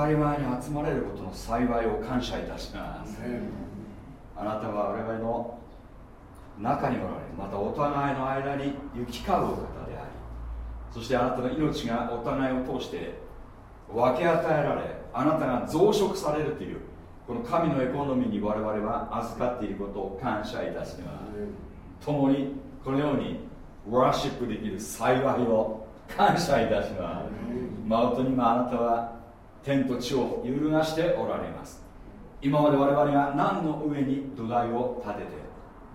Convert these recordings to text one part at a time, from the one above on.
たり前に集まれることの幸いを感謝いたします。あなたは我々の中におられまたお互いの間に行き交うお方でありそしてあなたの命がお互いを通して分け与えられあなたが増殖されるというこの神のエコノミーに我々は預かっていることを感謝いたします。共にこのようにワーシップできる幸いを感謝いたします。マウトにもあなたは天と地を揺るがしておられます。今まで我々が何の上に土台を立てて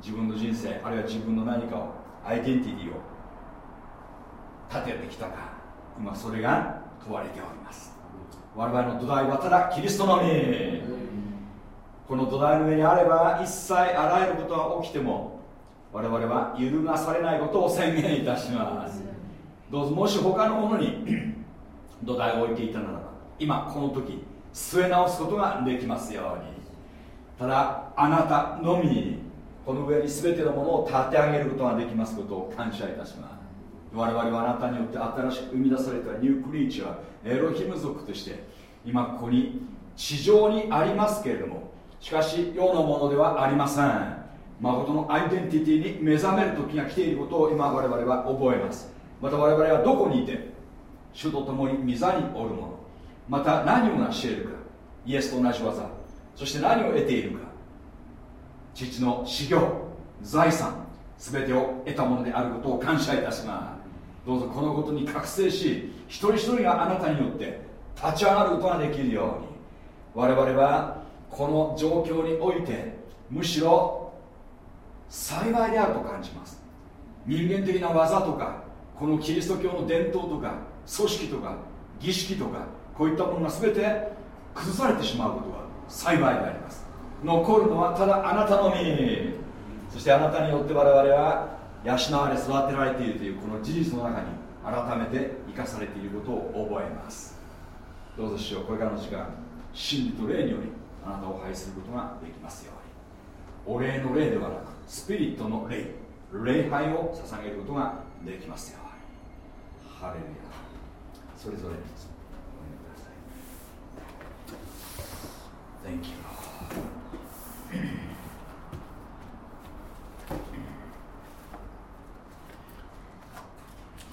自分の人生あるいは自分の何かをアイデンティティを立ててきたか今それが問われております。我々の土台はただキリストのみ。この土台の上にあれば一切あらゆることが起きても我々は揺るがされないことを宣言いたします。どうぞもし他のものに土台を置いていたなら今この時据え直すことができますように。ただあなたのみにこの上に全てのものを立て上げることができますことを感謝いたします。我々はあなたによって新しく生み出されたニュークリーチャーエロヒム族として今ここに地上にありますけれどもしかし世のものではありません。誠のアイデンティティに目覚める時が来ていることを今我々は覚えます。また我々はどこにいて主と共に御座におるものまた何を成し得るか。イエスと同じ技。そして何を得ているか。父の修行財産全てを得たものであることを感謝いたします。どうぞこのことに覚醒し一人一人があなたによって立ち上がることができるように。我々はこの状況においてむしろ幸いであると感じます。人間的な技とかこのキリスト教の伝統とか組織とか儀式とかこういったものが全て崩されてしまうことは幸いであります。残るのはただあなたのみ。そしてあなたによって我々は養われ育てられているというこの事実の中に改めて生かされていることを覚えます。どうぞしよう。これからの時間真理と霊によりあなたを拝することができますように。お礼の霊ではなくスピリットの霊。礼拝を捧げることができますように。ハレルヤ。それぞれ Thank you.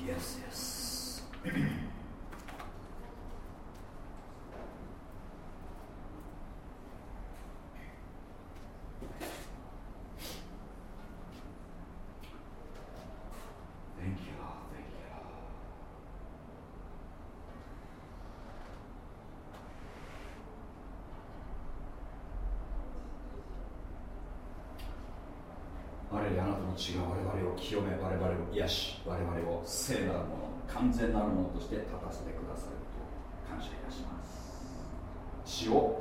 yes, yes. の血が我々を清め我々を癒し我々を聖なるもの完全なるものとして立たせてくださると感謝いたします。血を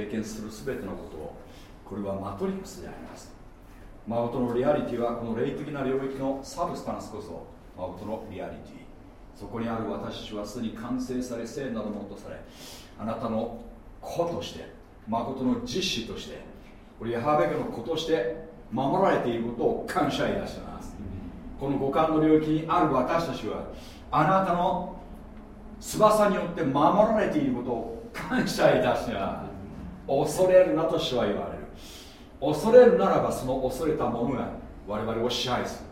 経験する全てのことをこれはマトリックスであります。誠のリアリティはこの霊的な領域のサブスタンスこそ誠のリアリティ。そこにある私たちはすでに完成され聖なるものとされあなたの子として誠の実子としてこれヤハベ家の子として守られていることを感謝いたします。この五感の領域にある私たちはあなたの翼によって守られていることを感謝いたします。恐れるなと主は言われる。恐れるならばその恐れたものが我々を支配す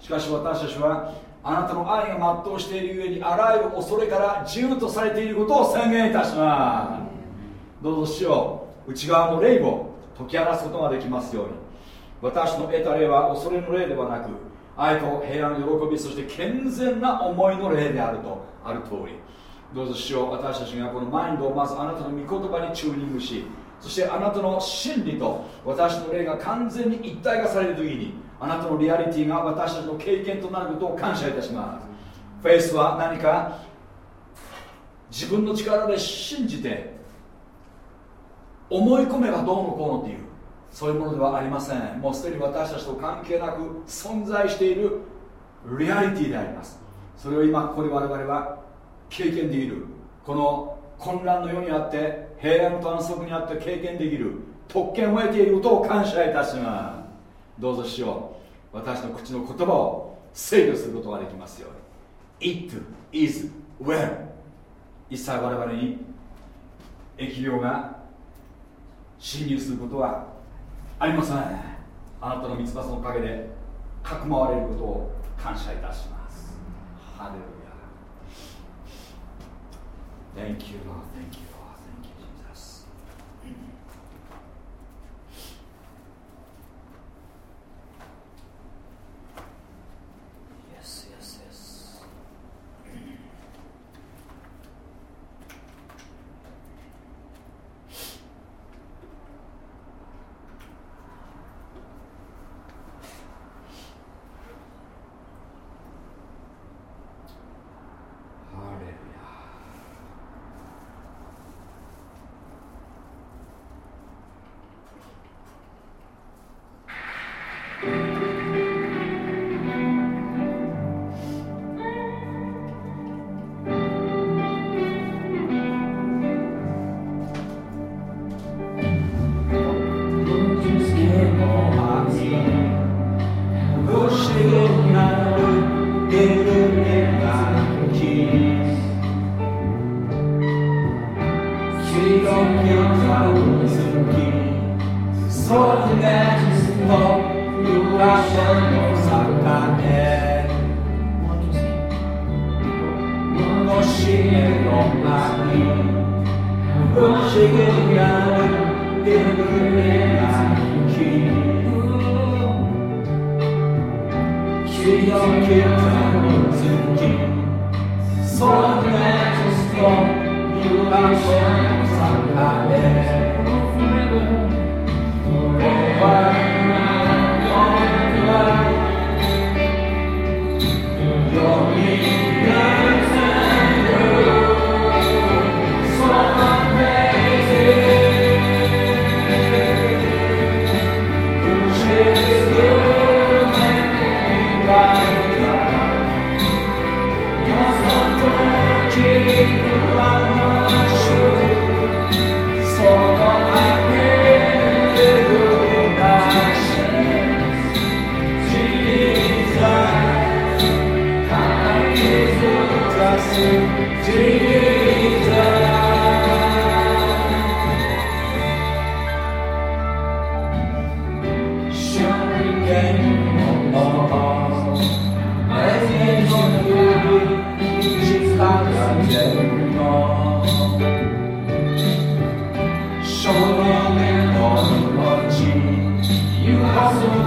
る。しかし私たちはあなたの愛が全うしているゆえにあらゆる恐れから自由とされていることを宣言いたします。どうぞしよ内側の霊を解き放つことができますように。私の得た霊は恐れの霊ではなく愛と平安喜びそして健全な思いの霊であるとある通り。どうぞしよ私たちがこのマインドをまずあなたの御言葉にチューニングしそしてあなたの真理と私の霊が完全に一体化される時にあなたのリアリティが私たちの経験となることを感謝いたします。フェイスは何か自分の力で信じて思い込めばどうのこうのっていうそういうものではありません。もうすでに私たちと関係なく存在しているリアリティであります。それを今ここで我々は経験できる。この混乱の世にあって平安と安息にあって経験できる。特権を得ていることを感謝いたします。どうぞしよう私の口の言葉を制御することができますように。It is well. 一切我々に疫病が侵入することはありません。あなたの三つ葉のおかげでかくまわれることを感謝いたします。ハレルヤ。Thank you Lord Thank you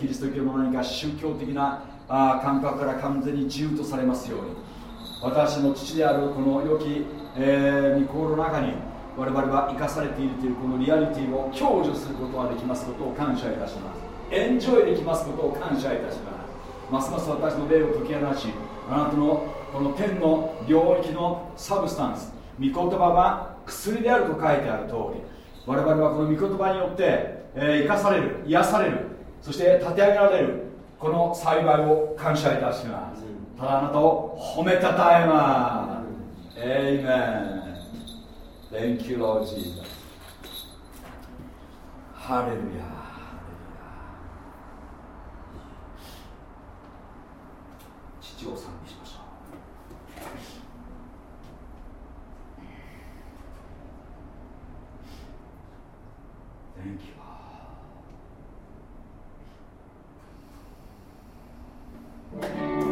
キリスト教の何か宗教的なあ感覚から完全に自由とされますように。私の父であるこの良き、えー、御心の中に我々は生かされているというこのリアリティを享受することができますことを感謝いたします。エンジョイできますことを感謝いたします。ますます私の霊を解き放ちあなたのこの天の領域のサブスタンス御言葉は薬であると書いてある通り我々はこの御言葉によって、えー、生かされる癒されるそして立て上げられるこの幸いを感謝いたします。ただあなたを褒めたたえます。Amen Thank you Lord Jesus ハレルヤ。父を賛美しましょう。Thank you. な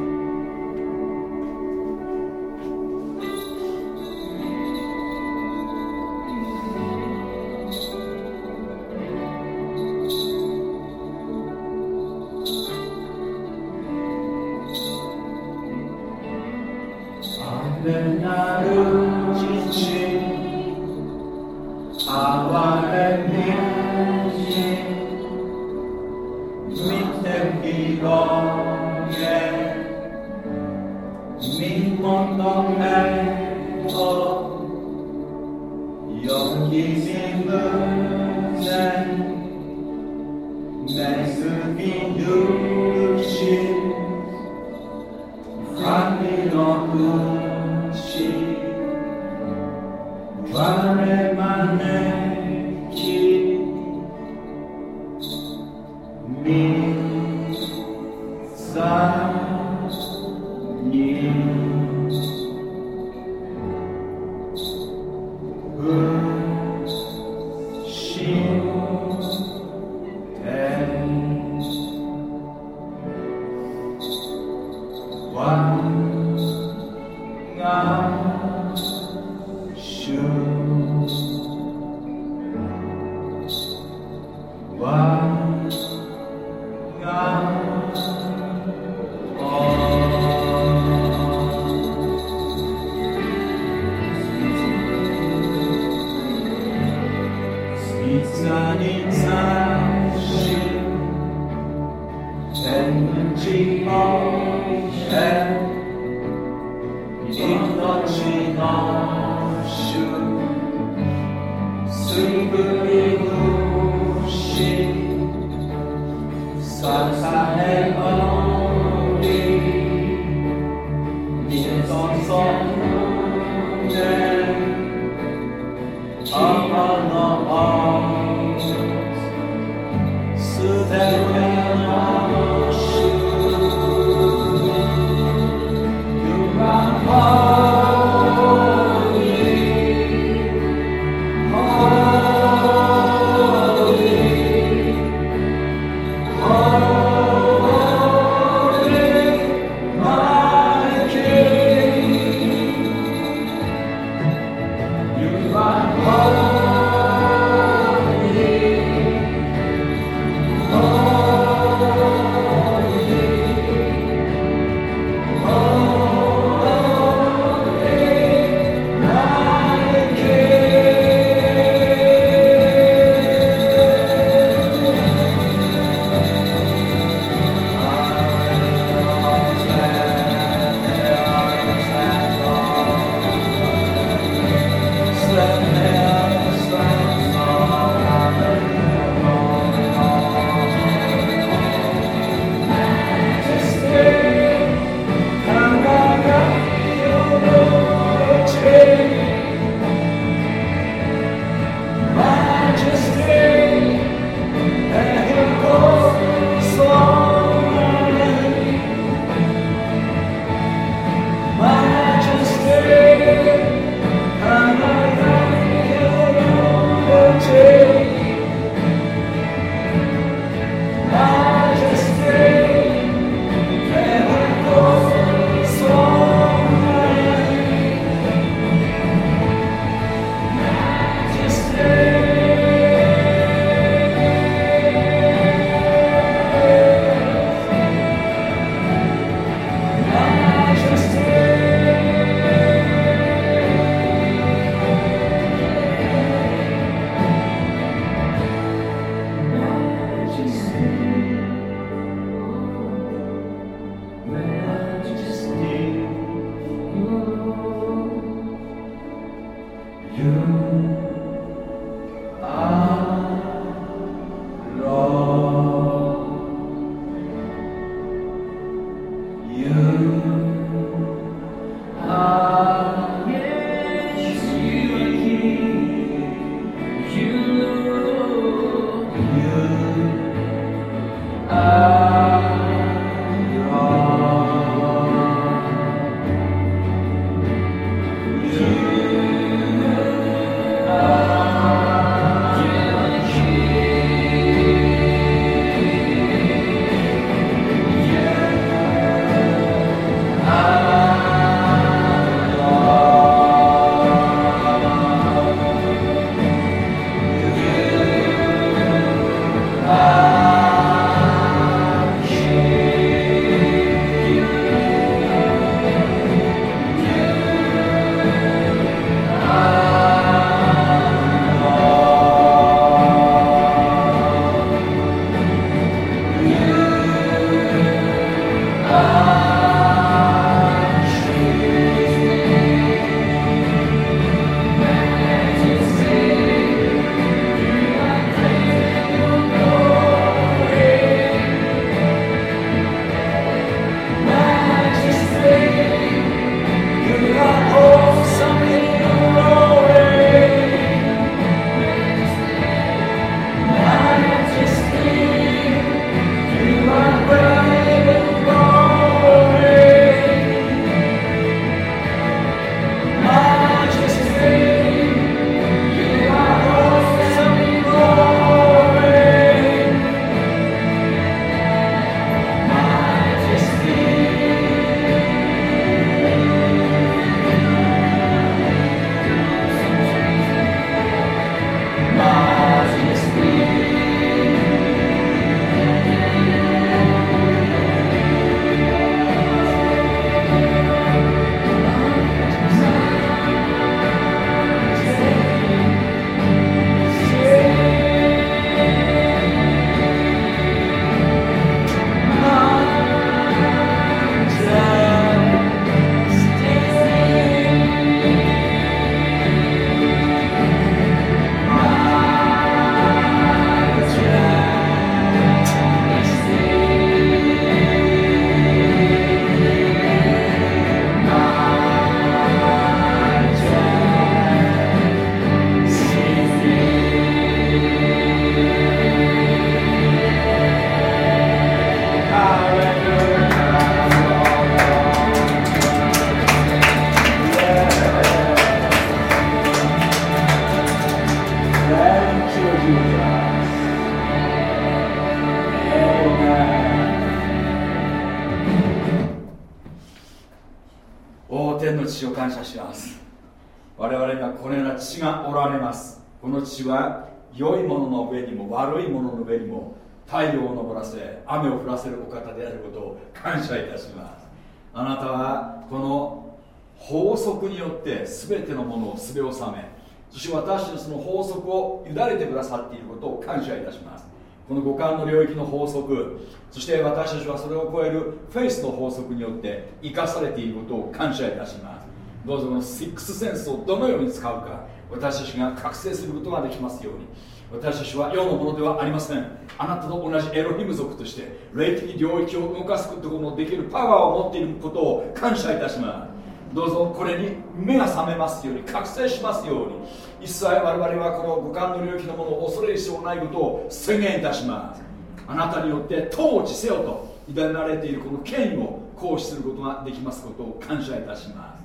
ますこの血は良いものの上にも悪いものの上にも太陽を昇らせ雨を降らせるお方であることを感謝いたします。あなたはこの法則によって全てのものをすべ納めそして私のその法則を委ねてくださっていることを感謝いたします。この五感の領域の法則そして私たちはそれを超えるフェイスの法則によって生かされていることを感謝いたします。どうぞこのシックスセンスをどのように使うか私たちが覚醒することができますように。私たちは世のものではありません。あなたと同じエロヒム族として霊的領域を動かすことのできるパワーを持っていることを感謝いたします。どうぞこれに目が覚めますように覚醒しますように。一切我々はこの五感の領域のものを恐れる必要ないことを宣言いたします。あなたによって統治せよと委ねられているこの権威を行使することができますことを感謝いたしま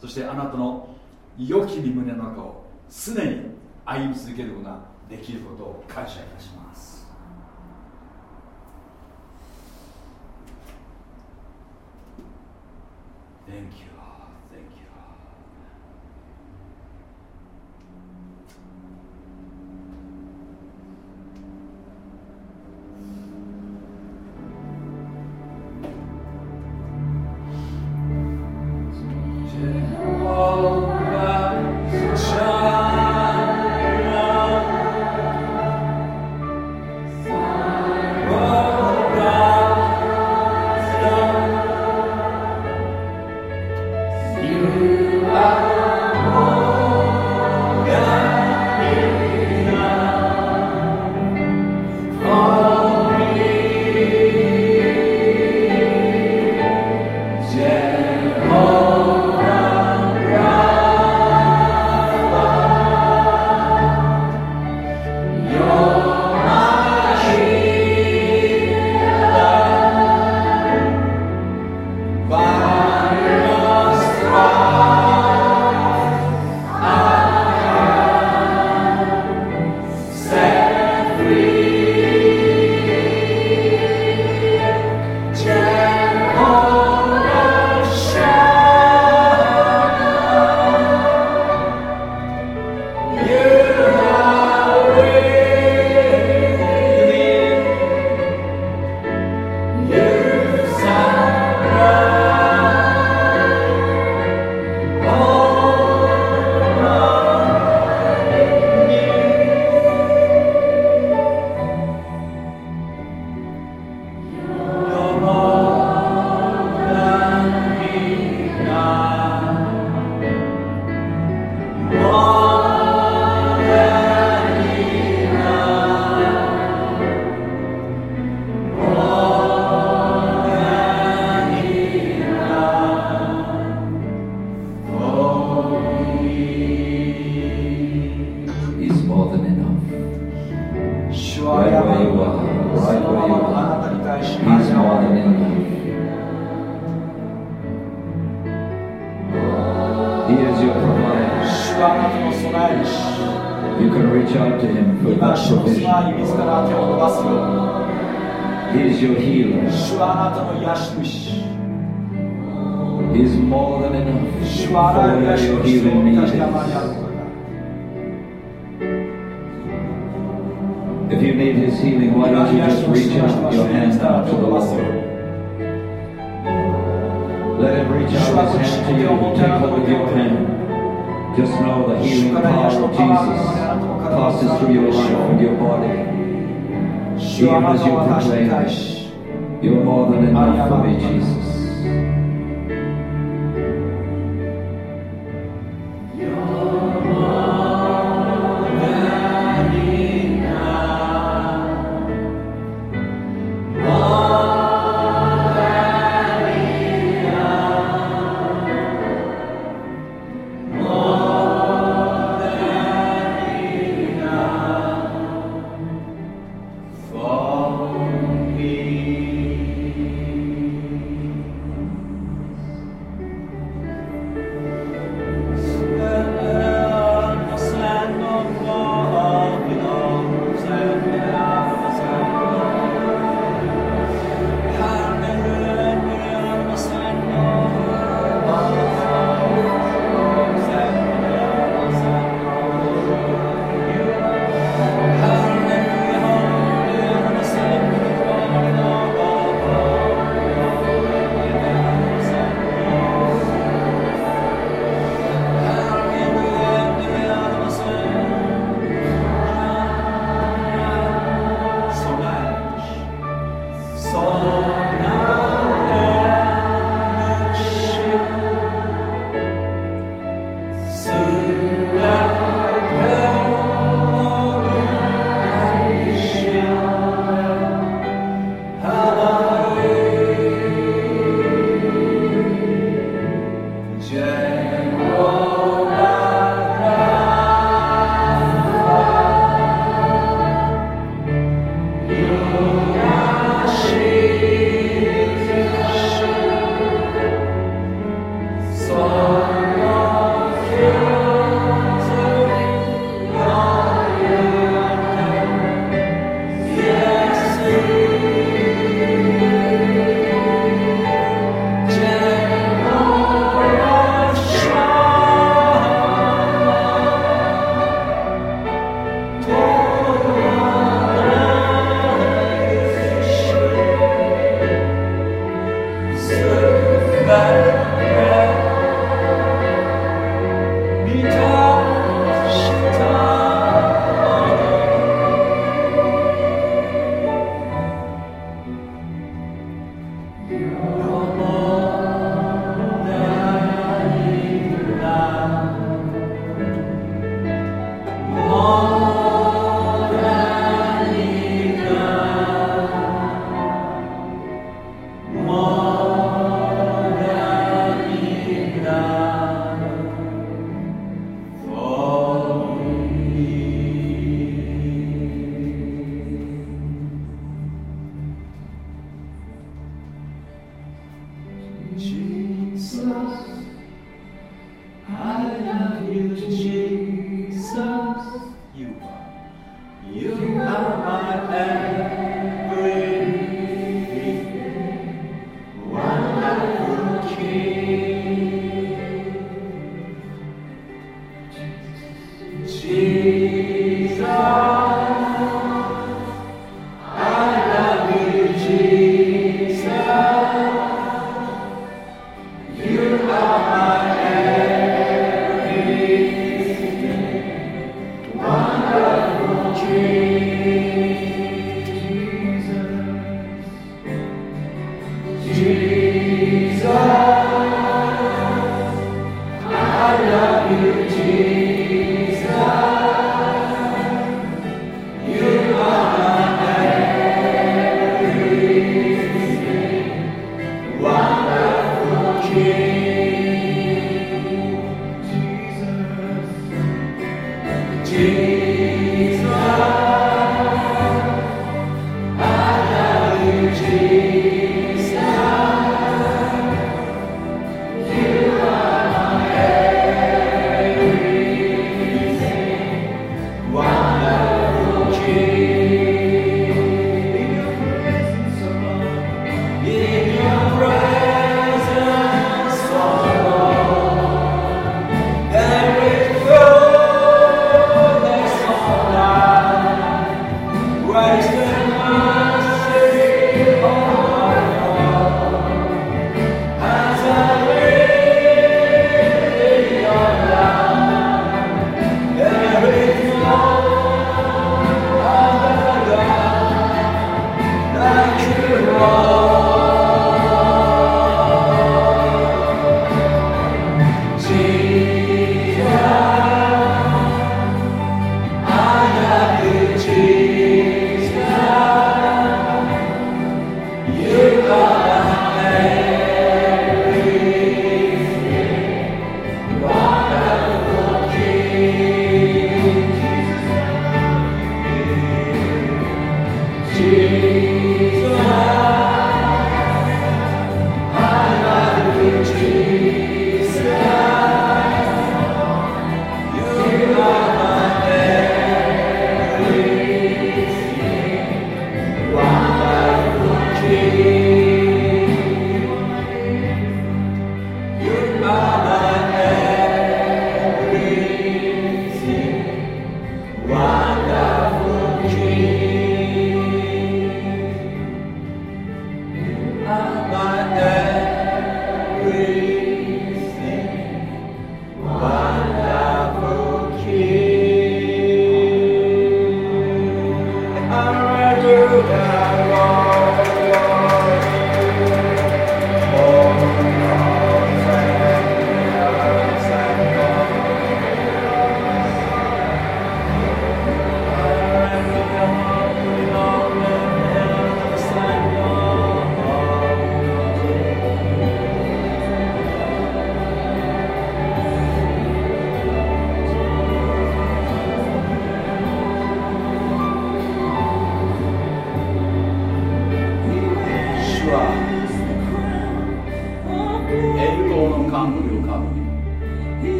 す。そしてあなたの良き身胸の中を常に歩み続けることができることを感謝いたします。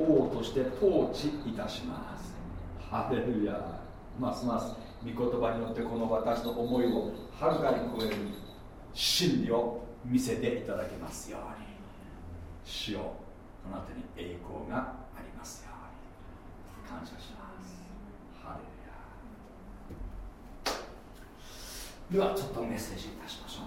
王として統治いたします。ハレルヤ。ますます。御言葉によってこの私の思いをはるかに超える真理を見せていただきますように。主よあなたに栄光がありますように。感謝します。ハレルヤ。ではちょっとメッセージいたしましょう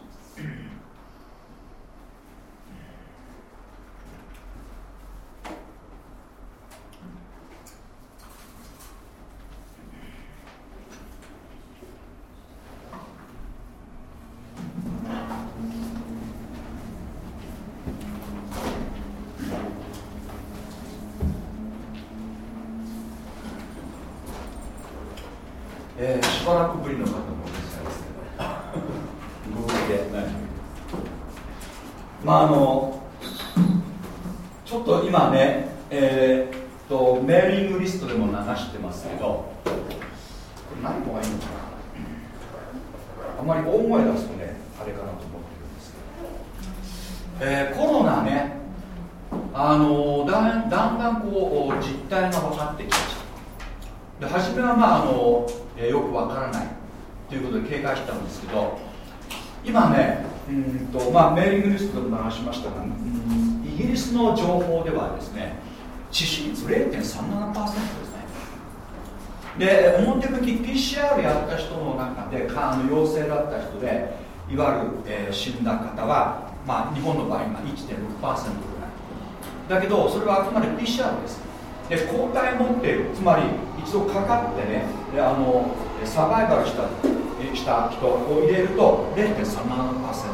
えー、しばらくぶりの方もいらっしゃいますけど、ね、まああの、ちょっと今ね、えー、っとメーリングリストでも流してますけど、これ何個がいいのかな、あんまり大声出すとね、あれかなと思ってるんですけど、えー、コロナね、あのだんだんだんこう実態が分かってきました。で初めはまああのえー、よくわからないということで警戒したんですけど今ねうんと、まあ、メーリングリストでも流しましたが、イギリスの情報ではですね致死率0.37%ですね。で表向き PCR やった人の中であの陽性だった人でいわゆる、えー、死んだ方は、まあ、日本の場合今1.6%ぐらい。だけどそれはあくまで PCR です。で抗体持っているつまり一度かかってねあのサバイバルしたした人を入れると0.37%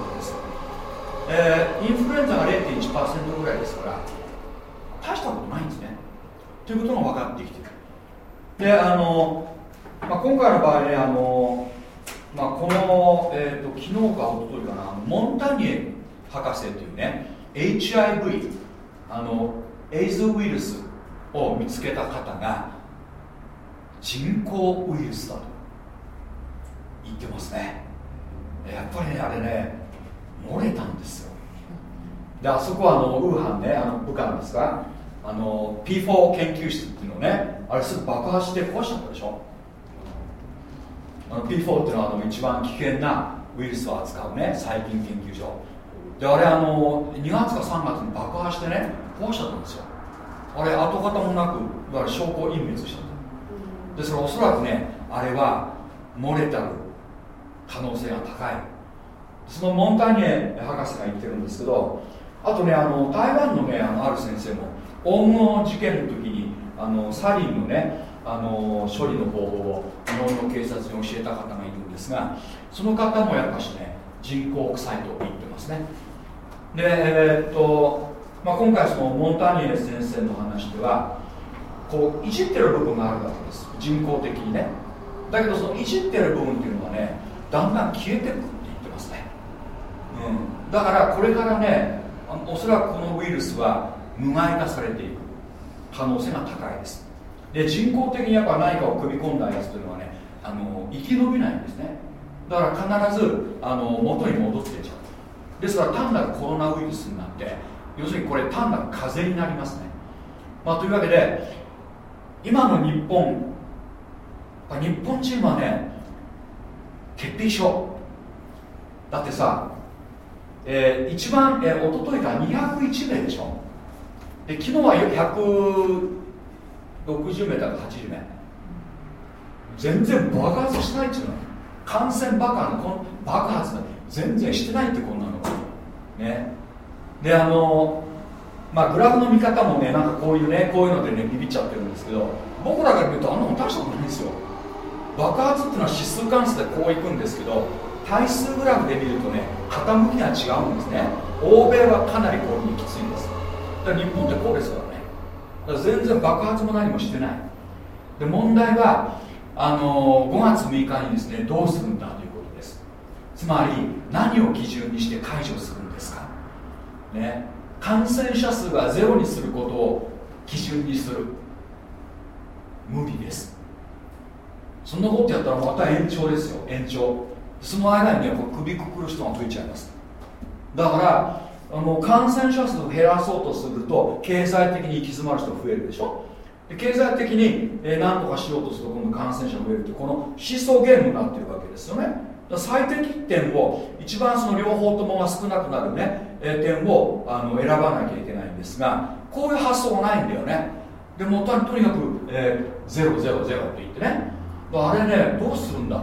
えー、インフルエンザが0.1%ぐらいですから大したことないんですね。ということが分かってきてる。であの、まあ、今回の場合ねあの、まあ、この、えーと、昨日か一昨日かなモンタニエ博士というね HIV あのエイズウイルスを見つけた方が人工ウイルスだと言ってますね。やっぱりねあれね漏れたんですよ。であそこはあのウーハンねあの武漢ですかあの P4 研究室っていうのをねあれすぐ爆破して壊しちゃったでしょ。あの P4 っていうのはあの一番危険なウイルスを扱うね細菌研究所。であれあの2月か3月に爆破してね壊しちゃったんですよ。あれ跡形もなくいわゆる証拠隠滅した。ですからおそらくねあれは漏れたる可能性が高い。そのモンターニエ博士が言ってるんですけどあとねあの台湾のねあのある先生もオウムの事件の時にあのサリンのねあの処理の方法を日本の警察に教えた方がいるんですがその方もやっぱしね人工臭いと言ってますね。でえー、っと、まあ、今回そのモンターニエ先生の話ではこういじってる部分があるわけです。人工的にね。だけどそのいじってる部分っていうのはねだんだん消えてく。って言ってますね、うん、だからこれからねおそらくこのウイルスは無害化されていく可能性が高いです。で人工的にやっぱ何かを組み込んだやつというのはねあの生き延びないんですね。だから必ずあの元に戻っていっちゃう。ですから単なるコロナウイルスになって要するにこれ単なる風邪になりますね、まあ、というわけで今の日本日本人はね潔癖症。だってさ、えー、一番、えー、一昨日から201名でしょ。で昨日は160名だから80名。全然爆発してないっていうの。感染爆発のこの爆発全然してないってこんなのね。であのまあグラフの見方もねなんかこういうねこういうのでねビビっちゃってるんですけど僕らから言うとあんなもん大したことないんですよ。爆発っていうのは指数関数でこういくんですけど対数グラフで見るとね傾きが違うんですね。欧米はかなりこういうきついんです。だから日本ってこうですからね。だから全然爆発も何もしてない。で問題はあの、5月6日にですねどうするんだということです。つまり何を基準にして解除するんですか。ね。感染者数がゼロにすることを基準にする。無理です。そんなことやったらまた延長ですよ。延長。その間にねこ首くくる人が増えちゃいます。だからあの感染者数を減らそうとすると経済的に行き詰まる人増えるでしょ。経済的に、えー、何とかしようとすると今度感染者増えるってこの思想ゲームになってるわけですよね。最適点を一番その両方ともが少なくなるね、えー、点をあの選ばなきゃいけないんですがこういう発想がないんだよね。でもとにかく、えー、ゼロゼロゼロって言ってね。あれねどうするんだ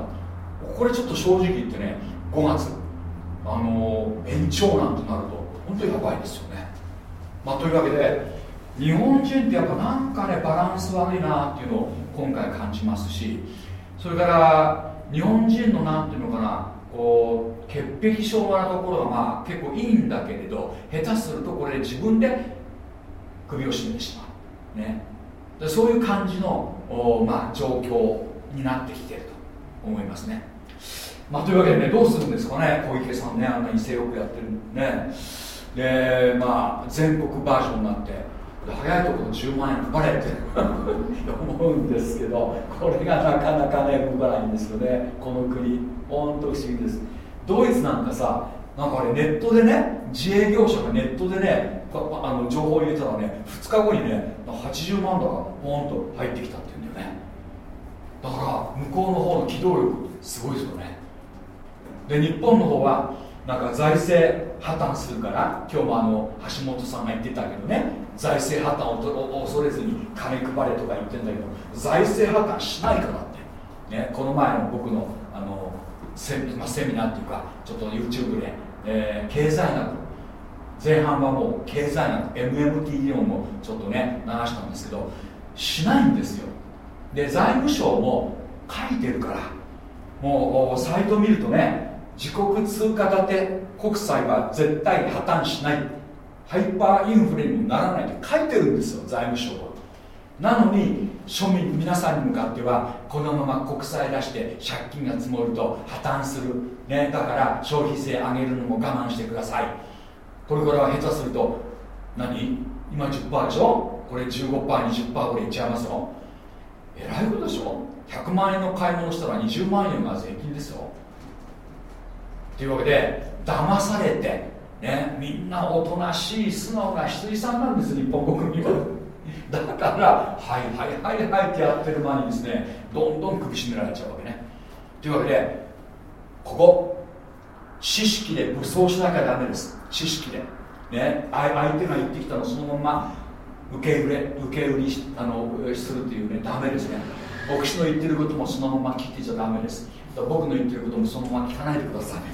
これちょっと正直言ってね5月あの、延長なんてなると本当にやばいですよね。まあというわけで日本人ってやっぱなんかねバランス悪いなっていうのを今回感じますしそれから日本人のなんていうのかなこう潔癖症なところがまあ結構いいんだけれど下手するとこれ自分で首を絞めてしまう、ね、でそういう感じのまあ、状況になってきてると思いますね、まあ、というわけでねどうするんですかね小池さんねあんなに勢力やってるね。でまあ全国バージョンになって早いところ10万円配れって 思うんですけどこれがなかなかね動かないんですよね。この国本当不思議です。ドイツなんかさなんかあれネットでね自営業者がネットでねあの情報を入れたらね2日後にね80万だからポンと入ってきたって言うんだよね。だから向こうの方の機動力すごいですよね。で日本の方はなんか財政破綻するから今日もあの橋本さんが言ってたけどね財政破綻を恐れずに金配れとか言ってんだけど財政破綻しないからって、ね、この前の僕のあのセ,、まあ、セミナーっていうかちょっと YouTube で、えー、経済学。前半はもう経済学 MMT 理論もちょっとね流したんですけどしないんですよ。で財務省も書いてるからもうサイト見るとね自国通貨建て国債は絶対破綻しない。ハイパーインフレにならないって書いてるんですよ財務省は。なのに庶民皆さんに向かってはこのまま国債出して借金が積もると破綻する、ね、だから消費税上げるのも我慢してください。これからは下手すると何？今10%でしょ？これ 15%20% ぐらいいっちゃいますよ。えらいことでしょ？100万円の買い物したら20万円が税金ですよ。というわけで騙されて、ね、みんなおとなしい素直な羊さんなんです日本国民は。だからはいはいはいはいってやってる間にですねどんどん首絞められちゃうわけね。というわけでここ知識で武装しなきゃダメです。知識で、ね、相手が言ってきたのそのまま受け入れ受け売りあのするっていうねダメですね。牧師の言ってることもそのまま聞いてちゃダメです。僕の言ってることもそのまま聞かないでください。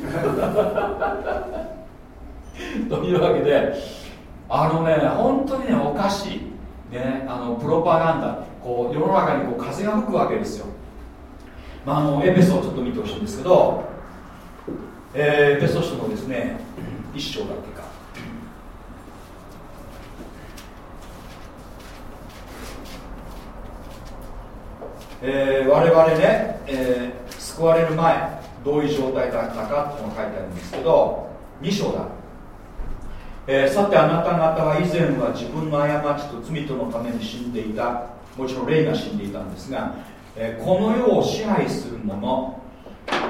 というわけであのね本当にねおかしい、ね、あのプロパガンダこう世の中にこう風が吹くわけですよ、まあ、あのエペソをちょっと見てほしいんですけど、えー、エペソ書のですね一章だっけか。えー、我々ね、えー救われる前どういう状態だったかっていうのが書いてあるんですけど2章だ、えー、さてあなた方は以前は自分の過ちと罪とのために死んでいた。もちろん霊が死んでいたんですが、えー、この世を支配する者、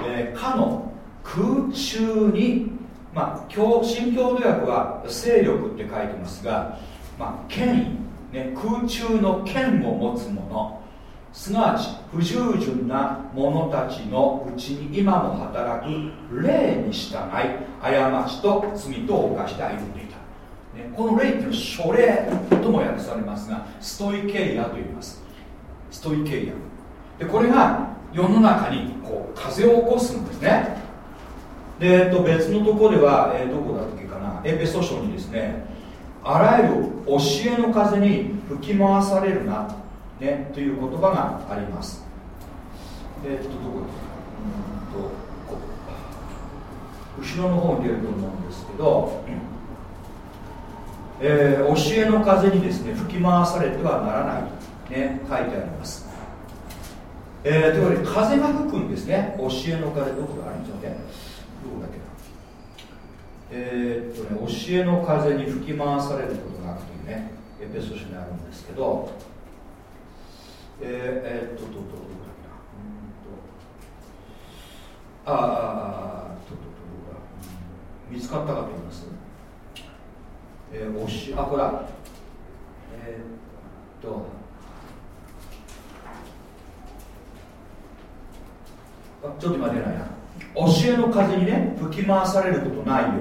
えー、かの空中にまあ、新共同訳は勢力って書いてますが、まあ、権威、ね、空中の権を持つ者。すなわち不従順な者たちのうちに今も働く霊に従い過ちと罪と犯して歩んでいた、ね、この霊っていうのは書霊とも訳されますがストイケイアと言います。ストイケイア。でこれが世の中にこう風を起こすんですね。で、えっと、別のところでは、えー、どこだっけかな。エペソ書にですねあらゆる教えの風に吹き回されるなね、という言葉があります。えっと、どこうんと後ろの方に出ると思うんですけど、えー、教えの風にですね吹き回されてはならない、ね、書いてあります。えー、というわけで風が吹くんですね。教えの風どこかありますよねどこだっけえー、っとね教えの風に吹き回されることなくというねエペソ書にあるんですけどえー、えー、っとどどどどああととと見つかったかと言いますえー、おしあこれえー、っとあちょっと待ってないな教えの風にね吹き回されることないように、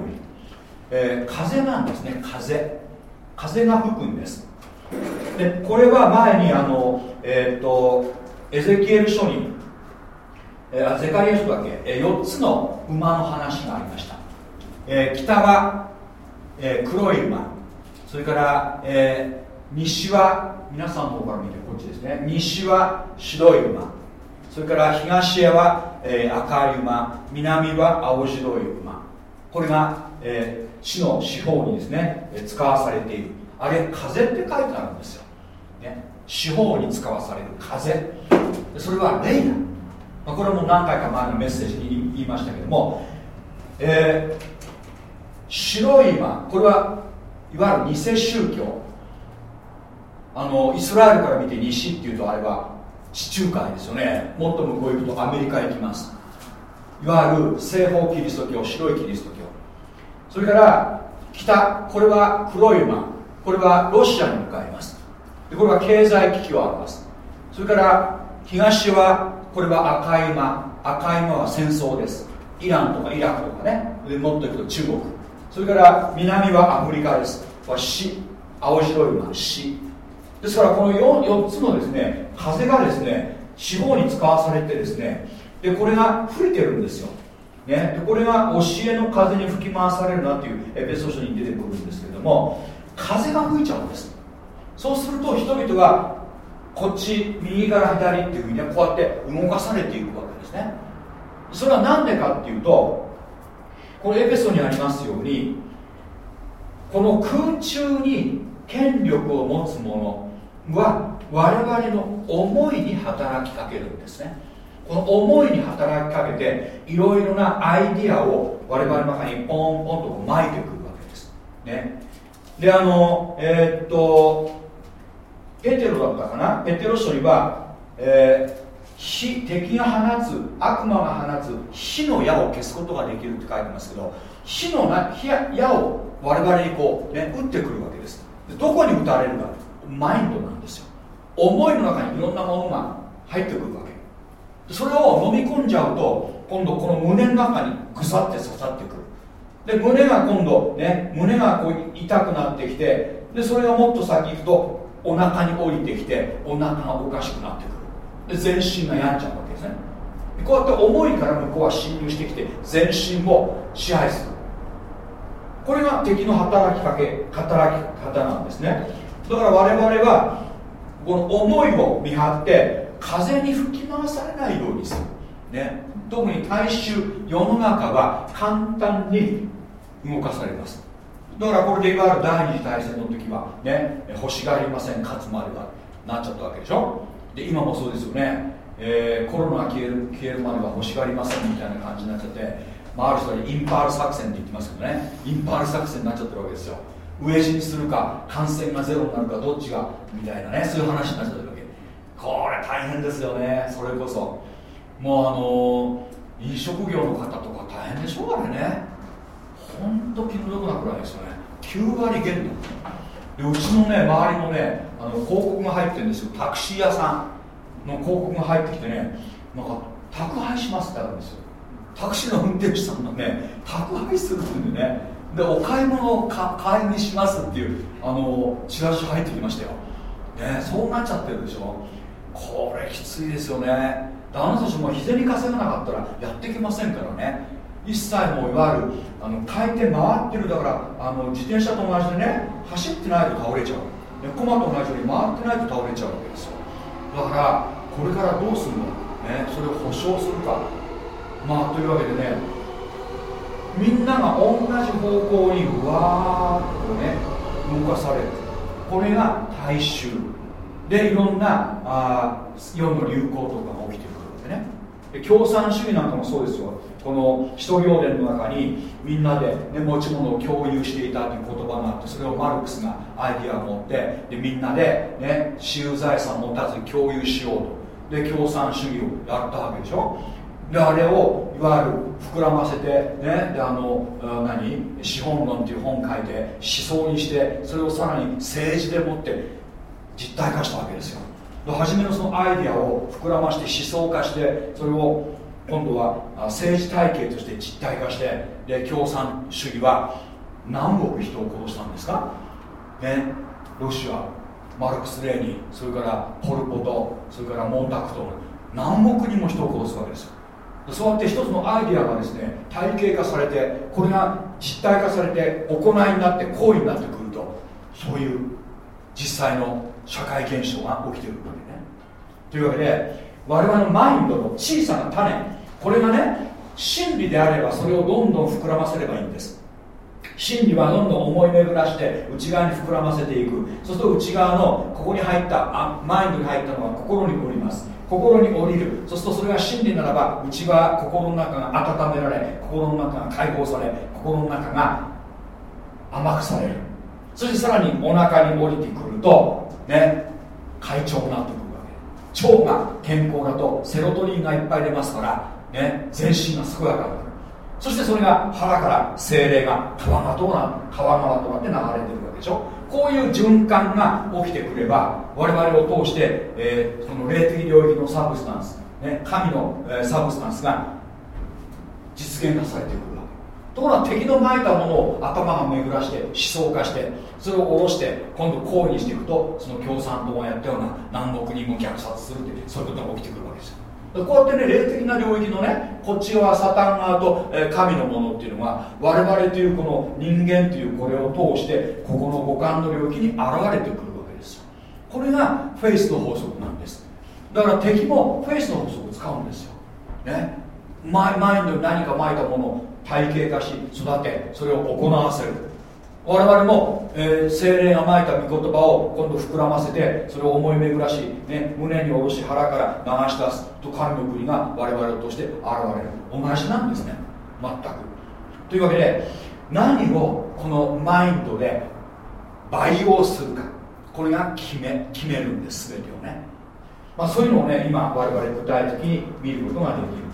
えー、風なんですね風風が吹くんですでこれは前にあのえー、っとエゼキエル書に、えー、ゼカリア書だけ、えー、4つの馬の話がありました、えー、北は、えー、黒い馬。それから、えー、西は皆さんの方から見てこっちですね。西は白い馬。それから東へは、えー、赤い馬。南は青白い馬。これが、えー、地の四方にですね、え、使わされている。あれ風って書いてあるんですよ、ね、四方に使わされる風。それは霊だ、まあ、これも何回か前のメッセージに言いましたけども、えー、白い馬。これはいわゆる偽宗教。あのイスラエルから見て西っていうとあれは地中海ですよね。もっと向こう行くとアメリカ行きます。いわゆる西方キリスト教白いキリスト教。それから北。これは黒い馬。これはロシアに向かいます。でこれは経済危機を表す。それから東はこれは赤い馬。赤い馬は戦争です。イランとかイラクとかね。でもっと行くと中国。それから南はアフリカです。は死。青白い馬死。ですからこの 4, 4つのですね風がですね四方に使わされてですねでこれが吹いてるんですよ、ね、でこれが教えの風に吹き回されるなっていうエペソ書に出てくるんですけども風が吹いちゃうんです。そうすると人々がこっち右から左っていうふうにねこうやって動かされていくわけですね。それは何でかっていうとこれエペソにありますようにこの空中に権力を持つ者は我々の思いに働きかけるんですね。この思いに働きかけていろいろなアイディアを我々の中にポンポンと巻いてくるわけです。ね。であのえー、っとペテロだったかな？ペテロ書には、えー火敵が放つ悪魔が放つ火の矢を消すことができるって書いてますけど火のな火矢を我々にこうね打ってくるわけです。どこに打たれるかマインドなんですよ。思いの中にいろんなものが入ってくるわけ。それを飲み込んじゃうと今度この胸の中にぐさって刺さってくる。で胸が今度ね胸がこう痛くなってきてでそれがもっと先行くとお腹に降りてきてお腹がおかしくなってくる。で全身が病んじゃうわけですね。こうやって思いから向こうは侵入してきて全身を支配する。これが敵の働きかけ働き方なんですね。だから我々はこの思いを見張って風に吹き回されないようにする、ね、特に大衆世の中は簡単に動かされます。だからこれでいわゆる第二次大戦の時はね欲しがりません勝つまではなっちゃったわけでしょ。で今もそうですよね、えー、コロナ消える消えるまでは欲しがりませんみたいな感じになっちゃってまあ、ある人はインパール作戦って言ってますけどね。インパール作戦になっちゃってるわけですよ。飢え死にするか感染がゼロになるかどっちかみたいなねそういう話になっちゃってるわけ。これ大変ですよね。それこそ。もうあの飲食業の方とか大変でしょうあれね。ほんと気の毒なくらいですよね。9割減でうちのね周りのねあの広告が入ってるんですよ。タクシー屋さんの広告が入ってきてねなんか宅配しますってあるんですよ。タクシーの運転手さんがね宅配するってんでね。でお買い物を買いにしますっていうあのチラシ入ってきましたよ、ね、そうなっちゃってるでしょ。これきついですよね。あなたたちも日銭稼がなかったらやってきませんからね。一切もういわゆるあの回転回ってるだからあの自転車と同じでね走ってないと倒れちゃう。コマと同じように回ってないと倒れちゃうわけですよ。だからこれからどうするの、ね、それを保証するか。まあというわけでねみんなが同じ方向にうわーっとね動かされる。これが大衆。でいろんなあ世の流行とかが起きてる。共産主義なんかもそうですよ。この使徒行伝の中にみんなで、ね、持ち物を共有していたという言葉があってそれをマルクスがアイディアを持ってでみんなで、ね、私有財産を持たずに共有しようと。で共産主義をやったわけでしょ。であれをいわゆる膨らませて、ね、であの何？資本論っていう本書いて思想にしてそれをさらに政治でもって実体化したわけですよ。初めのそのアイディアを膨らまして思想化してそれを今度は政治体系として実体化してで共産主義は何億人を殺したんですか？ねロシアマルクス・レーニンそれからポル・ポトそれから毛沢東何億人も人を殺すわけですよ。そうやって一つのアイディアがですね体系化されてこれが実体化されて行いになって行為になってくるとそういう実際の社会現象が起きてるわけね。というわけで我々のマインドの小さな種これがね真理であればそれをどんどん膨らませればいいんです。真理はどんどん思い巡らして内側に膨らませていく。そうすると内側のここに入ったあマインドに入ったのは心に降ります。心に降りる。そうするとそれが真理ならば内側心の中が温められ心の中が解放され心の中が甘くされる。そしてさらにお腹に降りてくるとね快調になってくるわけ。腸が健康だとセロトニンがいっぱい出ますからね全身が健やかになる。そしてそれが腹から聖霊が川がとなる川川となって流れてるわけでしょ？こういう循環が起きてくれば我々を通して、えー、その霊的領域の substance、ね、神の、えー、 substance が実現化されてくる。ところが敵のまいたものを頭が巡らして思想化してそれを下ろして今度行為にしていくとその共産党がやったような何億人も虐殺するってそういうことが起きてくるわけですよ。こうやってね霊的な領域のねこっち側サタン側と、えー、神のものっていうのが我々というこの人間というこれを通してここの五感の領域に現れてくるわけですよ。これがフェイスの法則なんです。だから敵もフェイスの法則を使うんですよ。ね。マインドに何かまいたものを体系化し育てそれを行わせる。我々も、えー、精霊がまいた御言葉を今度膨らませてそれを思い巡らし、ね、胸に下ろし腹から流し出すと神の国が我々として現れる。同じなんですね。全く。というわけで何をこのマインドで培養するか。これが決め決めるんです全てをね、まあ、そういうのをね今我々具体的に見ることができる。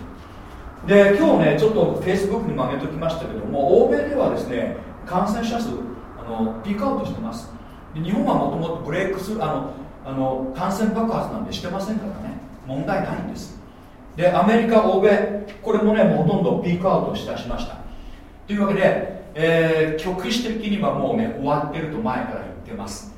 で今日ねちょっとフェイスブックにも上げときましたけども欧米ではですね感染者数あのピークアウトしてます。日本はもともとブレイクスあのあの感染爆発なんでしてませんからね。問題ないんです。でアメリカ欧米これもねもうほとんどピークアウトしだしました。というわけで、えー、局地的にはもうね終わってると前から言ってます。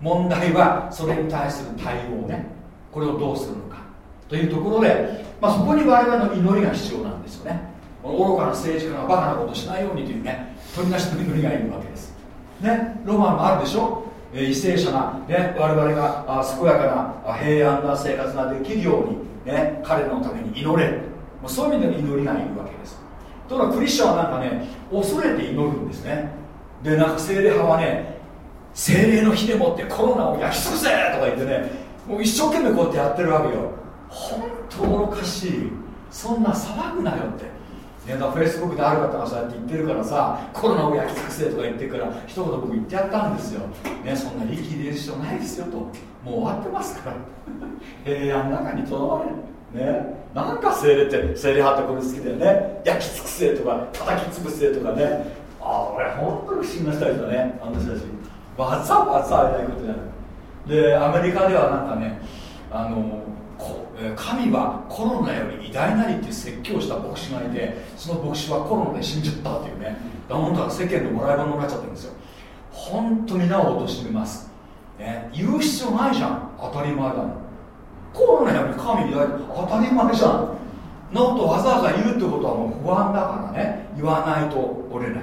問題はそれに対する対応ね。これをどうするのか。というところで、まあ、そこに我々の祈りが必要なんですよね。愚かな政治家がバカなことしないようにというね取り出しの祈りがいるわけです。ねロマンもあるでしょ？為政者が、ね、我々があ健やかな平安な生活ができるように、ね、彼のために祈れる。そういう意味での祈りがいるわけです。ところがクリスチャンはなんかね恐れて祈るんですね。でなんか精霊派はね精霊の火でもってコロナを焼き尽くせとか言ってねもう一生懸命こうやってやってるわけよ。本当愚かしい。そんな騒ぐなよって。ね、フェイスブックである方がそうやって言ってるからさコロナを焼き尽くせとか言ってるから一言僕言ってやったんですよ、ね、そんな息入れる必要ないですよと。もう終わってますから。平安の中にとどまれねなんか精霊って精霊派ってこれ好きだよね。焼き尽くせとか叩き潰せとかね。ああ俺本当に不思議な人だね。あの人たち。わざわざ会えないことやる。でアメリカではなんかねあの神はコロナより偉大なりって説教した牧師がいてその牧師はコロナで死んじゃったっていうね本当は世間のもらい物になっちゃってるんですよ。本当になお貶めます、ね、言う必要ないじゃん。当たり前だもん。コロナより神偉大当たり前じゃん。のとわざわざ言うってことはもう不安だからね。言わないと折れない。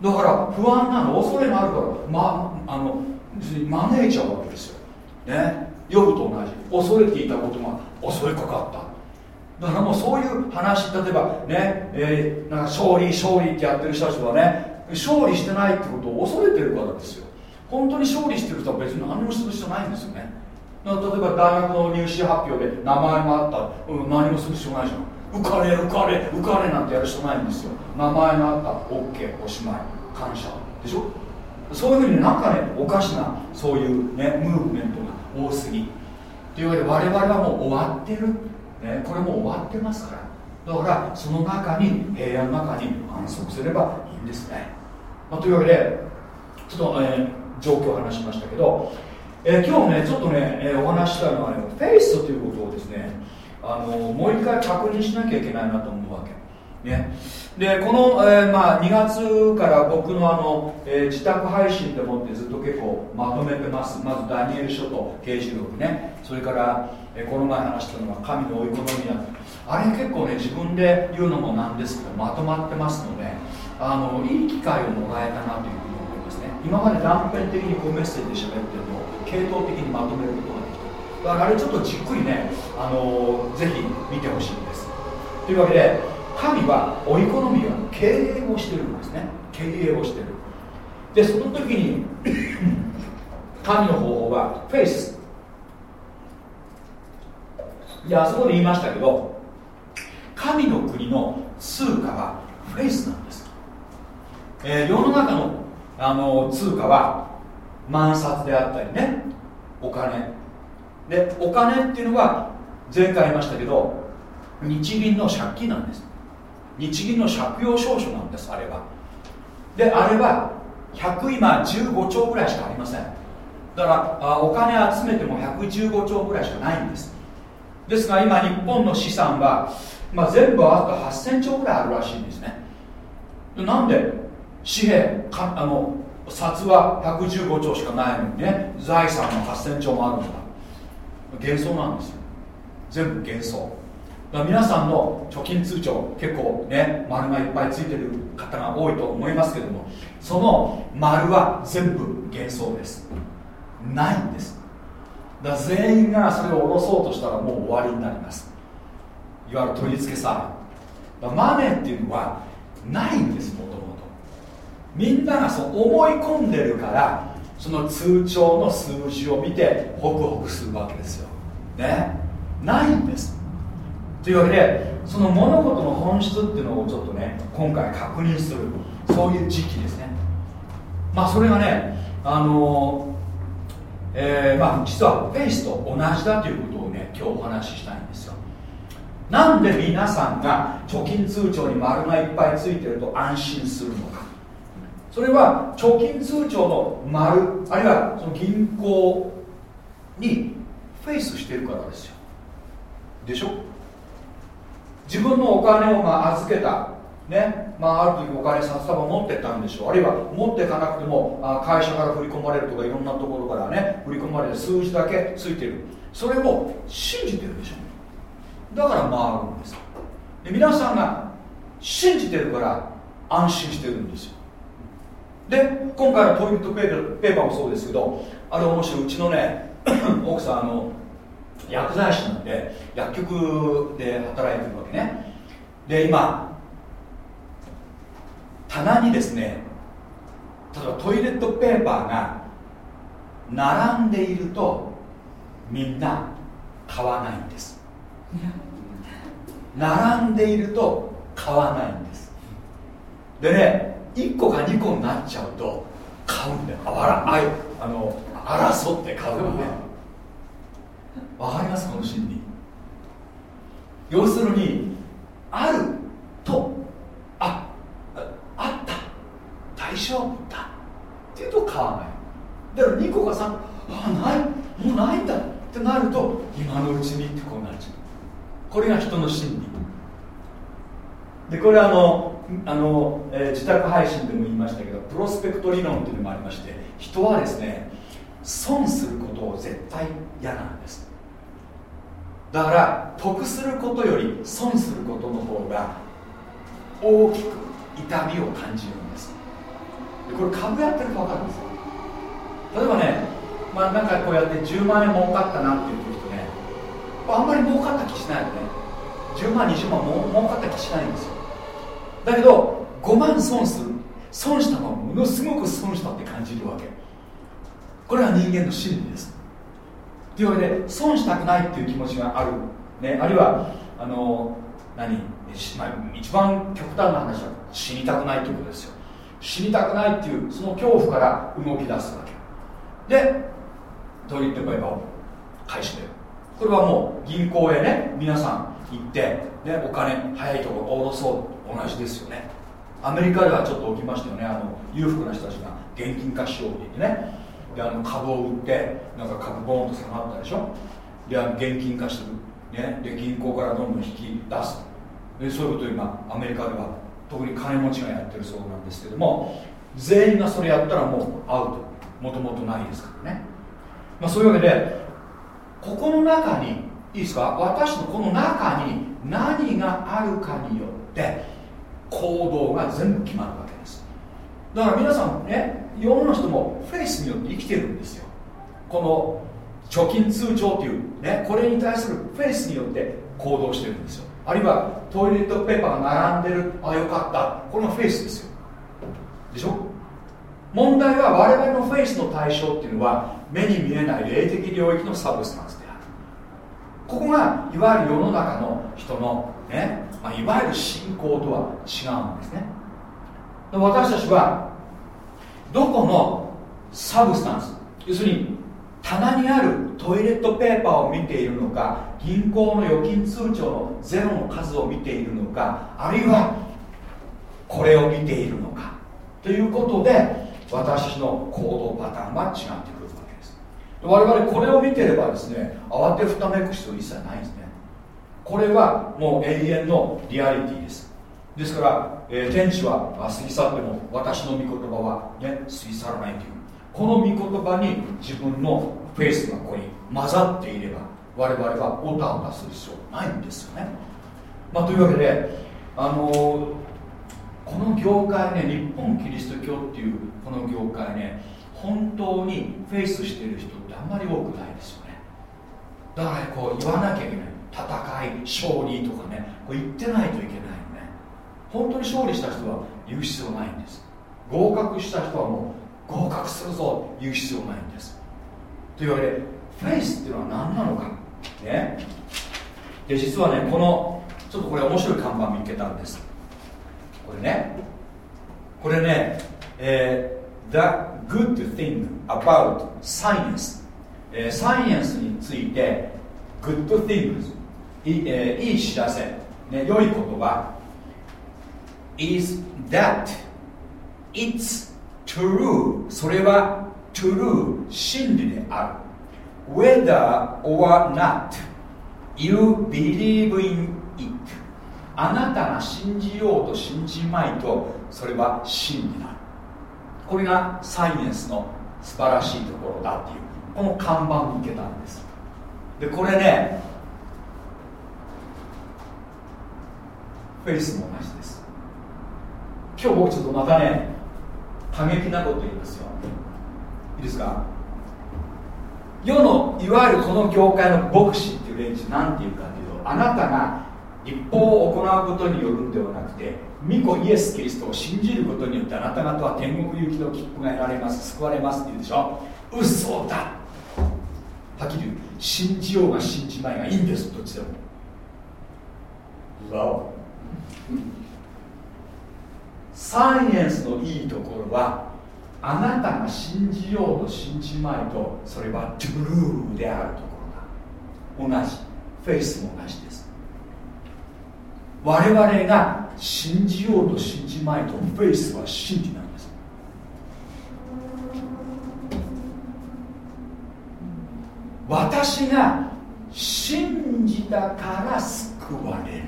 だから不安なの恐れがあるから、ま、あの招いちゃうわけですよ。ねヨブと同じ。恐れていたことが襲いかかった。だからもうそういう話例えばね、えー、なんか勝利勝利ってやってる人たちはね勝利してないってことを恐れてるからですよ。本当に勝利してる人は別に何もする必要ないんですよね。例えば大学の入試発表で名前があった、うん、何もする必要ないじゃん。受かれ受かれ受かれなんてやる必要ないんですよ。名前があった OK おしまい感謝。でしょ？そういうふうになんかねおかしなそういうねムーブメントが多すぎ。というわけで我々はもう終わってる、ね、これもう終わってますから。だからその中に平安の中に安息すればいいんですね、まあ、というわけでちょっと、えー、状況を話しましたけど、えー、今日ねちょっとね、えー、お話したのはねフェイスということをですねあのもう一回確認しなきゃいけないなと思うわけ。ね。でこの、えー、まあ、2月から僕のあの、えー、自宅配信でもってずっと結構まとめてます。まずダニエル書と刑事録ね。それから、えー、この前話したのは神の追い込みやあれ結構ね自分で言うのもなんですけどまとまってますのであのいい機会をもらえたなというふうに思いますね。今まで断片的にこうメッセージで喋ってるのを系統的にまとめることができた。だからあれちょっとじっくりねあのぜひ見てほしいんです。というわけで神はおイコノミーは経営をしてるんですね。経営をしてる。でその時に 神の方法はフェイス。いやあそこで言いましたけど神の国の通貨はフェイスなんです、えー、世の中のあの通貨は万札であったりねお金。でお金っていうのは前回言いましたけど日銀の借金なんです。日銀の借用証書なんですあれは。であれは100今15兆ぐらいしかありません。だからお金集めても115兆ぐらいしかないんです。ですが今日本の資産は、まあ、全部合わせて8000兆ぐらいあるらしいんですね。なんで紙幣かあの札は115兆しかないのにね財産の8000兆もあるんだ。幻想なんですよ。全部幻想。皆さんの貯金通帳結構ね丸がいっぱいついてる方が多いと思いますけどもその丸は全部幻想です。ないんです。だ全員がそれを下ろそうとしたらもう終わりになります。いわゆる取り付けさマネーっていうのはないんですもともとみんながそう思い込んでるからその通帳の数字を見てホクホクするわけですよ。ね？ないんです。というわけでその物事の本質っていうのをちょっとね今回確認するそういう時期ですね。まあそれがねあのえー、まあ実はフェイスと同じだということをね今日お話ししたいんですよ。なんで皆さんが貯金通帳に丸がいっぱいついてると安心するのか。それは貯金通帳の丸あるいはその銀行にフェイスしてるからですよ。でしょ？自分のお金をまあ預けた。ね。まあ、ある時お金札束持ってったんでしょう。あるいは持っていかなくてもあ会社から振り込まれるとかいろんなところからね振り込まれて数字だけついてる。それを信じてるでしょだから回るんですで皆さんが信じてるから安心してるんですよ。で今回のトイレットペーパーもそうですけどあれ面白いうちのね 奥さんあの薬剤師なんで薬局で働いてるわけね。で今棚にですね例えばトイレットペーパーが並んでいるとみんな買わないんです。並んでいると買わないんです。でね1個か2個になっちゃうと買うんだよ。あらああの争って買うんだよわかります？この心理。要するにあるとああった。大丈夫だ。っていうと買わない。だから2個か3個あないもうないんだ。ってなると今のうちにってこうなっちゃうこれが人の心理。でこれあのあの、えー、自宅配信でも言いましたけどプロスペクト理論っていうのもありまして人はですね損することを絶対嫌なんです。だから得することより損することの方が大きく痛みを感じるんです。でこれ株やってると分かるんですよ。例えばねまあなんかこうやって10万円儲かったなっていう時とねあんまり儲かった気しないよね。10万20万も儲かった気しないんですよ。だけど5万損する。損したのはものすごく損したって感じるわけ。これは人間の心理です。というわけで損したくないっていう気持ちがある、ね、あるいはあの何、まあ、一番極端な話は死にたくないということですよ。死にたくないっていうその恐怖から動き出すわけ。でトイレットペーパーを返してこれはもう銀行へね皆さん行って、ね、お金早いところ下ろそう。同じですよね。アメリカではちょっと起きましたよね。あの裕福な人たちが現金化しようって言ってね。であの株を売ってなんか株ボーンと下がったでしょ？であの現金化する、ね、で銀行からどんどん引き出す。でそういうことを今アメリカでは特に金持ちがやってるそうなんですけども全員がそれやったらもうアウト。もともとないですからね、まあ、そういうわけでここの中にいいですか？私のこの中に何があるかによって行動が全部決まるわけです。だから皆さんね世の人もフェイスによって生きてるんですよ。この貯金通帳っていう、ね、これに対するフェイスによって行動してるんですよ。あるいはトイレットペーパーが並んでるあよかった。これがフェイスですよ。でしょ？問題は我々のフェイスの対象っていうのは目に見えない霊的領域の substance である。ここがいわゆる世の中の人のね、まあ、いわゆる信仰とは違うんですね。私たちはどこのサブスタンス？要するに棚にあるトイレットペーパーを見ているのか銀行の預金通帳のゼロの数を見ているのかあるいはこれを見ているのかということで私の行動パターンは違ってくるわけです。我々これを見てればですね慌てふためく必要一切ないんですね。これはもう永遠のリアリティです。ですから、えー、天地は過ぎ去っても私の御言葉はね過ぎ去らないという。この御言葉に自分のフェイスがここに混ざっていれば我々はオタオタする必要ないんですよね、まあ、というわけであのー、この業界ね日本キリスト教っていうこの業界ね本当にフェイスしてる人ってあんまり多くないですよね。だからこう言わなきゃいけない。戦い勝利とかねこう言ってないといけない。本当に勝利した人は言う必要ないんです。合格した人はもう合格するぞ言う必要ないんです。というわけでフェイスっていうのは何なのか。ね。で実はねこのちょっとこれ面白い看板見つけたんです。これね。これね、えー、The good thing about science、えー、サイエンスについて good things い,、えー、いい知らせ、ね、良いことは is that it's true. それは true. 真理である。Whether or not you believe in it. あなたが信じようと信じまいとそれは真理だこれがサイエンスの素晴らしいところだっていうこの看板を受けたんです。でこれねフェイスも同じです。今日僕ちょっとまたね過激なこと言いますよ。いいですか？世のいわゆるこの業界の牧師っていう連中なんていうかというとあなたが立法を行うことによるんではなくて御子イエス・キリストを信じることによってあなた方は天国行きの切符が得られます救われますって言うでしょ嘘だはっきり言う信じようが信じまいがいいんですどっちでもわおサイエンスのいいところはあなたが信じようと信じまいとそれはトゥルーであるところだ。同じ。フェイスも同じです。我々が信じようと信じまいとフェイスは真理なんです。私が信じたから救われる。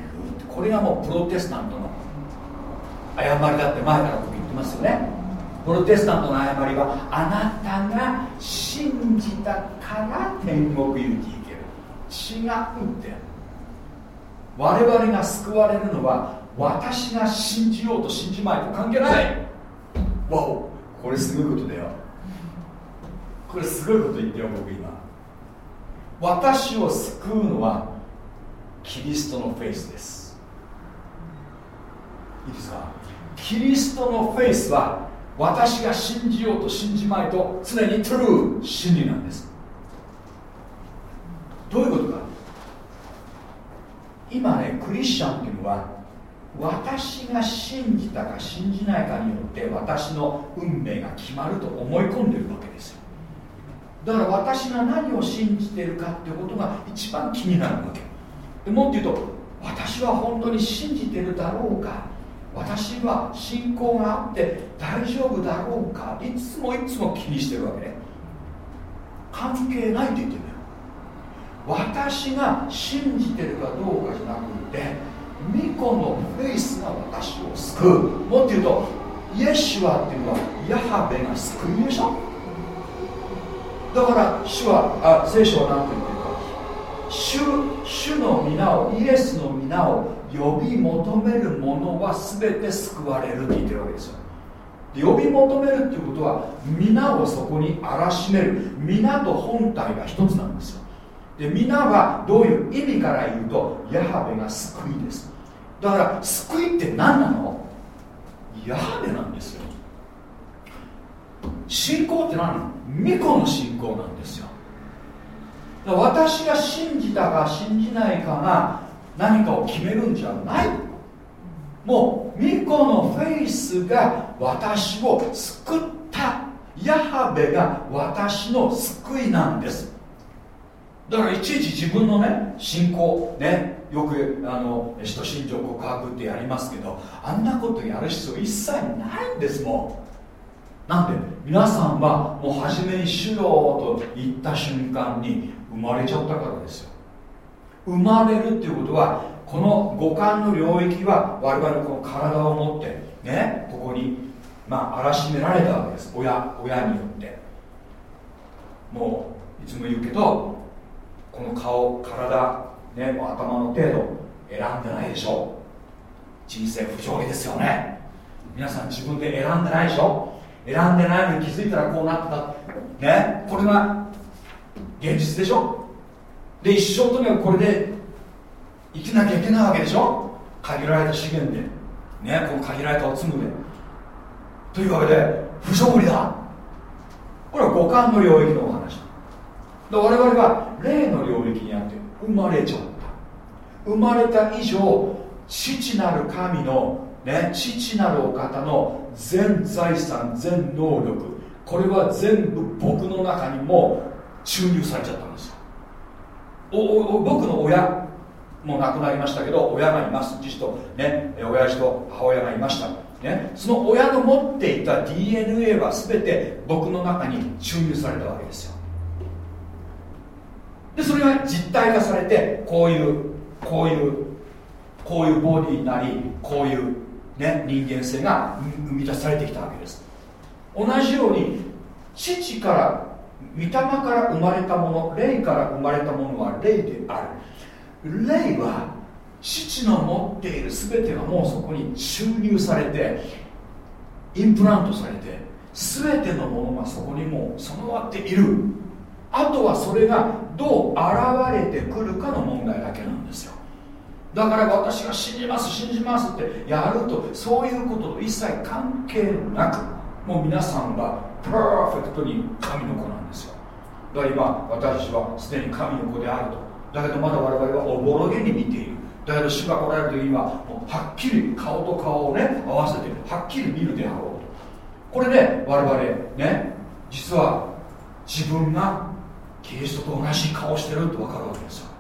これがもうプロテスタントの誤りだって前から僕言ってますよね。プロテスタントの誤りはあなたが信じたから天国行き行ける。違うって。我々が救われるのは私が信じようと信じまいと関係ない。わおこれすごいことだよ。これすごいこと言ってよ僕今。私を救うのはキリストのフェイスです。いいですか？キリストのフェイスは私が信じようと信じまいと常にトゥルー真理なんです。どういうことか。今ねクリスチャンっていうのは私が信じたか信じないかによって私の運命が決まると思い込んでるわけですよ。だから私が何を信じてるかってことが一番気になるわけ。でもっと言うと私は本当に信じてるだろうか。私は信仰があって大丈夫だろうか？いつもいつも気にしてるわけね。関係ないって言ってるんだよ。私が信じてるかどうかじゃなくて巫女のフェイスが私を救う。もっと言うとイエシュアっていうのはヤハベが救いでしょ？だから主はあ聖書は何て言ってるか。主主の皆をイエスの皆を呼び求める者は全て救われるって言ってるわけですよ。呼び求めるっていうことは皆をそこに荒らしめる。皆と本体が一つなんですよ。で皆はどういう意味から言うとヤハベが救いです。だから救いって何なの？ヤハベなんですよ。信仰って何なの？巫女の信仰なんですよ。私が信じたか信じないかが何かを決めるんじゃない。もう巫女のフェイスが私を救ったヤハベが私の救いなんです。だからいちいち自分のね信仰ねよくあの使徒信条告白ってやりますけどあんなことやる必要一切ないんですもん。なんで皆さんはもう初めに主よと言った瞬間に生まれちゃったからですよ。生まれるっていうことはこの五感の領域は我々のこの体を持ってねここにまあ荒らしめられたわけです。親親によって。もういつも言うけどこの顔体ねもう頭の程度選んでないでしょ。人生不条理ですよね。皆さん自分で選んでないでしょ。選んでないのに気づいたらこうなってた。ねこれが現実でしょ。で一生とにかくこれで生きなきゃいけないわけでしょ？限られた資源で。ねこの限られたおつむで。というわけで不条理だ。これは五感の領域のお話で我々は霊の領域にあって生まれちゃった。生まれた以上父なる神のね父なるお方の全財産全能力これは全部僕の中にも注入されちゃったんです。おお僕の親もう亡くなりましたけど親がいます。父とね親父と母親がいました。ね、その親の持っていた DNA は全て僕の中に注入されたわけですよ。でそれが実体化されてこういうこういうこういうボディになりこういう、ね、人間性が生み出されてきたわけです。同じように父から御霊から生まれたもの霊から生まれたものは霊である。霊は父の持っている全てがもうそこに注入されてインプラントされて全てのものがそこにもう備わっている。あとはそれがどう現れてくるかの問題だけなんですよ。だから私が信じます信じますってやるとそういうことと一切関係なくもう皆さんはパーフェクトに神の子なんですよ。だから今私はすでに神の子であると。だけどまだ我々はおぼろげに見ている。だけど主が来られる時にはもうはっきり顔と顔をね合わせてはっきり見るであろうと。これで我々ね実は自分がキリストと同じ顔してるって分かるわけですよ。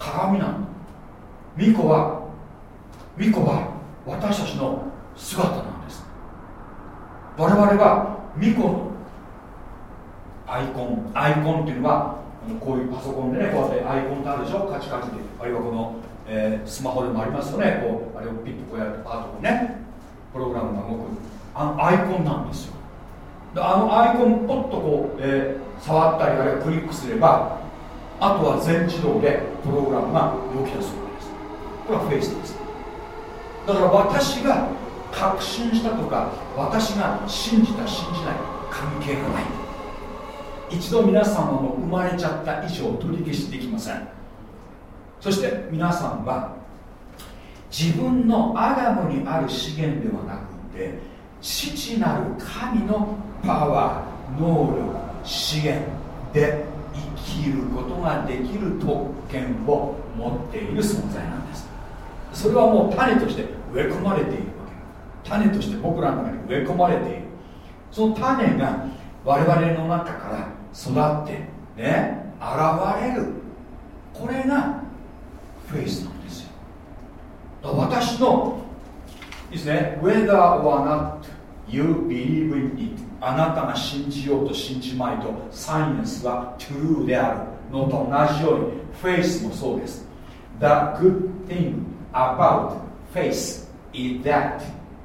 鏡なの巫女は巫女は私たちの姿なんです我々は巫女のアイコン。アイコンっていうのはこういうパソコンでねこうやってアイコンってあるでしょ？カチカチで。あるいはこの、えー、スマホでもありますよね。こうあれをピッとこうやるとパートこねプログラムが動く。あのアイコンなんですよ。であのアイコンポッとこう、えー、触ったりあるいはクリックすればあとは全自動でプログラムが動き出すわけです。これはフェイスです。だから私が確信したとか私が信じた信じない関係がない。一度皆さんはも生まれちゃった以上取り消しできません。そして皆さんは自分のアダムにある資源ではなくて父なる神のパワー能力資源で生きることができる特権を持っている存在なんです。それはもう種として植え込まれている。種として僕らの中に植え込まれている。その種が我々の中から育ってね現れる。これがフェイスなんですよ。私のいいですね。Whether or not you believe in it あなたが信じようと信じまいとサイエンスは true である。のと同じようにフェイスもそうです。The good thing about faith is that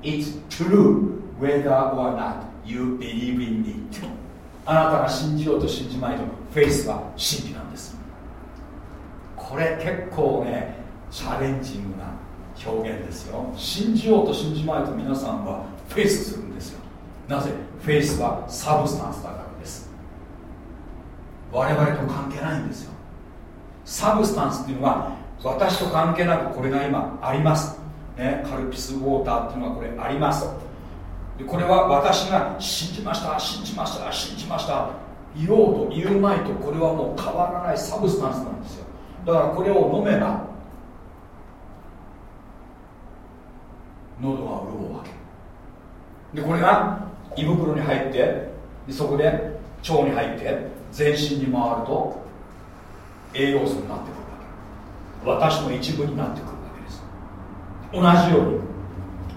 it's true whether or not you believe in it. あなたが信じようと信じまいとフェイスは真理なんです。これ結構ねチャレンジングな表現ですよ。信じようと信じまいと皆さんはフェイスするんですよ。なぜ？フェイスは substance だからです。我々と関係ないんですよ。 substance っていうのは私と関係なくこれが今あります、ね、カルピスウォーターっていうのはこれあります。これは私が信じました信じました信じました。言おうと言うまいとこれはもう変わらない substance なんですよ。だからこれを飲めば喉が潤うわけ。でこれが胃袋に入ってそこで腸に入って全身に回ると栄養素になってくるわけ。私の一部になってくる。同じよ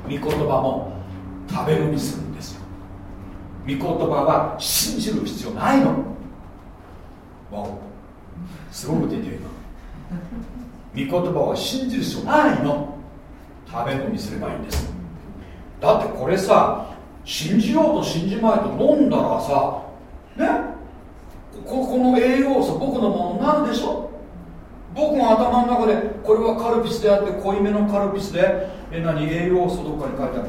うに御言葉も食べ飲みするんですよ。御言葉は信じる必要ないの。わお。すごく出てる今御言葉は信じる必要ないの。食べ飲みすればいいんです。だってこれさ信じようと信じまいと飲んだらさねここの栄養素僕のものになるでしょ？僕の頭の中でこれはカルピスであって濃いめのカルピスでえ何？栄養素どっかに書いてある？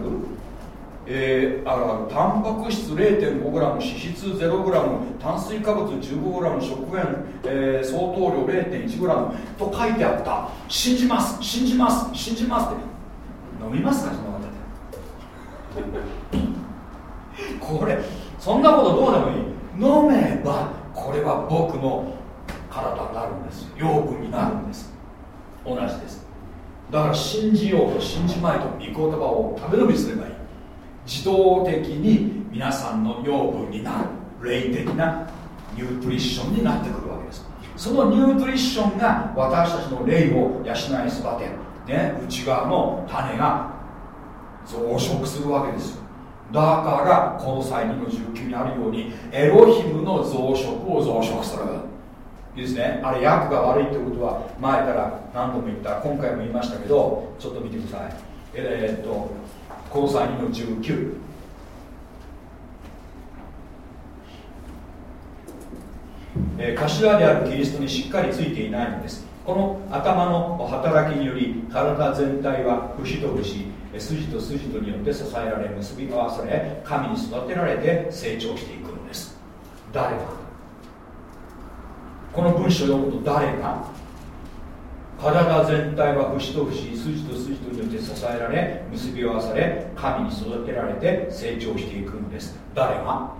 えー、あタンパク質 0.5g 脂質 0g 炭水化物 15g 食塩、えー、相当量 0.1g と書いてあった。信じます。信じます。信じますって。飲みますか？そんなことこれそんなことどうでもいい。飲めばこれは僕の体になるんです。養分になるんです。同じです。だから信じようと信じまいと御言葉を食べ飲みすればいい。自動的に皆さんの養分になる霊的なニュートリッションになってくるわけです。そのニュートリッションが私たちの霊を養い育て、ね、内側の種が増殖するわけですよ。だからこの際2の19にあるようにエロヒムの増殖を増殖する。いいですね。あれ訳が悪いってことは前から何度も言った今回も言いましたけどちょっと見てください。えー、っとこの際2の19えー、頭であるキリストにしっかりついていないのです。この頭の働きにより体全体は節と節筋と筋とによって支えられ結び合わされ神に育てられて成長していくのです。誰がこの文章を読むと誰が体全体は節と節筋と筋とによって支えられ結び合わされ神に育てられて成長していくんです。誰が？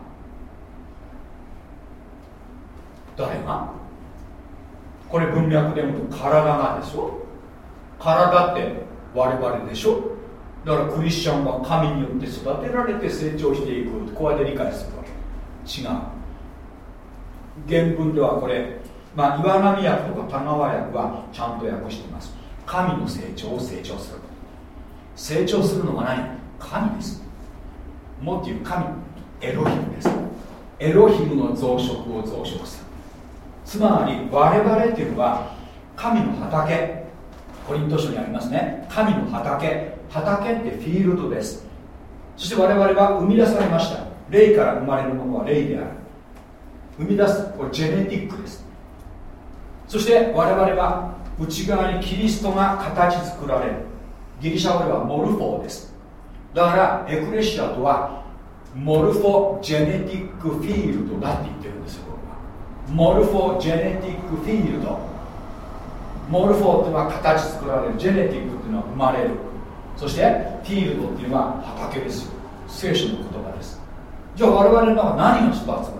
誰が？これ文脈で読むと体がでしょ体って我々でしょ。だからクリスチャンは神によって育てられて成長していく。こうやって理解するわけ。違う。原文ではこれ、まあ、岩波訳とか田川訳はちゃんと訳しています。神の成長を成長する。成長するのは何？神です。もっと言う神エロヒムです。エロヒムの増殖を増殖する。つまり我々っていうのは神の畑。コリント書にありますね。神の畑。畑ってフィールドです。そして我々は生み出されました。霊から生まれるものは霊である。生み出すこれジェネティックです。そして我々は内側にキリストが形作られる。ギリシャ語ではモルフォーです。だからエクレシアとは morphogenetic field だって言ってるんですよこれは。 morphogenetic field。モルフォーっていうのは形作られる。 genetic っていうのは生まれる。そして field っていうのは畑ですよ。聖書の言葉です。じゃあ我々の中何が育つわけ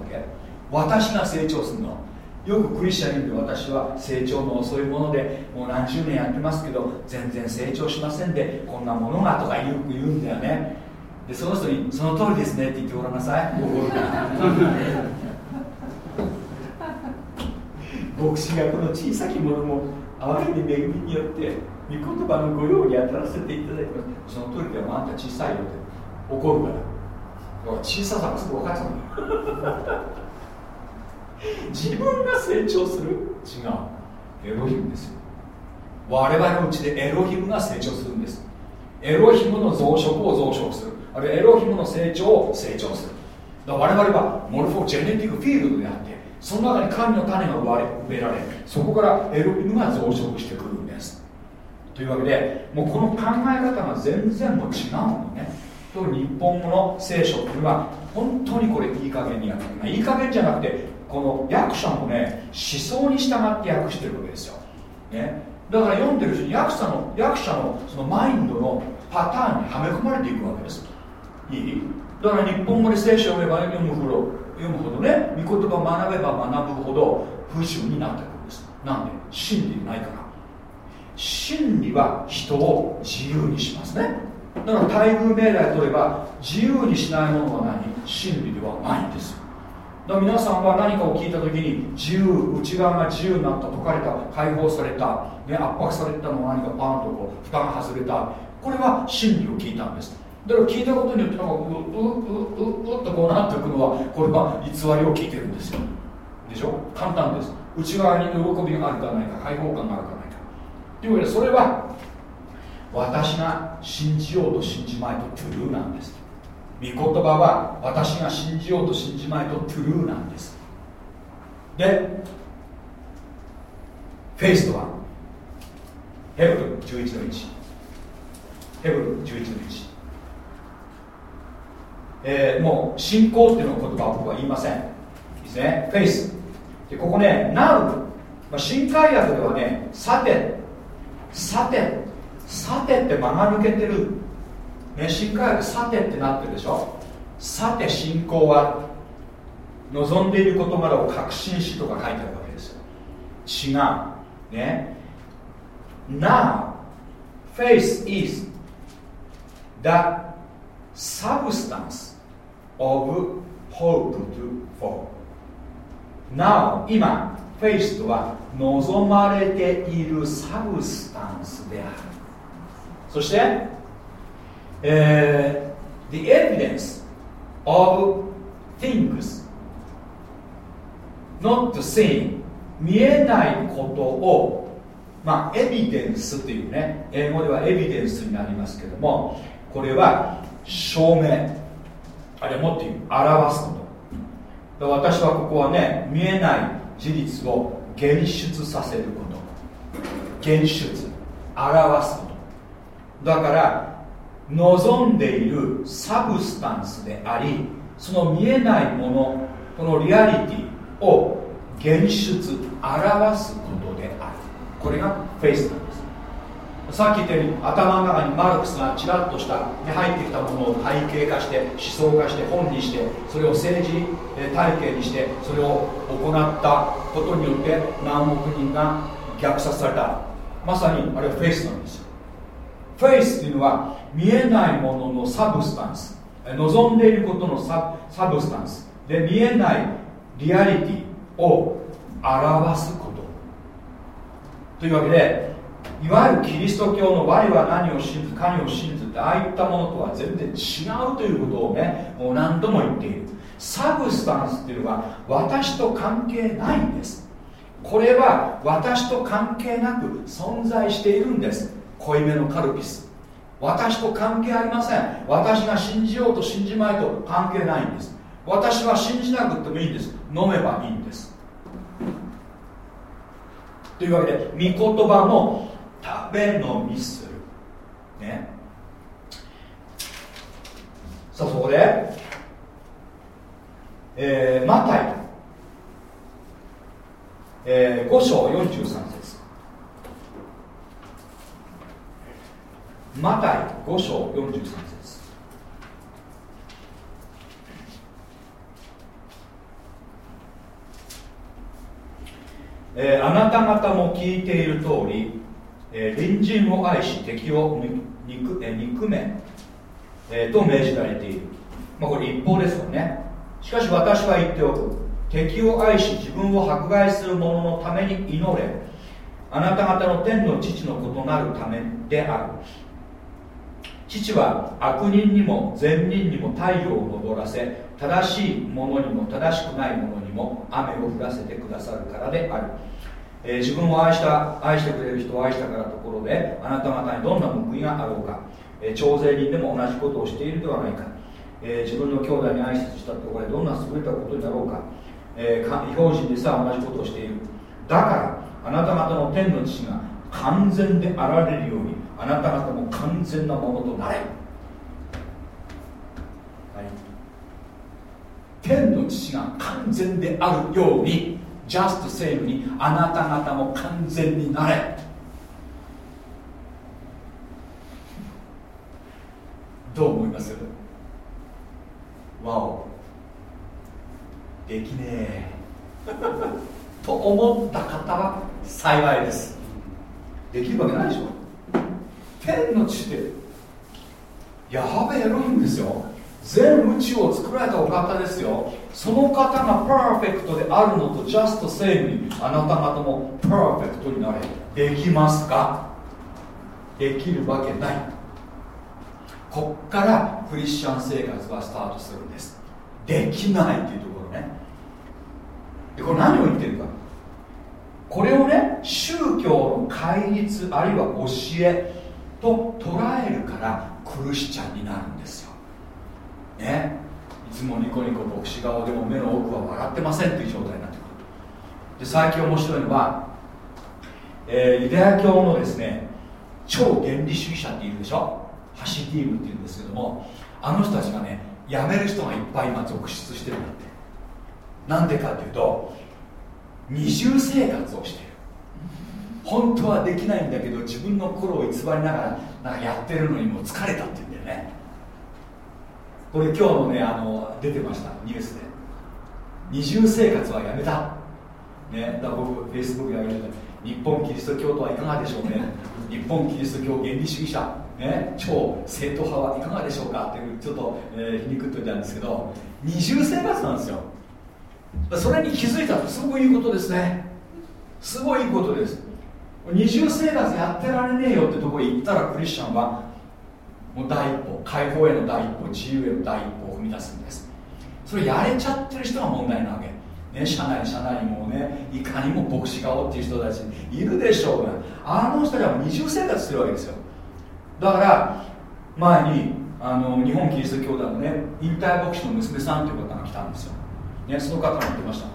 私が成長するのよくクリスチャン言うんで私は成長の遅いものでもう何十年やってますけど全然成長しませんでこんなものがとかよく言うんだよね。でその人にその通りですねって言ってごらんなさい。怒るから牧師がこの小さきものも哀れに恵みによって御言葉の御用に当たらせていただきます。その通りでもあんた小さいよって怒るから。小ささがすぐ分かっちゃうんだよ自分が成長する？違う。エロヒムですよ。我々のうちでエロヒムが成長するんです。エロヒムの増殖を増殖する。あるいはエロヒムの成長を成長する。だから我々はモルフォジェネティックフィールドであってその中に神の種が植えられそこからエロヒムが増殖してくるんです。というわけでもうこの考え方が全然もう違うのね。と日本語の聖書っていうのは本当にこれいい加減にやってる。いい加減じゃなくてこの役者もね思想に従って訳してるわけですよ、ね、だから読んでるうちに役者の役者のそのマインドのパターンにはめ込まれていくわけです。いい？だから日本語で聖書を読めば読むほど読むほどね御言葉を学べば学ぶほど不自由になってくるんです。なんで真理ないから。真理は人を自由にしますね。だから待遇命題取れば自由にしないものは何？真理ではないんですだから皆さんは何かを聞いた時に自由内側が自由になった解かれた解放された、ね、圧迫されたのが何かパンとこう蓋が外れた。これは真理を聞いたんです。だから聞いたことによってなんかうううううっとこうなっていくのはこれは偽りを聞いてるんですよでしょ簡単です内側に喜びがあるかないか解放感があるかないかというわけでそれは私が信じようと信じまいとトゥルーなんです言葉は私が信じようと信じまいとトゥルーなんです。でフェイスとは？ヘブル11の1ヘブル11の1えー、もう信仰っていうの言葉は僕は言いません。いいですね？フェイス。でここね Now、まあ、新海訳ではねさてさてさてって間が抜けてる。ね、新科学さてってなってるでしょ？さて信仰は望んでいる事柄を確信しとか書いてあるわけですよ。違う。ね。Now faith is the substance of hope to fall Now 今フェイスとは望まれているサブスタンスである。そして uh, the evidence of things not seen 見えないことをまあエビデンスっていうね英語ではエビデンスになりますけどもこれは証明あるいはもっと言う表すこと。私はここはね見えない事実を現出させること。現出表すこと。だから望んでいる substance でありその見えないものこのリアリティを現出表すことである。これがフェイスなんですさっき言ったように頭の中にマルクスがちらっとした入ってきたものを体系化して思想化して本にしてそれを政治体系にしてそれを行ったことによって何億人が虐殺された。まさにあれはフェイスなんですフェイスというのは見えないものの substance。望んでいることのサ substance。で見えないリアリティを表すこと。というわけでいわゆるキリスト教の我は何を信ず神を信ずってああいったものとは全然違うということをねもう何度も言っている。 substance っていうのは私と関係ないんです。これは私と関係なく存在しているんです。濃いめのカルピス。私と関係ありません。私が信じようと信じまいと関係ないんです。私は信じなくてもいいんです。飲めばいいんです。というわけで御言葉の食べ飲みする。ね。さあそこで、えー、マタイ、えー、5章43節。マタイ5章43節。えー、あなた方も聞いている通り、えー、隣人を愛し敵を憎,、えー、憎め、えー、と命じられている、まあ、これ一方ですよね。しかし私は言っておく。敵を愛し自分を迫害する者のために祈れ。あなた方の天の父の異なるためである。父は悪人にも善人にも太陽を昇らせ正しい者にも正しくない者にも雨を降らせてくださるからである、えー、自分を愛した愛してくれる人を愛したからところであなた方にどんな報いがあろうか、えー、徴税人でも同じことをしているではないか、えー、自分の兄弟に挨拶したところでどんな優れたことになろうか、えー、法人でさ同じことをしている。だからあなた方の天の父が完全であられるようにあなた方も完全なものとなれ、はい、天の父が完全であるようにジャストセームにあなた方も完全になれ。どう思います？わお。できねえ。と思った方は幸いです。できるわけないでしょ。天の地でヤハベエロヒムですよ。全宇宙を作られたお方ですよ。その方がパーフェクトであるのとジャストセームにあなた方もパーフェクトになれ。できますか？できるわけない。こっからクリスチャン生活はスタートするんです。できないっていうところね。でこれ何を言ってるか。これをね宗教の戒律あるいは教えと捉えるからクリスチャンになるんですよ。ね。いつもニコニコ牧師顔でも目の奥は笑ってませんっていう状態になってくるで最近面白いのは、えー、ユダヤ教のですね超原理主義者っているでしょ？ハシディームっていうんですけどもあの人たちがね辞める人がいっぱい今続出してるんだって。なんでかっていうと二重生活をしている。本当はできないんだけど自分の心を偽りながらなんかやってるのにもう疲れたって言うんだよね。これ今日のねあの出てましたニュースで。二重生活はやめた。ね、だ僕、フェイスブックで上げて日本キリスト教徒はいかがでしょうね。日本キリスト教原理主義者、ね、超正統派はいかがでしょうかっていうちょっと、えー、皮肉っといたんですけど二重生活なんですよ。それに気づいたってすごいいいことですね。すごいいいことです。二重生活やってられねえよってとこ行ったらクリスチャンはもう第一歩解放への第一歩自由への第一歩を踏み出すんです。それやれちゃってる人が問題なわけ。ね、社内社内にもねいかにも牧師顔っていう人たちいるでしょうが。あの人たちは二重生活してるわけですよ。だから前にあの日本キリスト教団のね引退牧師の娘さんという方が来たんですよ。ね、その方が言ってました。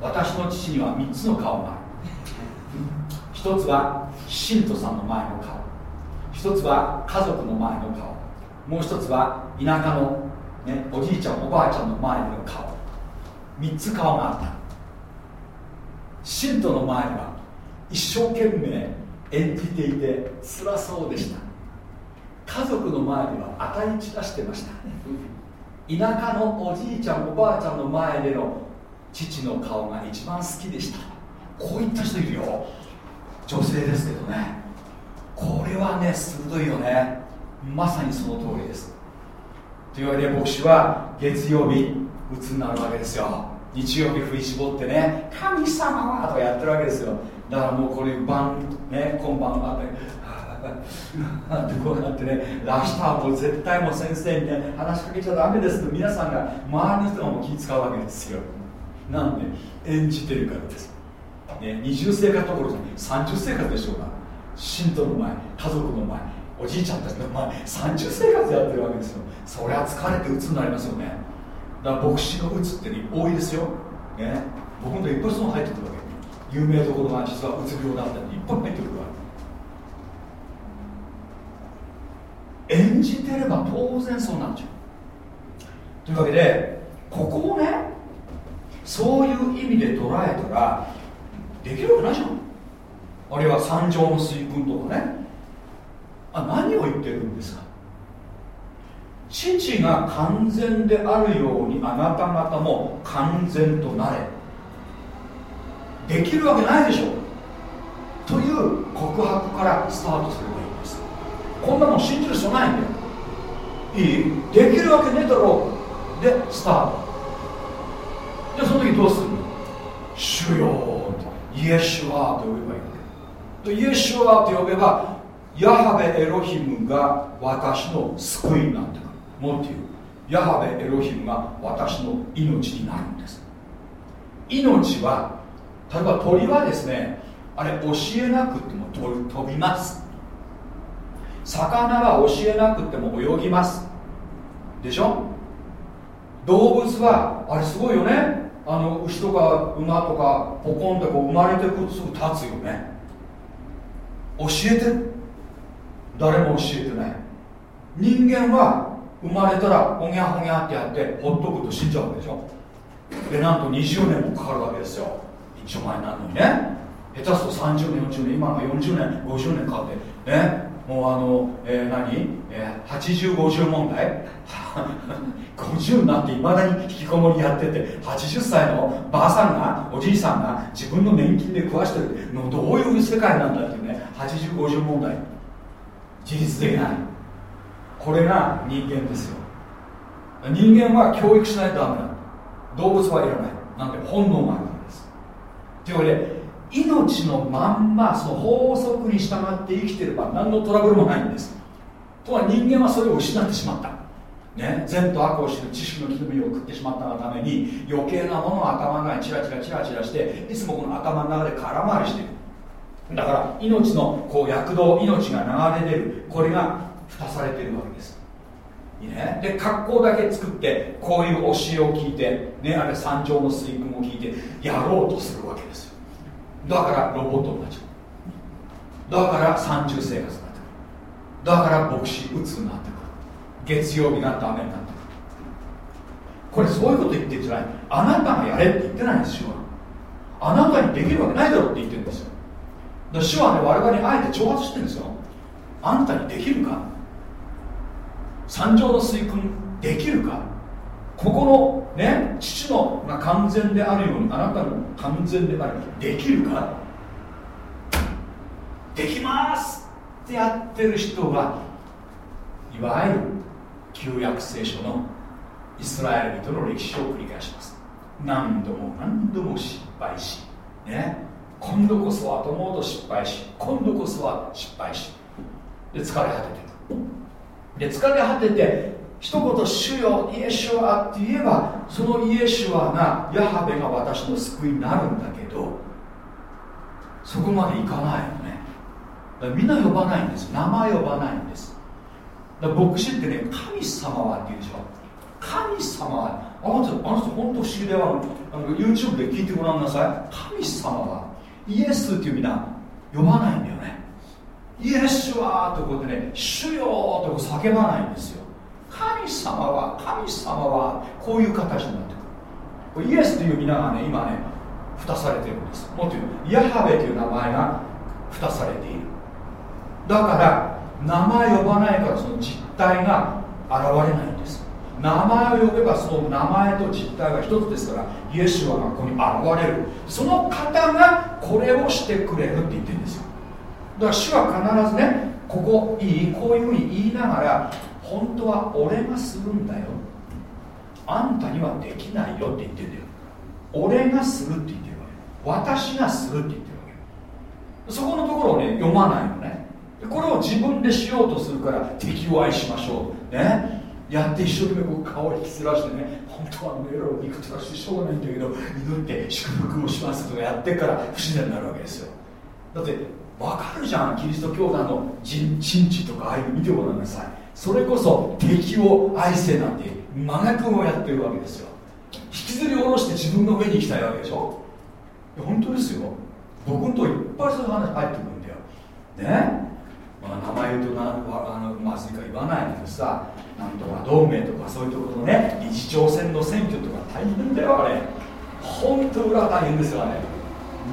私の父には3つの顔がある。一つは信徒さんの前の顔。一つは家族の前の顔。もう一つは田舎の、ね、おじいちゃんおばあちゃんの前の顔。3つ顔があった。信徒の前は一生懸命演じていて辛そうでした。家族の前では与え散らしてました。田舎のおじいちゃんおばあちゃんの前での父の顔が一番好きでした。こういった人いるよ。女性ですけどね。これはね鋭いよね。まさにその通りです。というわけで牧師は月曜日鬱になるわけですよ。日曜日振り絞ってね神様はとかやってるわけですよ。だからもうこれ晩ね今晩はなんてこうなってねラシターも絶対もう先生にね話しかけちゃダメですと皆さんが周りの人がもう気使うわけですよなんで演じてるからです、ね、20生活どころじゃない30生活でしょうか信徒の前家族の前おじいちゃんたちの前30生活やってるわけですよそりゃ疲れて鬱になりますよねだから牧師の鬱って多いですよ、ね、僕のといっぱいその入ってくるわけ有名どころが実はうつ病だったりいっぱい入ってくるわけ演じてれば当然そうなっちゃうというわけでここをねそういう意味で捉えたらできるわけないじゃん。あるいは三条の水訓とかね。あ何を言ってるんですか。父が完全であるようにあなた方も完全となれ。できるわけないでしょ。という告白からスタートすればいいんですこんなの信じる必要ないんだよ。いい？できるわけねえだろ。うでスタート。でその時どうするの？主よイエシュアと呼べばいいわけイエシュアと呼べばヤハベエロヒムが私の救いになってくる。もっと言う。ヤハベエロヒムが私の命になるんです。命は例えば鳥はですねあれ教えなくても飛びます。魚は教えなくても泳ぎます。でしょ？動物はあれすごいよね。あの牛とか馬とかポコンってこう生まれてくるとすぐ立つよね。教えて誰も教えてない。人間は生まれたらほにゃほにゃってやってほっとくと死んじゃうわけでしょ。でなんと20年もかかるわけですよ。一丁前になるのにね。下手すと30年40年今が40年50年かかってね。もうあの、えー、何、えー、8050問題？50になっていまだに引きこもりやってて80歳のばあさんがおじいさんが自分の年金で食わしてるのどういう世界なんだっていうね8050問題。自立できな。いこれが人間ですよ。人間は教育しないとダメだ。動物はいらない。なんて本能があるわけです。というわけで命のまんまその法則に従って生きてれば何のトラブルもないんです。とは人間はそれを失ってしまった。ね、善と悪を知る知識の木の実を食ってしまったがために余計なものを頭の中にチラチラチラチラしていつもこの頭の中で空回りしている。だから命のこう躍動命が流れ出るこれが蓋されているわけです。いいね。で格好だけ作ってこういう教えを聞いてねあれ三条の水訓を聞いてやろうとするわけですだからロボットになっちゃう。だから三重生活になってくる。だから牧師うつになってくる。月曜日がダメになってくる。これそういうこと言ってんじゃない。あなたがやれって言ってないんですよ。あなたにできるわけないだろって言ってるんですよ。だ主はね我々にあえて挑発してるんですよ。あんたにできるか。三条の水訓できるか。ここのね父のが完全であるようにあなたの完全であるようにできるか？できますってやってる人はいわゆる旧約聖書のイスラエル人の歴史を繰り返します。何度も何度も失敗しね今度こそはと思うと失敗し今度こそは失敗し。で疲れ果ててで疲れ果てて一言「主よイエシュア」って言えばそのイエシュアがヤハベが私の救いになるんだけどそこまでいかないよね。みんな呼ばないんです。名前呼ばないんです。だ牧師ってね神様はって言うでしょ神様は。あなたあの人本当不思議ではあの YouTube で聞いてごらんなさい。神様は。イエスっていうみんな呼ばないんだよね。イエスはとこうやってね主よと叫ばないんですよ。神様は神様はこういう形になってくるイエスという皆がね今ね蓋されてるんですもっと言うヤハベという名前が蓋されている。だから名前呼ばないからその実態が現れないんです。名前を呼べばその名前と実態が一つですからイエシュアがここに現れる。その方がこれをしてくれるって言ってるんですよ。だから主は必ずねここいいこういうふうに言いながら本当は俺がするんだよ。あんたにはできないよって言ってんだよ。俺がするって言ってるわけ。私がするって言ってるわけ。そこのところをね読まないのね。これを自分でしようとするから敵を愛しましょう。ね。やって一生懸命こう顔を引きずらしてね本当はメロを憎たらしてしょうがないんだけど祈って祝福をしますとかやってから不自然になるわけですよ。だって分かるじゃん。キリスト教団の人人知とかああいうの見てごらんなさい。それこそ敵を愛せなんて真逆をやってるわけですよ。引きずり下ろして自分の上に行きたいわけでしょ？本当ですよ。僕のといっぱいそういう話入ってくるんだよ。ね？まあ、名前言うとなあのまずいか言わないけどさなんとか同盟とかそういうところのね理事長選の選挙とか大変だよあれ。本当裏大変ですよあれ。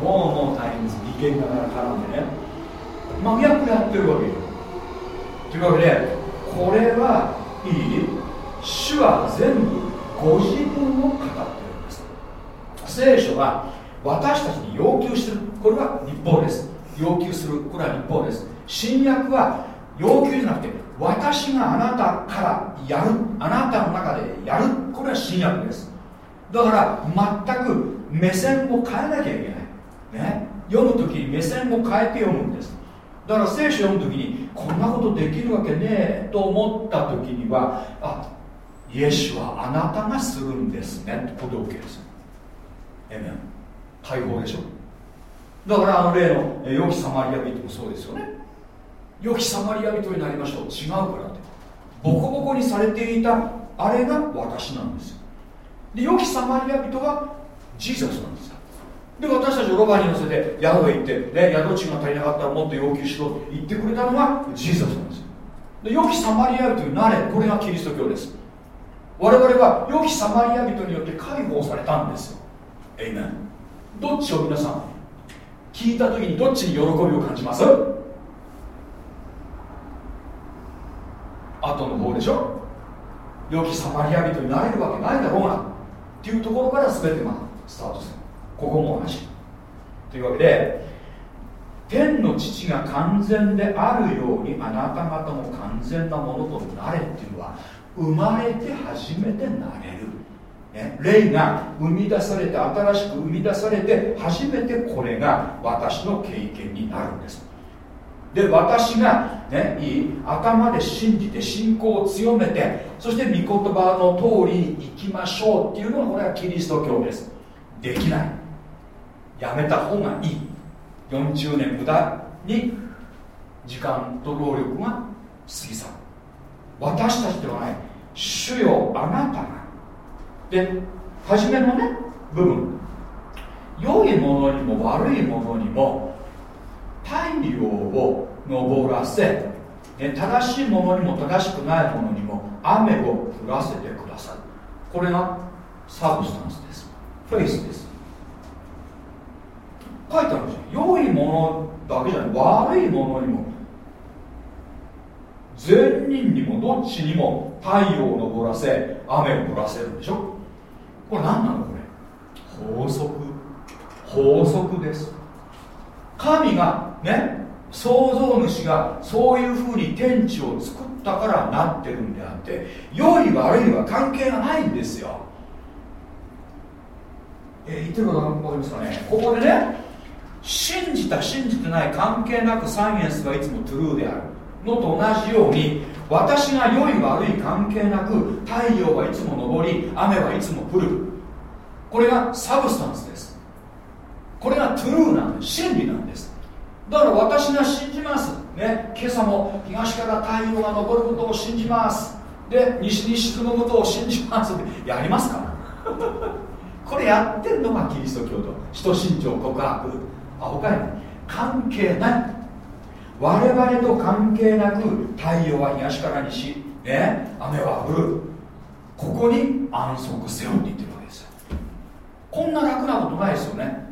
もうもう大変です。利権が絡んでね。真逆やってるわけよ。というわけでこれはいい。主は全部ご自分を語ってるんです。聖書は私たちに要求してる。これは立法です。要求する。これは立法です。新約は要求じゃなくて私があなたからやる。あなたの中でやる。これは新約です。だから全く目線を変えなきゃいけない、ね、読む時に目線を変えて読むんです。だから聖書読む時にこんなことできるわけねえと思った時にはあイエスはあなたがするんですねってこと OK ですえめん解放でしょ。だからあの例の良きサマリア人もそうですよね。良きサマリア人になりましょう。違うからって。ボコボコにされていたあれが私なんですよ。で良きサマリア人がジーザスなんですよ。で私たちをロバに乗せて宿へ行って、ね、宿地が足りなかったらもっと要求しろと言ってくれたのがジーザスなんです。よで良きサマリア人になれこれがキリスト教です。我々は良きサマリア人によって解放されたんですよ。エイメンどっちを皆さん聞いた時にどっちに喜びを感じます？後の方でしょ？良きサマリア人になれるわけないだろうがっていうところから全てがスタートする。ここも同じ。というわけで天の父が完全であるようにあなた方も完全なものとなれっていうのは生まれて初めてなれる、ね、霊が生み出されて新しく生み出されて初めてこれが私の経験になるんです。で私が、ね、いい頭で信じて信仰を強めてそして御言葉の通りに行きましょうっていうのがこれはキリスト教です。できない。やめた方がいい。40年無駄に時間と労力が過ぎ去る。私たちではない。主よあなたが。で初めのね部分。良いものにも悪いものにも太陽を昇らせ、ね、正しいものにも正しくないものにも雨を降らせてくださる。これがサブスタンスです。フェイスです。書いてあるんですよ。良いものだけじゃない悪いものにも。善人にもどっちにも太陽を昇らせ雨を降らせるんでしょ？これ何なのこれ？法則。法則です。神がね創造主がそういうふうに天地を作ったからなってるんであって良い悪いは関係がないんですよ。えー、言ってること分かりますかね？ここでね信じた信じてない関係なくサイエンスがいつもトゥルーであるのと同じように私が良い悪い関係なく太陽はいつも昇り雨はいつも降る。これがサブスタンスです。これがトゥルーなんです。真理なんですだから私が信じます。ね今朝も東から太陽が昇ることを信じます。で西に沈むことを信じます。ってやりますか？これやってんのがキリスト教徒。人信条告白。あ他に関係ない。我々と関係なく太陽は東から西。ね。雨は降る。ここに安息せよって言ってるわけですこんな楽なことないですよね。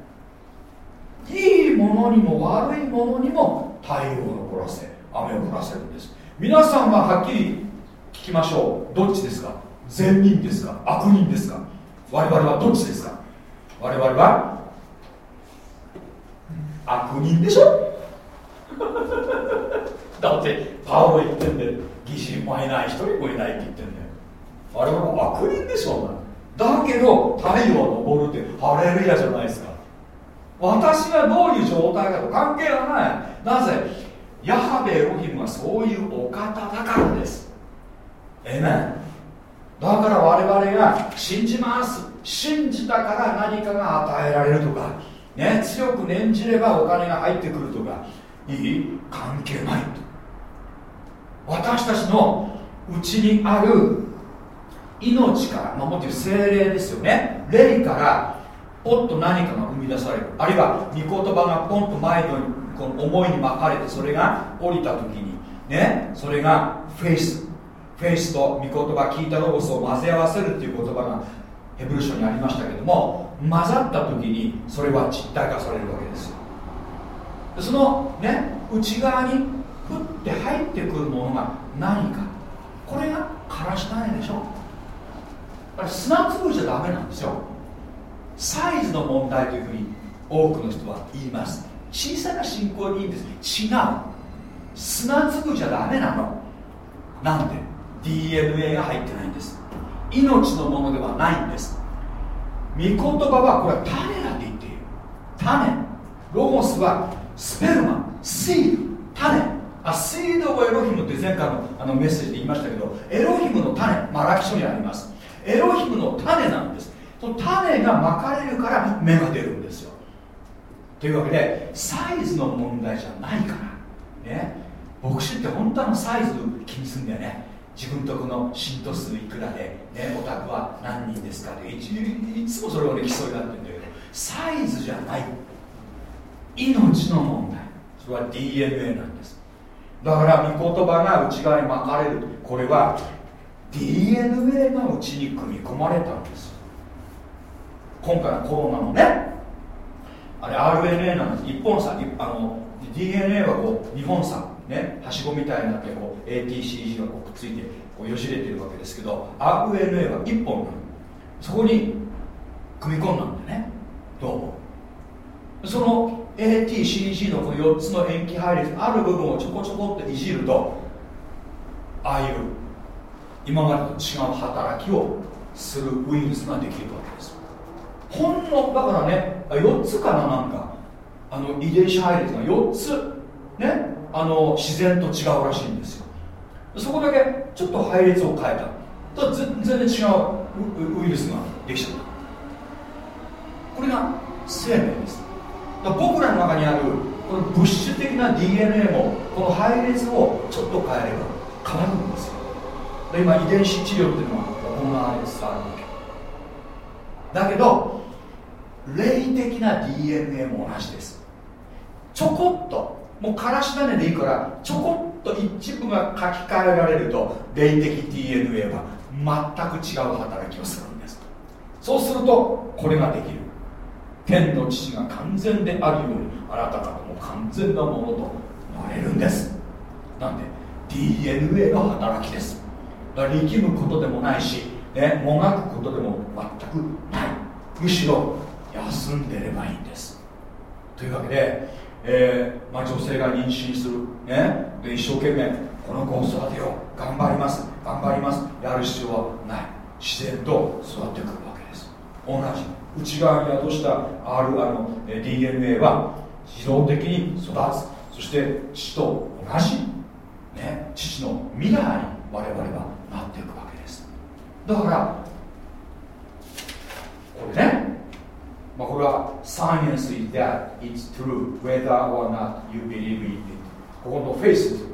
いいものにも悪いものにも太陽を残らせ雨を降らせるんです。皆さんははっきり聞きましょう。どっちですか？善人ですか？悪人ですか？我々はどっちですか？我々は悪人でしょ？だってパウロ言ってんで疑心もいない一人もいないって言ってんだよ。我々は悪人でしょだけど太陽が昇るってハレルヤじゃないですか。私がどういう状態かと関係がない。なぜ？ヤハベエロヒムはそういうお方だからです。えめだから我々が信じます。信じたから何かが与えられるとか。ね強く念じればお金が入ってくるとかいい関係ないと。私たちのうちにある命から、まあ、もっと精霊ですよね。霊からポッと何かが生み出される。あるいは御言葉がポンと前のこの思いに蒔かれてそれが降りた時にねそれがフェイス。フェイスと御言葉聞いたロゴスを混ぜ合わせるっていう言葉がヘブル書にありましたけども混ざった時にそれは実体化されるわけです。よそのね内側にふって入ってくるものが何か。これがからし種でしょ。あれ砂粒じゃダメなんですよ。サイズの問題というふうに多くの人は言います。小さな信仰にいいんです。違う。砂粒じゃダメなの。なんで？DNA が入ってないんです。命のものではないんです。御言葉はこれは種だって言っている。種。ロゴスはスペルマ。シード種。あシードをエロヒムって前回のあのメッセージで言いましたけどエロヒムの種マラキ書にあります。エロヒムの種なんです。その種がまかれるから芽が出るんですよ。というわけでサイズの問題じゃないから。ね。牧師って本当のサイズ気にするんだよね。自分とこの信徒数いくらで、ね、お宅は何人ですかっていいつもそれをね競い合ってるんだけどサイズじゃない。命の問題。それは DNA なんです。だから御言葉が内側に巻かれる。これは DNA が内に組み込まれたんです。今回のコロナのね。あれ RNA なんです。一本さあの DNA はこう2本さねはしごみたいになってこう ATCG がこうくっついてこうよじれてるわけですけど RNA は1本なのそこに組み込んだんでね。どうもその ATCG のこの4つの塩基配列ある部分をちょこちょこっていじるとああいう今までと違う働きをするウイルスができるわけです。ほんのだからね4つかななんか。あの遺伝子配列が4つ。ね？あの自然と違うらしいんですよ。そこだけちょっと配列を変えた。と全然違うウイルスができちゃった。これが生命です。僕らの中にあるこの物質的な DNA もこの配列をちょっと変えれば変わるんですよ。今遺伝子治療っていうのは行われつつあるわけ。だけど霊的な DNA も同じです。ちょこっともうからし種でいいからちょこっと一部が書き換えられると霊的 DNA は全く違う働きをするんです。そうするとこれができる。天の父が完全であるようにあなた方も完全なものとなれるんです。なんで DNA の働きです。だから力むことでもないし、ね、もがくことでも全くない。むしろ休んでればいいんです。というわけで、えーまあ、女性が妊娠する、ね、で一生懸命この子を育てよ。う頑張ります。頑張ります。やる必要はない。自然と育ってくるわけです。同じ。内側に宿した R あの DNA は自動的に育つ。そして父と同じ、ね、父の未来に我々はなっていくわけです。だからこれね。まあ、これは Science is that it's true whether or not you believe in it ここの Faith ですよ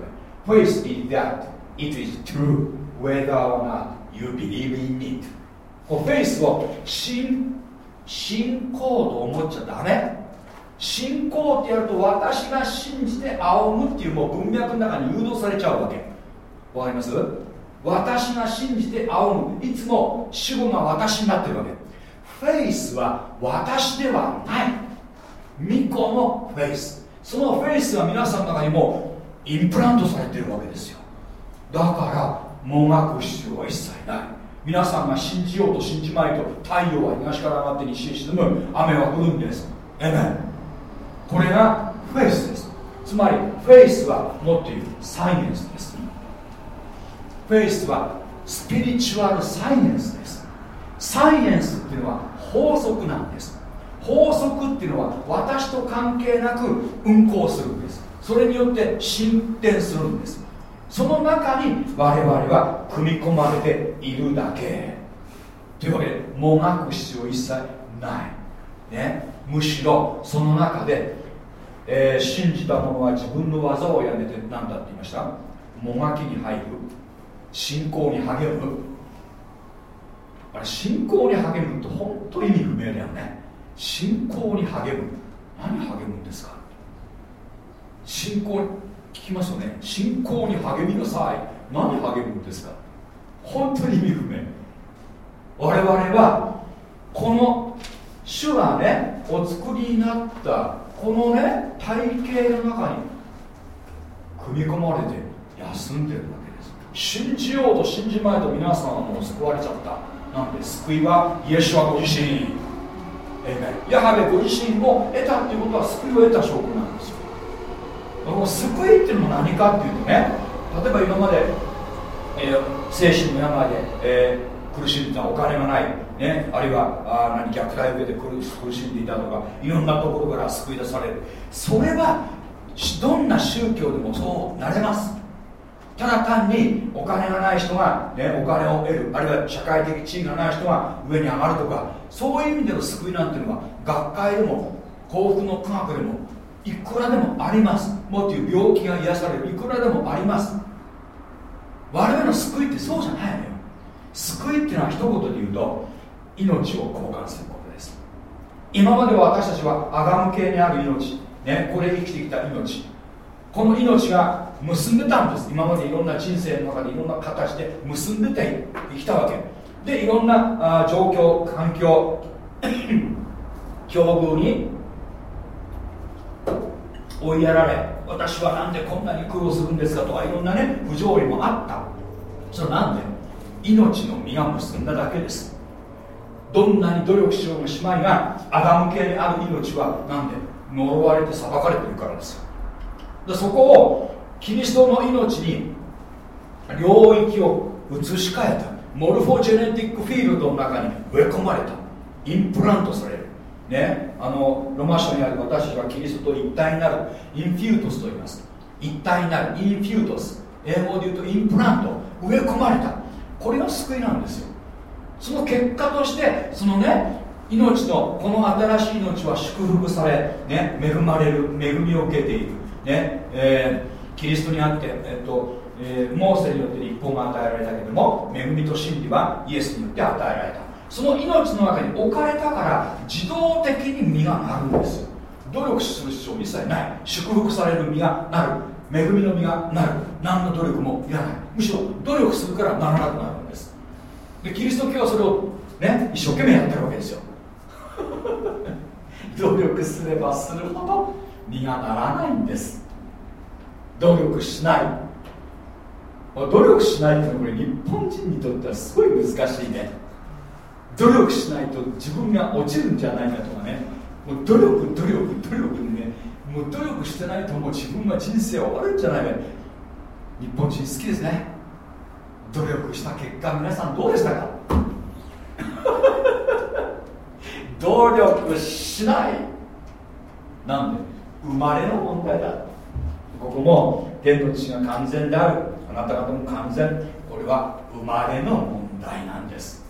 Faith is that it is true whether or not you believe in it この Faith を信信仰と思っちゃダメ信仰ってやると私が信じて仰ぐっていうもう文脈の中に誘導されちゃうわけわかります私が信じて仰ぐいつも主語が私になってるわけフェイスは私ではない。巫女のフェイス。そのフェイスが皆さんの中にもインプラントされてるわけですよ。だからもがく必要は一切ない。皆さんが信じようと信じまいと太陽は東から上がって西へ沈む。雨は降るんです。アーメンこれがフェイスです。つまりフェイスはもっと言うサイエンスです。 faith は spiritual science です。サイエンスっていうのは法則なんです。法則っていうのは私と関係なく運行するんです。それによって進展するんです。その中に我々は組み込まれているだけ。というわけでもがく必要一切ない、ね、むしろその中で、えー、信じた者は自分の技をやめて何だって言いました？もがきに入る。信仰に励む。あれ信仰に励むって本当意味不明だよね。信仰に励む。何励むんですか？信仰聞きますよね。信仰に励みなさい。何励むんですか？本当に意味不明。我々はこの主がねお作りになったこのね体系の中に組み込まれて休んでるわけです。信じようと信じまいと皆さんはもう救われちゃった。なんで救いはイエシュアご自身。エヤハベご自身を得たっていうことは救いを得た証拠なんですよ。この救いっていうのは何かっていうとね例えば今まで、えー、精神の病で、えー、苦しんでたお金がない、ね、あるいはあ何虐待を受けて苦しんでいたとかいろんなところから救い出される。それはどんな宗教でもそうなれます。ただ単にお金がない人が、ね、お金を得るあるいは社会的地位がない人が上に上がるとかそういう意味での救いなんていうのは学会でも幸福の科学でもいくらでもあります。もっという病気が癒されるいくらでもあります。我々の救いってそうじゃないのよ。救いっていうのは一言で言うと命を交換することです。今までは私たちはアガム系にある命、ね、これ生きてきた命この命が結んでたんです。今までいろんな人生の中でいろんな形で結んでて生きたわけ。でいろんなあ状況環境境遇に追いやられ私はなんでこんなに苦労するんですかとかいろんなね不条理もあった。それなんで？命の実が結んだだけです。どんなに努力しようがしまいがアダム系にある命はなんで呪われて裁かれてるからですよ。でそこをキリストの命に領域を移し替えた。 morphogenetic field の中に植え込まれた。インプラントされる。ね。あのロマ書にある私たちはキリストと一体になる。シンフュートスと言います。一体になる。インフュートス。英語で言うとインプラント。植え込まれた。これが救いなんですよ。その結果としてそのね命のこの新しい命は祝福され、ね、恵まれる恵みを受けているねえー、キリストにあって、えっとえー、モーセによって立法が与えられたけども恵みと真理はイエスによって与えられた。その命の中に置かれたから自動的に実がなるんですよ。努力する必要一切ない。祝福される実がなる。恵みの実がなる。何の努力もいらない。むしろ努力するからならなくなるんです。でキリスト教はそれをね一生懸命やってるわけですよ。努力すればするほど実がならないんです。努力しない。努力しないってのはこれ日本人にとってはすごい難しいね。努力しないと自分が落ちるんじゃないかとかね。もう努力努力努力にね。もう努力してないともう自分は人生終わるんじゃないか。日本人好きですね。努力した結果皆さんどうでしたか？努力しない。なんで？生まれの問題だ。ここも天の地が完全である。あなた方も完全。これは生まれの問題なんです。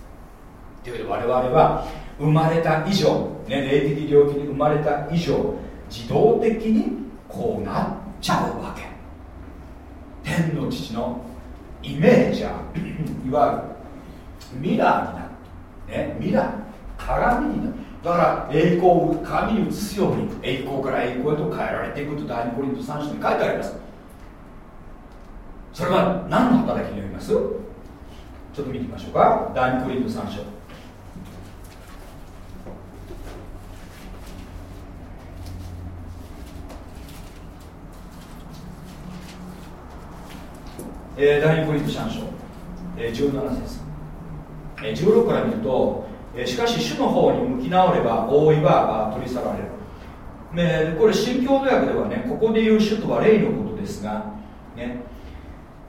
というわけで我々は生まれた以上、ね、霊的領域に生まれた以上自動的にこうなっちゃうわけ。天の父のイメージャーいわゆるミラーになる、ね、ミラー鏡になるだから栄光を鏡に映すように栄光から栄光へと変えられていくと第2コリント3章に書いてあります。それは何の働きによります？ちょっと見てみましょうか。第2コリント3章。えー、第2コリント3章、えー、17節、えー、16から見るとしかし主の方に向き直れば覆いは取り去られる、これ新共同訳ではねここで言う主とは霊のことですがね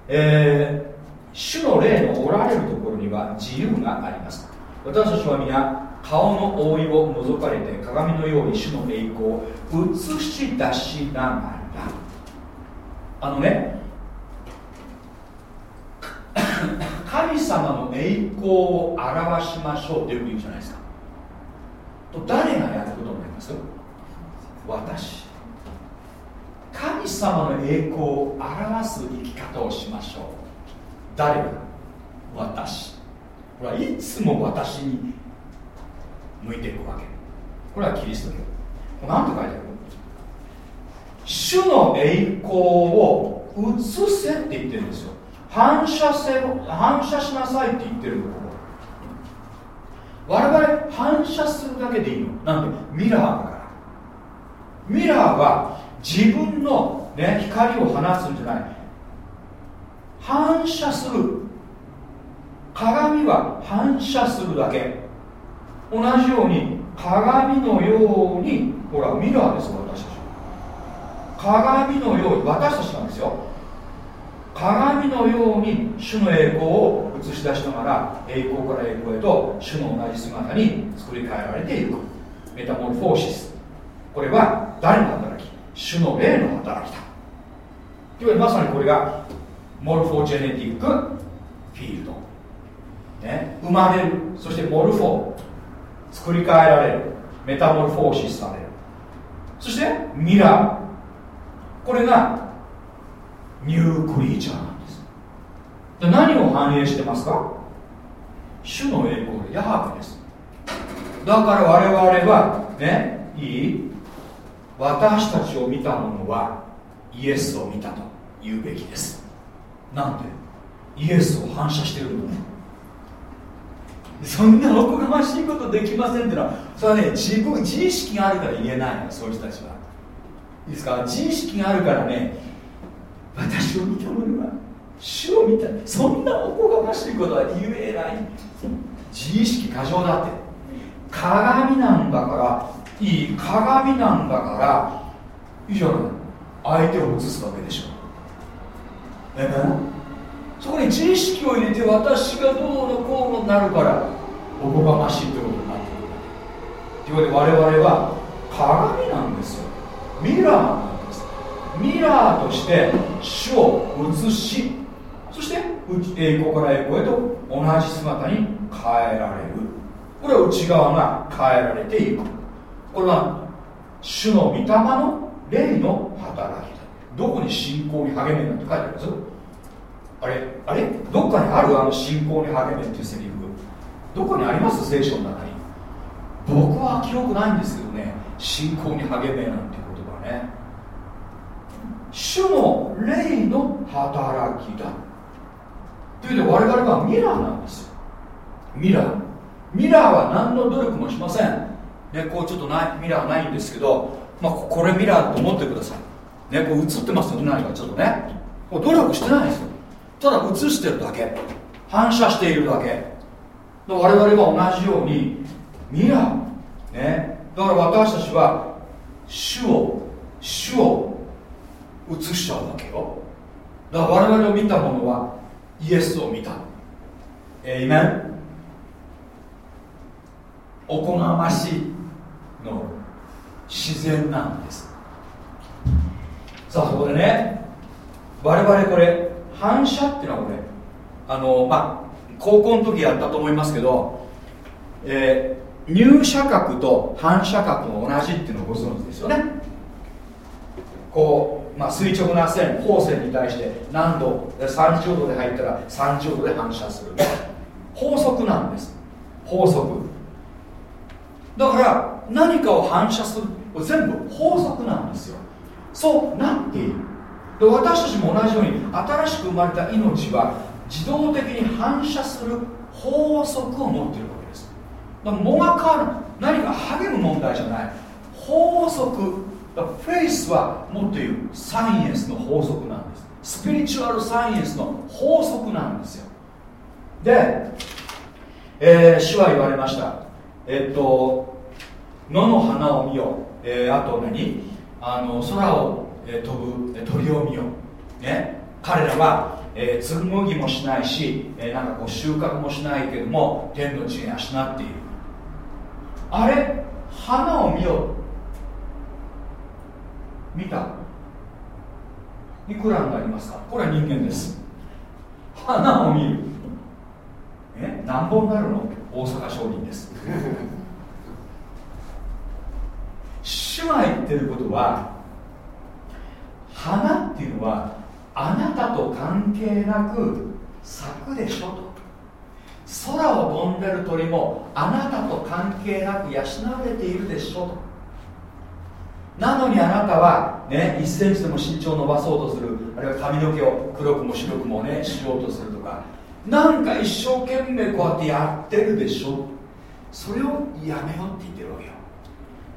えー、主の霊のおられるところには自由があります。私たちは皆顔の覆いを覗かれて鏡のように主の栄光を映し出しながら。あのね神様の栄光を表しましょうってよく言うじゃないですか。と誰がやることになります？私。神様の栄光を表す生き方をしましょう。誰が？私。これはいつも私に向いていくわけ。これはキリスト教。何て書いてある？主の栄光を映せって言ってるんですよ。反射せ反射しなさいって言ってるの。我々反射するだけでいいの。なんでミラーだからミラーは自分の、ね、光を放つんじゃない。反射する。鏡は反射するだけ。同じように鏡のようにほらミラーです私たち。鏡のように私たちなんですよ。鏡のように主の栄光を映し出しながら栄光から栄光へと主の同じ姿に作り変えられていくメタモルフォーシスこれは誰の働き？主の霊の働きだ。というわけでまさにこれがモルフォージェネティックフィールド、ね、生まれるそしてモルフォ作り変えられる。メタモルフォーシスされる。そしてミラー。これがニュークリーチャーなんです。で何を反映してますか？主の栄光でヤハベです。だから我々はねいい私たちを見た者はイエスを見たと言うべきです。なんで？イエスを反射してるのそんなおこがましいことできませんってのはそれはね自分自意識があるから言えないのそういう人たちは。いいですか？自意識があるからね私を見た者は主を見たそんなおこがましいことは言えない。自意識過剰だって。鏡なんだからいい鏡なんだからいいじゃない。相手を映すわけでしょ。えねそこに自意識を入れて私がどうのこうのなるからおこがましいということになってくる。というわけで我々は鏡なんですよ。ミラー。なんですミラーとして主を映しそして栄光から栄光へと同じ姿に変えられる。これは内側が変えられていく。これは主の御霊の霊の働きだ。どこに信仰に励めるなんて書いてあるんです？あれ？あれ？どっかにあるあの信仰に励めっていうセリフ？どこにあります？聖書の中に。僕は記憶ないんですけどね。信仰に励めなんて言葉ね。主の霊の働きだ。というわけで我々はミラーなんですよ。ミラー。ミラーは何の努力もしません。ねこうちょっとないミラーないんですけど、まあ、これミラーと思ってください。ねこう映ってますよね何かちょっとね。こう努力してないんですよ。ただ映してるだけ。反射しているだけ。我々は同じようにミラー。ね。だから私たちは主を主を映しちゃうわけよ。だから我々を見たものはイエスを見た。えいめんおこがましいの自然なんです。さあそこでね我々これ反射っていうのはこれあのまあ高校の時やったと思いますけど、えー、入射角と反射角が同じっていうのをご存知ですよね。こう、まあ、垂直な線方線に対して何度30度で入ったら30度で反射する。法則なんです。法則。だから何かを反射する全部法則なんですよ。そうなっている。で私たちも同じように新しく生まれた命は自動的に反射する法則を持っているわけです。だからもがかる何か励む問題じゃない。法則。フェイスはもっと言うサイエンスの法則なんです。スピリチュアルサイエンスの法則なんですよ。で、えー、主は言われました。えっと野の花を見よ、えー、あと何？あの空を、えー、飛ぶ、鳥を見よ、ね、彼らは、えー、紡ぎもしないし、えー、なんかこう収穫もしないけども天の地に養っている。あれ？花を見よ見た。いくらになりますか？これは人間です。花を見る。え？何本なるの？大阪商人です。主が言ってることは花っていうのはあなたと関係なく咲くでしょと。空を飛んでる鳥もあなたと関係なく養われているでしょと。なのにあなたはね1センチでも身長を伸ばそうとする。あるいは髪の毛を黒くも白くもねしようとするとか。なんか一生懸命こうやってやってるでしょ。それをやめようって言ってるわけよ。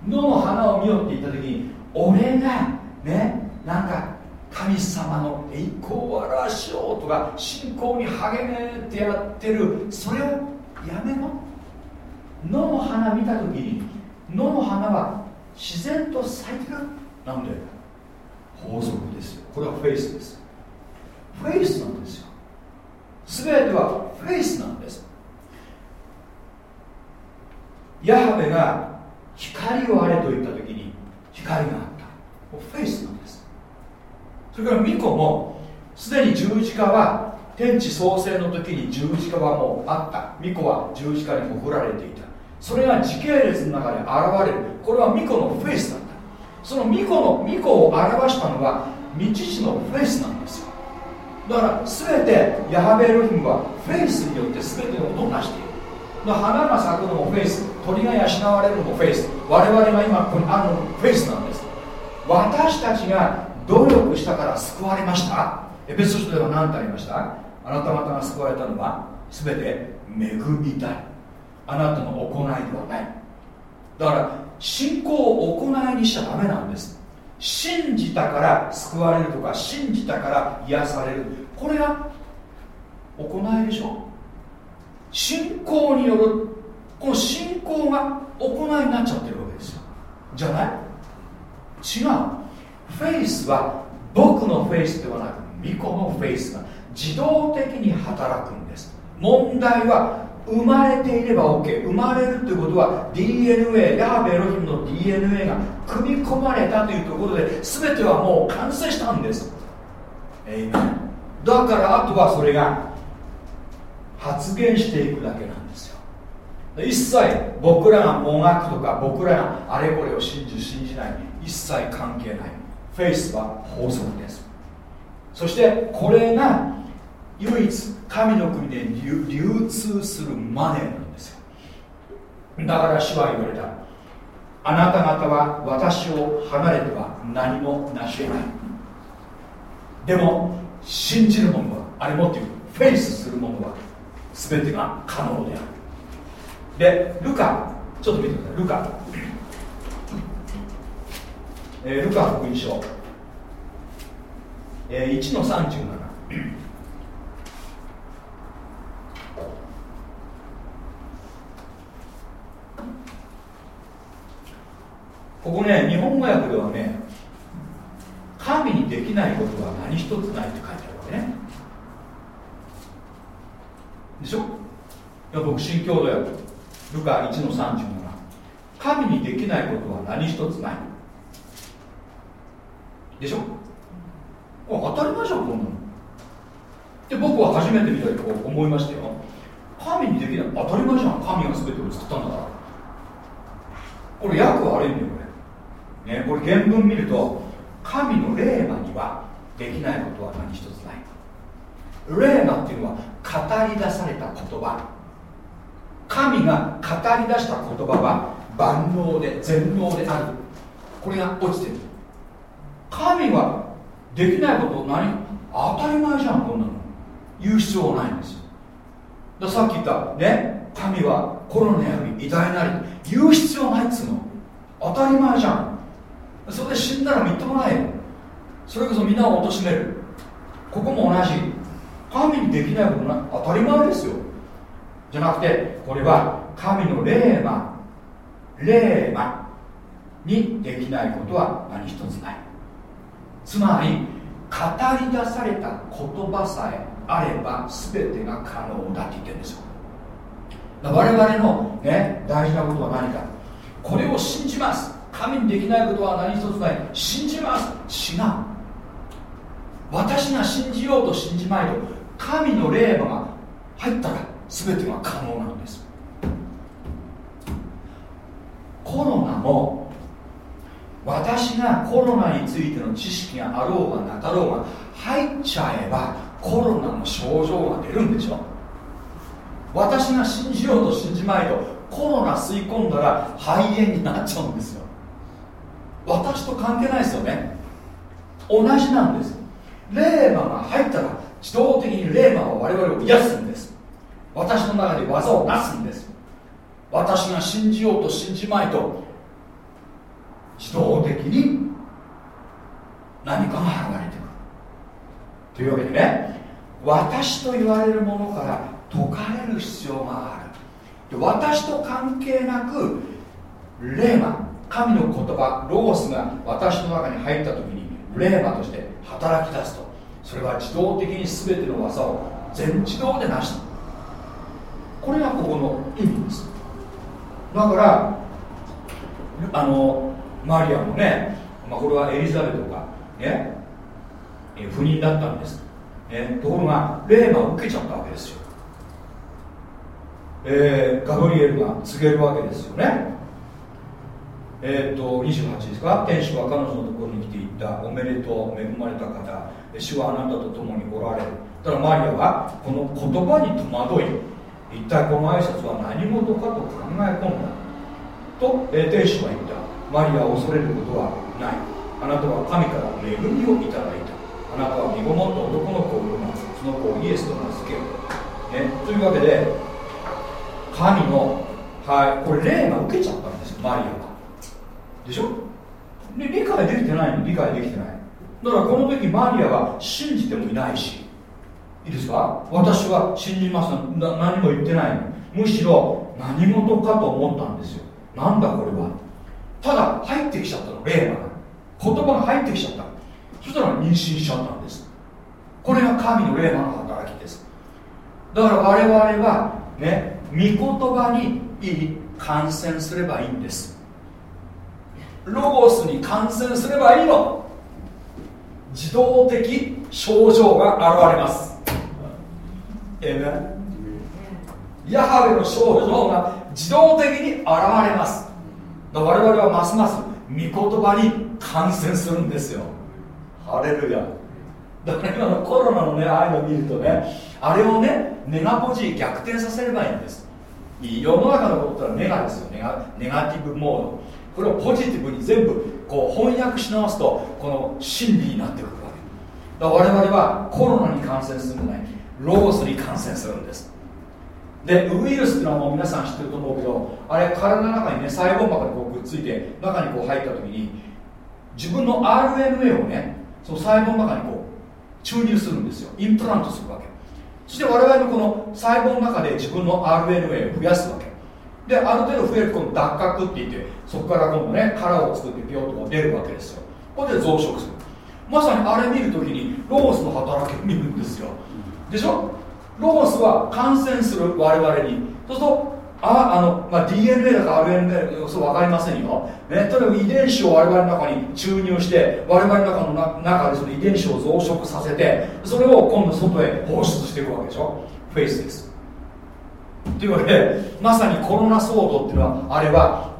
野の花を見ようって言った時に俺がねなんか神様の栄光を表しようとか信仰に励めてやってる。それをやめろ。野の花見た時に野の花は自然と咲いてるなんで法則ですよ。これはフェイスです。フェイスなんですよ。全てはフェイスなんです。ヤハウェが光をあれと言った時に光があった。フェイスなんです。それから御子もすでに十字架は天地創生の時に十字架はもうあった。御子は十字架に屠られていた。それが時系列の中で現れる。これは巫女のフェイスだったその御子の御子を表したのは未知のフェイスなんですよ。だから全てヤハウェエロヒムは faith によって全てのことを成している。花が咲くのもフェイス鳥が養われるのもフェイス。我々が今ここにあるのもフェイスなんです。私たちが努力したから救われました。エペソ書では何とありました？あなた方が救われたのは全て恵みだ。あなたの行いではない。だから信仰を行いにしちゃダメなんです。信じたから救われるとか信じたから癒される。これが行いでしょ信仰によるこの信仰が行いになっちゃってるわけですよ。じゃない？違う。フェイスは僕のフェイスではなく巫女のフェイスが自動的に働くんです。問題は生まれていれば OK 生まれるということは DNA ヤーベロヒムの DNA が組み込まれたというところで全てはもう完成したんです。エイメンだからあとはそれが発言していくだけなんですよ。一切僕らがもがくとか僕らがあれこれを信じ信じない。一切関係ない。フェイスは法則です。そしてこれが唯一神の国で流通するマネーなんですよ。だから主は言われた。あなた方は私を離れては何も成し得ない。でも信じる者はあれもっていうフェイスする者は全てが可能である。でルカちょっと見てください。ルカ、えー、ルカ福音書、えー、1の37ここね日本語訳ではね神にできないことは何一つないって書いてあるわけね。でしょ？いや僕新共同訳ルカ1の37神にできないことは何一つない。でしょ？当たり前じゃんこんなの。で僕は初めて見た時こう思いましたよ。神にできない。当たり前じゃん。神が全てを作ったんだから。これ訳悪いんだよこれねこれ原文見ると神の霊魔にはできないことは何一つない。霊魔っていうのは語り出された言葉。神が語り出した言葉は万能で全能である。これが落ちてる。神はできないこと何？当たり前じゃんこんなの。言う必要はないんですよ。ださっき言ったね神はコロナやり偉大なり。言う必要ないっつうの。当たり前じゃん。それで死んだらみっともないそれこそみんなを貶める。ここも同じ。神にできないことな当たり前ですよ。じゃなくてこれは神の霊魔。霊魔にできないことは何一つない。つまり語り出された言葉さえあれば全てが可能だって言ってるんですよ。我々の、ね、大事なことは何か。これを信じます。神にできないことは何一つない。信じます。違う私が信じようと信じまいと神の霊魔が入ったら全てが可能なんです。コロナも私がコロナについての知識があろうがなかろうが入っちゃえばコロナの症状が出るんでしょ私が信じようと信じまいとコロナ吸い込んだら肺炎になっちゃうんですよ。私と関係ないですよね。同じなんです。霊魔が入ったら自動的に霊魔は我々を癒すんです。私の中で技をなすんです。私が信じようと信じまいと自動的に何かが現れてくる。というわけでね私と言われるものから解かれる必要がある。で私と関係なくレーマ神の言葉ロゴスが私の中に入った時にレーマとして働き出すと。それは自動的に全ての技を全自動で成した。これがここの意味です。だからあのマリアもね、まあ、これはエリザベトがねえ不妊だったんです、ね、ところがレーマを受けちゃったわけですよ。えー、ガブリエルが告げるわけですよね。え、ー、と28ですか？天使は彼女のところに来ていった。おめでとう。恵まれた方。主はあなたと共におられる。ただマリアはこの言葉に戸惑い。一体この挨拶は何事かと考え込んだ。と、えー、天使は言った。マリアを恐れることはない。あなたは神から恵みをいただいた。あなたは身ごもった男の子を産む。その子をイエスと名付ける、ね、というわけで神のはいこれ霊が受けちゃったんですよマリアでしょ？で理解できてないの？理解できてない。だからこの時マリアは信じてもいないし。いいですか？私は信じます。な何も言ってないの。むしろ何事かと思ったんですよ。なんだこれは？ただ入ってきちゃったの。霊が。言葉が入ってきちゃった。そしたら妊娠しちゃったんです。これが神の霊魔の働きです。だから我々はね御言葉にいい感染すればいいんです。ロゴスに感染すればいいの。自動的症状が現れます。えめヤハベの症状が自動的に現れます。我々はますます御言葉に感染するんですよ。ハレルヤ。だから今のコロナのねああいうの見るとねあれをねネガポジ逆転させればいいんです。世の中のことはネガですよ。ネガネガティブモード。これをポジティブに全部こう翻訳し直すとこの真理になってくるわけ。だから我々はコロナに感染するんじゃないロゴスに感染するんです。でウイルスっていうのはもう皆さん知ってると思うけどあれ体の中にね細胞膜にこうくっついて中にこう入った時に自分の RNA をねその細胞の中にこう注入するんですよ。インプラントするわけ。そして我々のこの細胞の中で自分の RNA を増やすわけ。である程度増えるとこの脱核って言ってそこから今度ね殻を作ってピヨッと出るわけですよ。これで増殖する。まさにあれ見るときにロゴスの働きを見るんですよ。でしょ？ロゴスは感染する我々に。そうするとああの、まあ、DNA だか RNA だかそう分かりませんよ、ね、とにかく遺伝子を我々の中に注入して我々の中のな中でその遺伝子を増殖させてそれを今度外へ放出していくわけでしょ？フェイスです。というわけ。でまさにコロナ騒動っていうのはあれは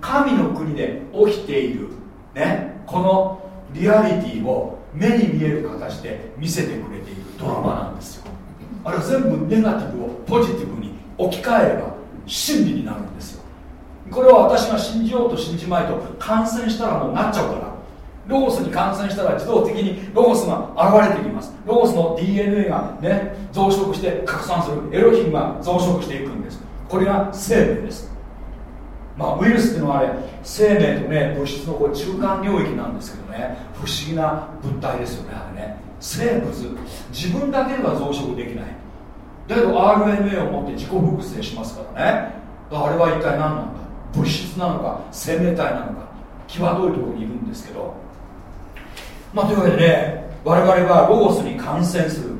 神の国で起きている、ね、このリアリティを目に見える形で見せてくれているドラマなんですよ。あれは全部ネガティブをポジティブに置き換えれば真理になるんですよ。これは私が信じようと信じまいと感染したらもうなっちゃうから。ロゴスに感染したら自動的にロゴスが現れてきます。ロゴスの DNA がね増殖して拡散するエロヒムが増殖していくんです。これが生命です。まあウイルスっていうのはあれ生命とね物質のこう中間領域なんですけどね不思議な物体ですよねあれね。生物自分だけでは増殖できない。だけど RNA を持って自己複製しますからね。あれは一体何なんだ物質なのか生命体なのか際どいところにいるんですけど。まあというわけでね我々はロゴスに感染する。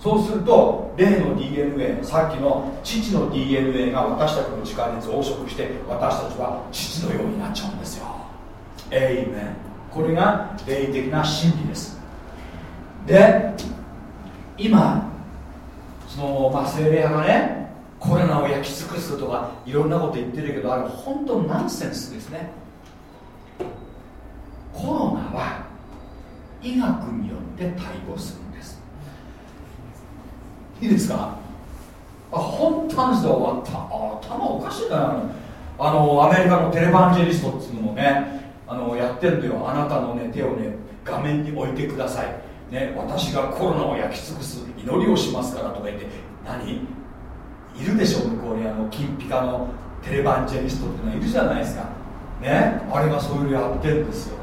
そうすると例の DNA さっきの父の DNA が私たちの力で増殖して私たちは父のようになっちゃうんですよ。エイメン。これが霊的な真理です。で今その、まあ、精霊派がねコロナを焼き尽くすとかいろんなこと言ってるけどあれ本当ナンセンスですね。コロナは医学によって対応するんです。いいですか？あ本当の話で終わったあ頭おかしいな。あのアメリカのテレバンジェリストっていうのもねあのやってるんだよ。あなたの、ね、手をね画面に置いてください。ね、私がコロナを焼き尽くす祈りをしますからとか言って。何？いるでしょ向こうにあの金ピカのテレバンジェリストっていうのはいるじゃないですか。ねあれがそういうのやってるんですよ。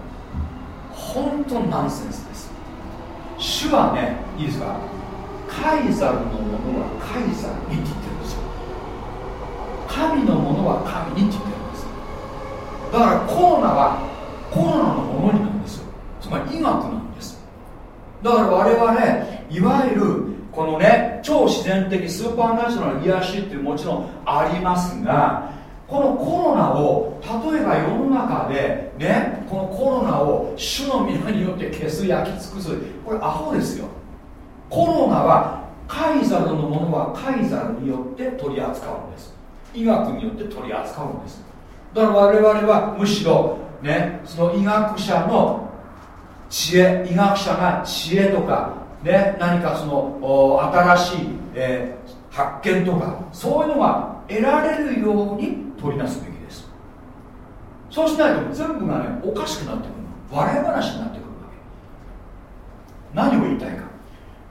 本当ナンセンスです。主はねいいですか？カイザルのものはカイザルにって言ってるんですよ。神のものは神にって言ってるんです。だからコロナはコロナのものになるんですよ。つまり医学なんです。だから我々ねいわゆるこのね超自然的スーパーナチュラル癒しっていうもちろんありますがこのコロナを例えば世の中でねこのコロナを主の皆によって消す焼き尽くす。これアホですよ。コロナはカイザルのものはカイザルによって取り扱うんです。医学によって取り扱うんです。だから我々はむしろねその医学者の知恵医学者が知恵とかね何かその新しい、えー、発見とかそういうのが得られるように取りなすべきです。そうしないと全部がねおかしくなってくる笑い話になってくるわけ。何を言いたいか。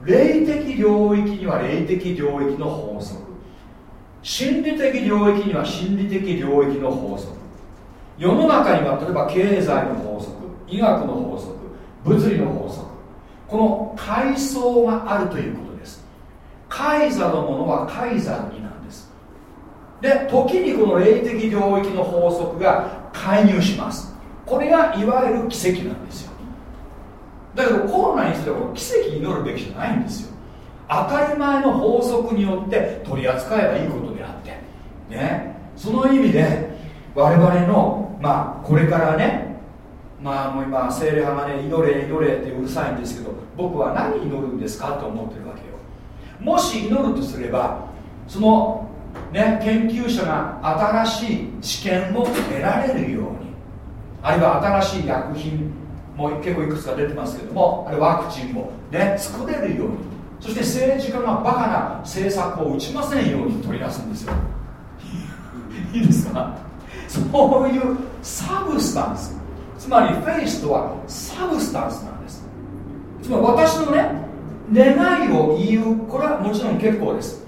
霊的領域には霊的領域の法則。心理的領域には心理的領域の法則。世の中には例えば経済の法則医学の法則物理の法則。この階層があるということです。カイザのものはカイザルにで時にこの霊的領域の法則が介入します。これがいわゆる奇跡なんですよ。だけどコロナにしては奇跡祈るべきじゃないんですよ。当たり前の法則によって取り扱えばいいことであって。ね。その意味で我々のまあこれからねまあもう今精霊派がね祈れ祈れってうるさいんですけど僕は何祈るんですかと思ってるわけよ。もし祈るとすればそのね研究者が新しい知見を得られるように。あるいは新しい薬品も結構いくつか出てますけどもあれワクチンをね作れるように。そして政治家がバカな政策を打ちませんように取り出すんですよ。いいですか？そういう substance。つまりフェイスとは substance なんです。つまり私のね願いを言う。これはもちろん結構です。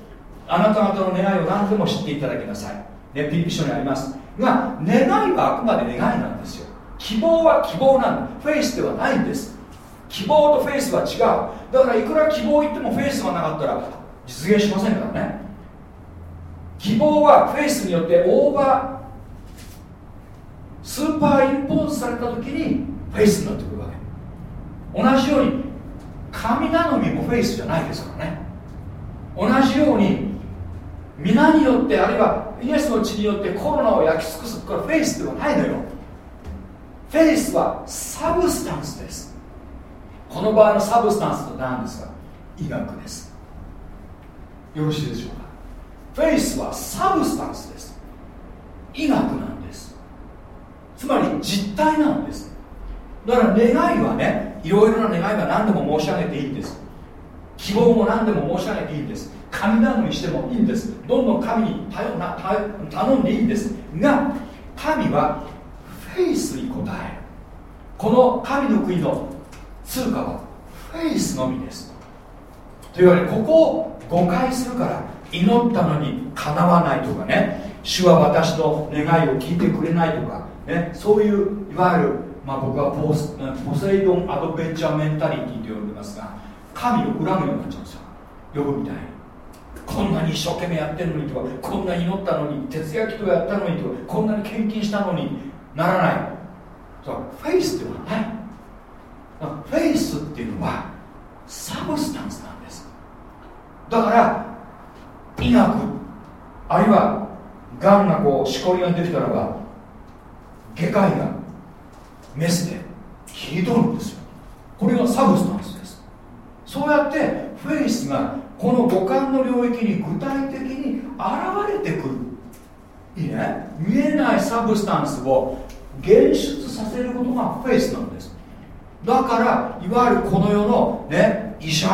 あなた方の願いを何でも知っていただきなさい。ねピリピ書にあります。が願いはあくまで願いなんですよ。希望は希望なんフェイスではないんです。希望とフェイスは違う。だからいくら希望を言ってもフェイスがなかったら実現しませんからね。希望は faith によって over superimpose された時に faith になってくるわけ。同じように神頼みもフェイスじゃないですからね。同じように御名によってあるいはイエスの血によってコロナを焼き尽くすこれフェイスではないのよ。フェイスはサブスタンスです。この場合のサブスタンスと何ですか？医学です。よろしいでしょうか？ faith は substance です。医学なんです。つまり実体なんです。だから願いはねいろいろな願いは何でも申し上げていいんです。希望も何でも申し上げていいんです。神頼みしてもいいんです。どんどん神に頼な頼んでいいんです。が神はフェイスに応える。この神の国の通貨はフェイスのみです。というわけでここを誤解するから祈ったのにかなわないとかね。主は私の願いを聞いてくれないとか、ね、そういういわゆる、まあ、僕はポスポセイドンアドベンチャーメンタリティと呼んでますが神を恨むようになっちゃうんですよ。呼ぶみたいに。こんなに一生懸命やってるのにとかこんなに祈ったのに徹夜祈祷やったのにとかこんなに献金したのにならない。そうフェイスではない。フェイスっていうのはサブスタンスなんです。だから医学あるいはがんがこうしこりができたらば外科医がメスで切り取るんですよ。これが substance です。そうやって faith がこの五感の領域に具体的に現れてくる。いいね。見えないサブスタンスを現出させることがフェイスなんです。だからいわゆるこの世の、ね、医者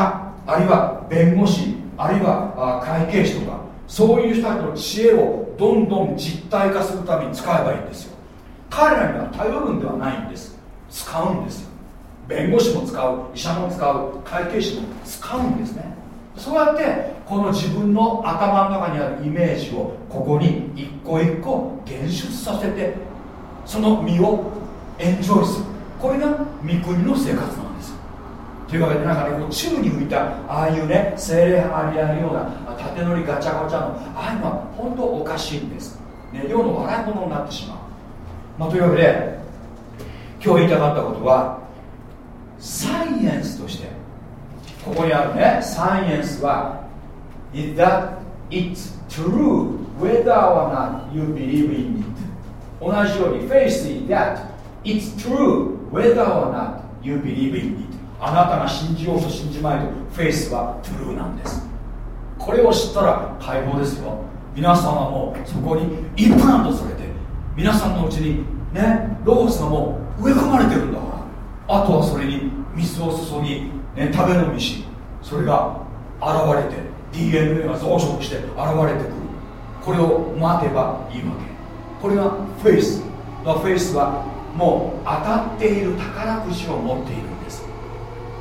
あるいは弁護士あるいは会計士とかそういう人たちの知恵をどんどん実体化するために使えばいいんですよ。彼らには頼るんではないんです。使うんですよ。弁護士も使う医者も使う会計士も使うんですね。そうやってこの自分の頭の中にあるイメージをここに一個一個現出させてその身をエンジョイするこれが三国の生活なんです。というわけでなんかねこう宙に浮いたああいうね精霊派にあるような縦乗りガチャガチャのああいうのは本当おかしいんです、ね、世の笑い物になってしまう。まあ、というわけで今日言いたかったことはサイエンスとしてここにあるね。サイエンスは is that it's true whether or not you believe in it? 同じように faith is that it's true whether or not you believe in it. あなたが信じようと信じまいとフェイスは true なんです。これを知ったら解放ですよ。皆さんはもうそこにインプラントされて皆さんのうちにねロゴスがもう植え込まれてるんだから。あとはそれに水を注ぎ、ね、食べ飲みしそれが現れて DNA が増殖して現れてくる。これを待てばいいわけ。これがフェイス。フェイスはもう当たっている宝くじを持っているんです。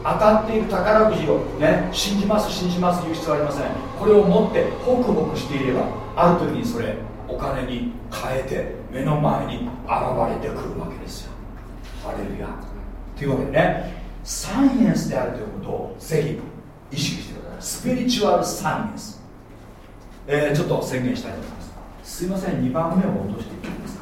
当たっている宝くじをね信じます信じます言う必要はありません。これを持ってホクホクしていればある時にそれお金に変えて目の前に現れてくるわけですよ。ハレルヤ。というわけでねサイエンスであるということをぜひ意識してください。スピリチュアルサイエンス、えー、ちょっと宣言したいと思います。すいません。2番目を落としていきます。か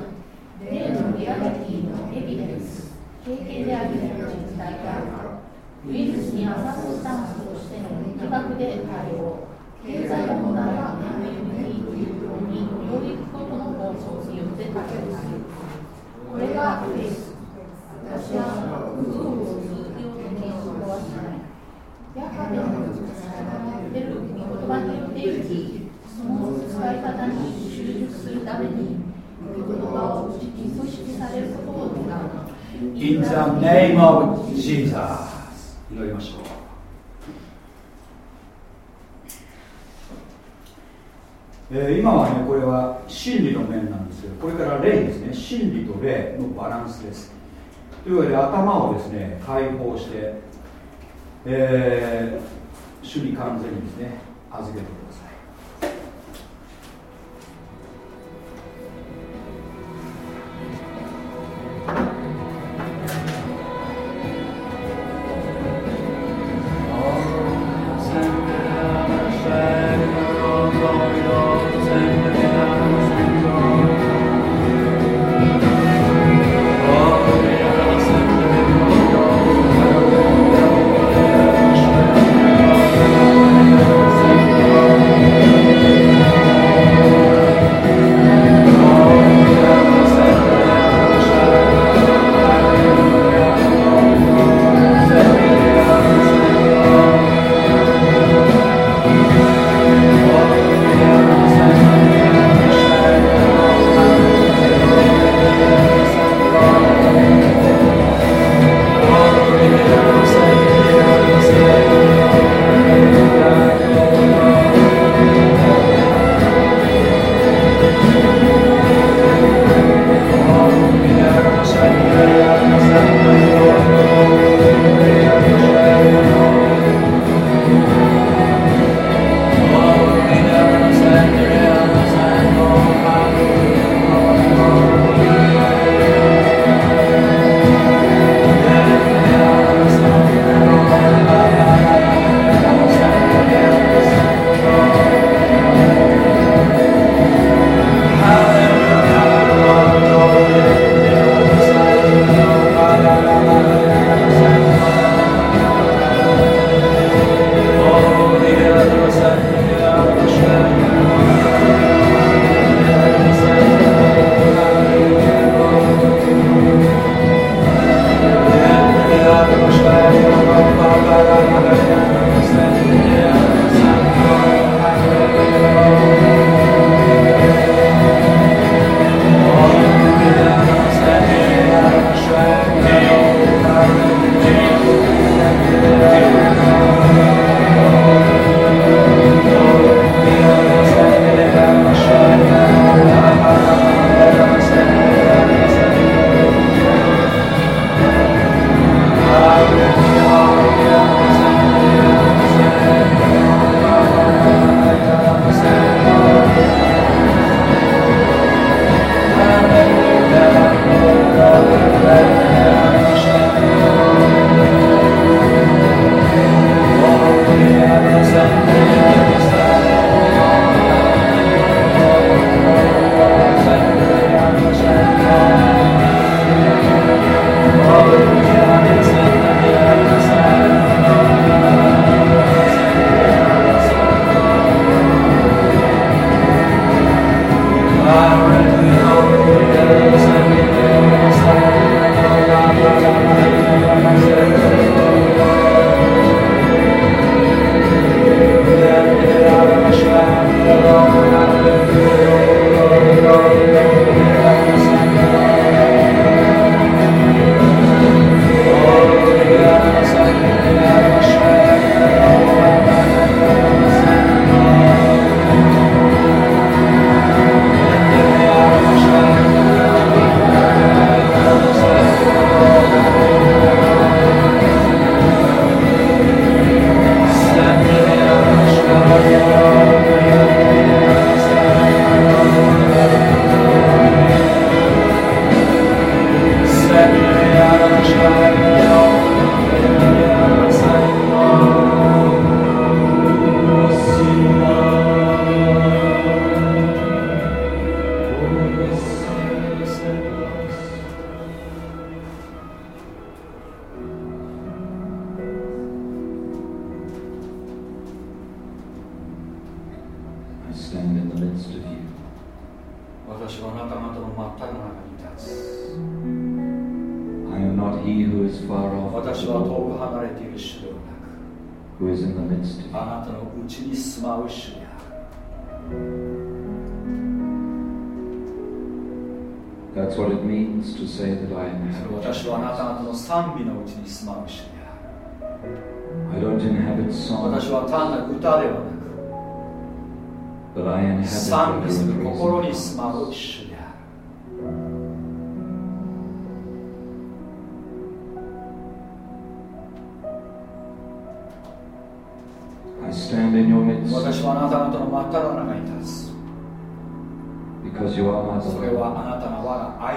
リアリティのエビデンス、経験である実体が、ウイルスにアサせスタンスとしての医学で対応、経済問題はやめるというように及びくことの構想によって対応する。これがフェイス。私は不ズを続けようとに思わせない。やはり、使ってる言葉によって生き、その使い方に集中するために、In the name of Jesus. 祈りましょう。えー、今はねこれは真理の面なんですけどこれから霊ですね。真理と霊のバランスです。というわけで頭をですね解放して、えー、主に完全にですね預けて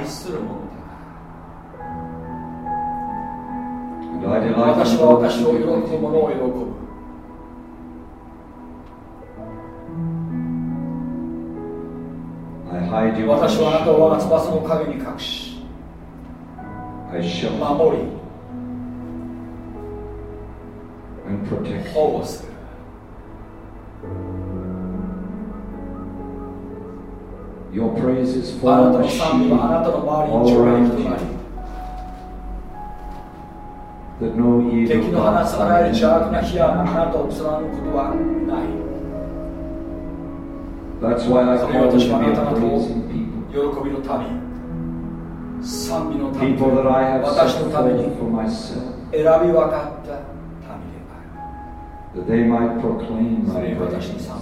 愛するものだ私は私を喜ぶ者を喜ぶ私はあなたを我が翼の影に隠し守り保護すあなたの賛美はあなたの周りに上陸となり敵の放つあらゆる邪悪な火やあなたを貫くことはない。That's why I call you to be a praising people. People that I have set forth for myself. That they might proclaim my praise.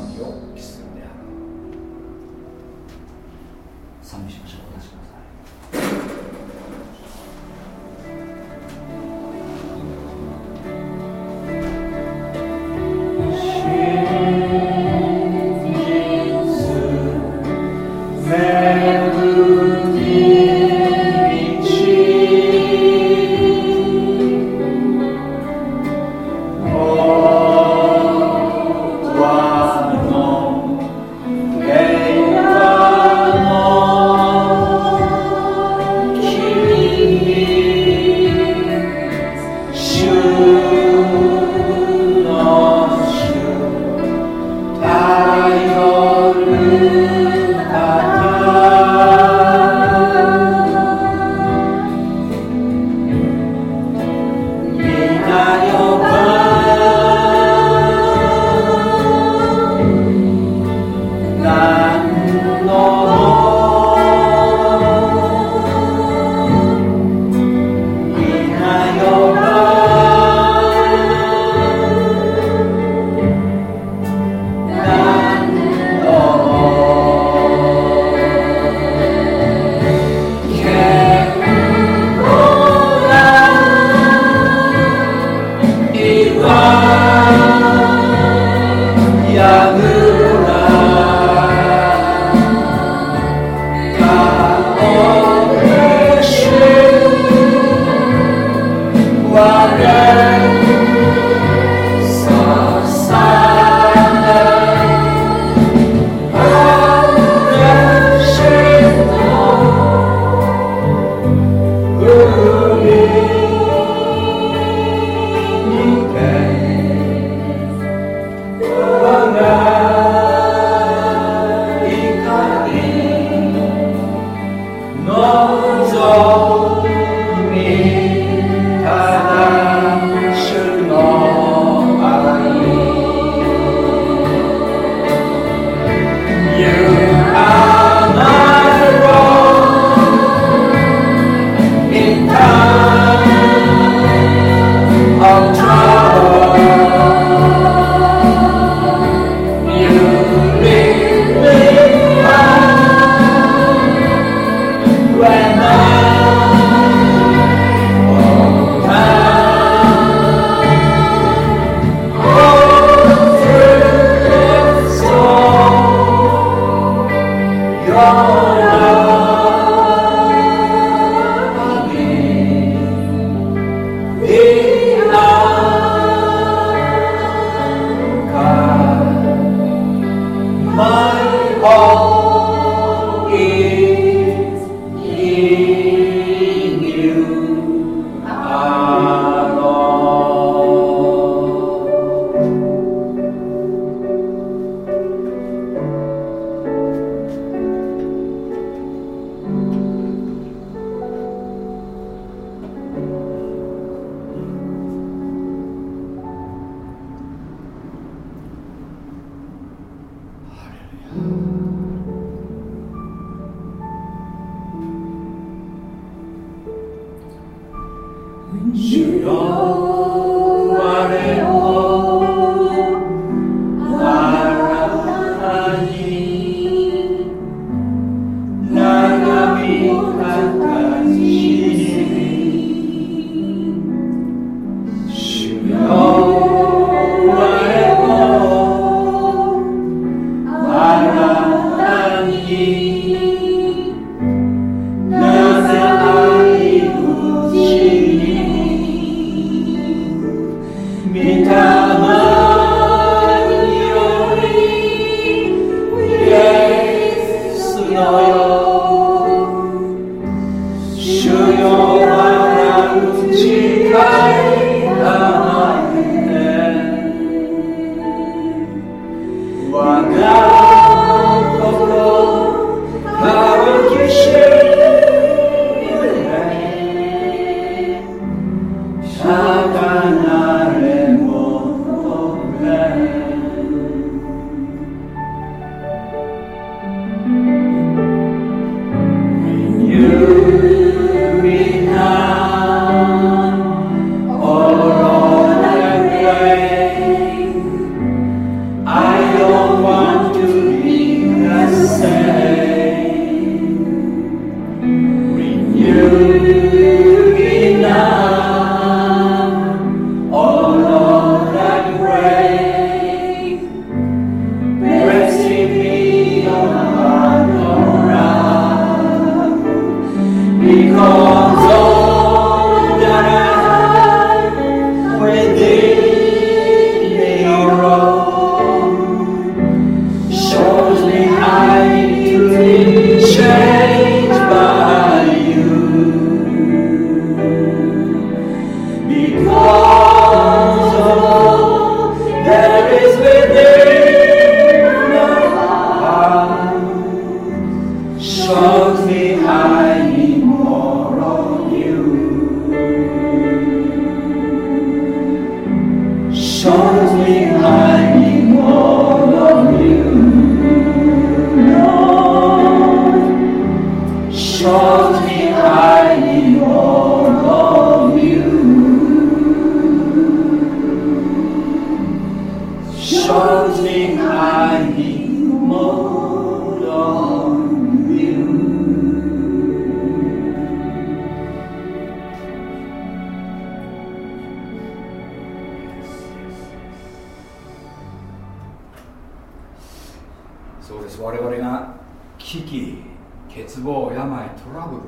病トラブル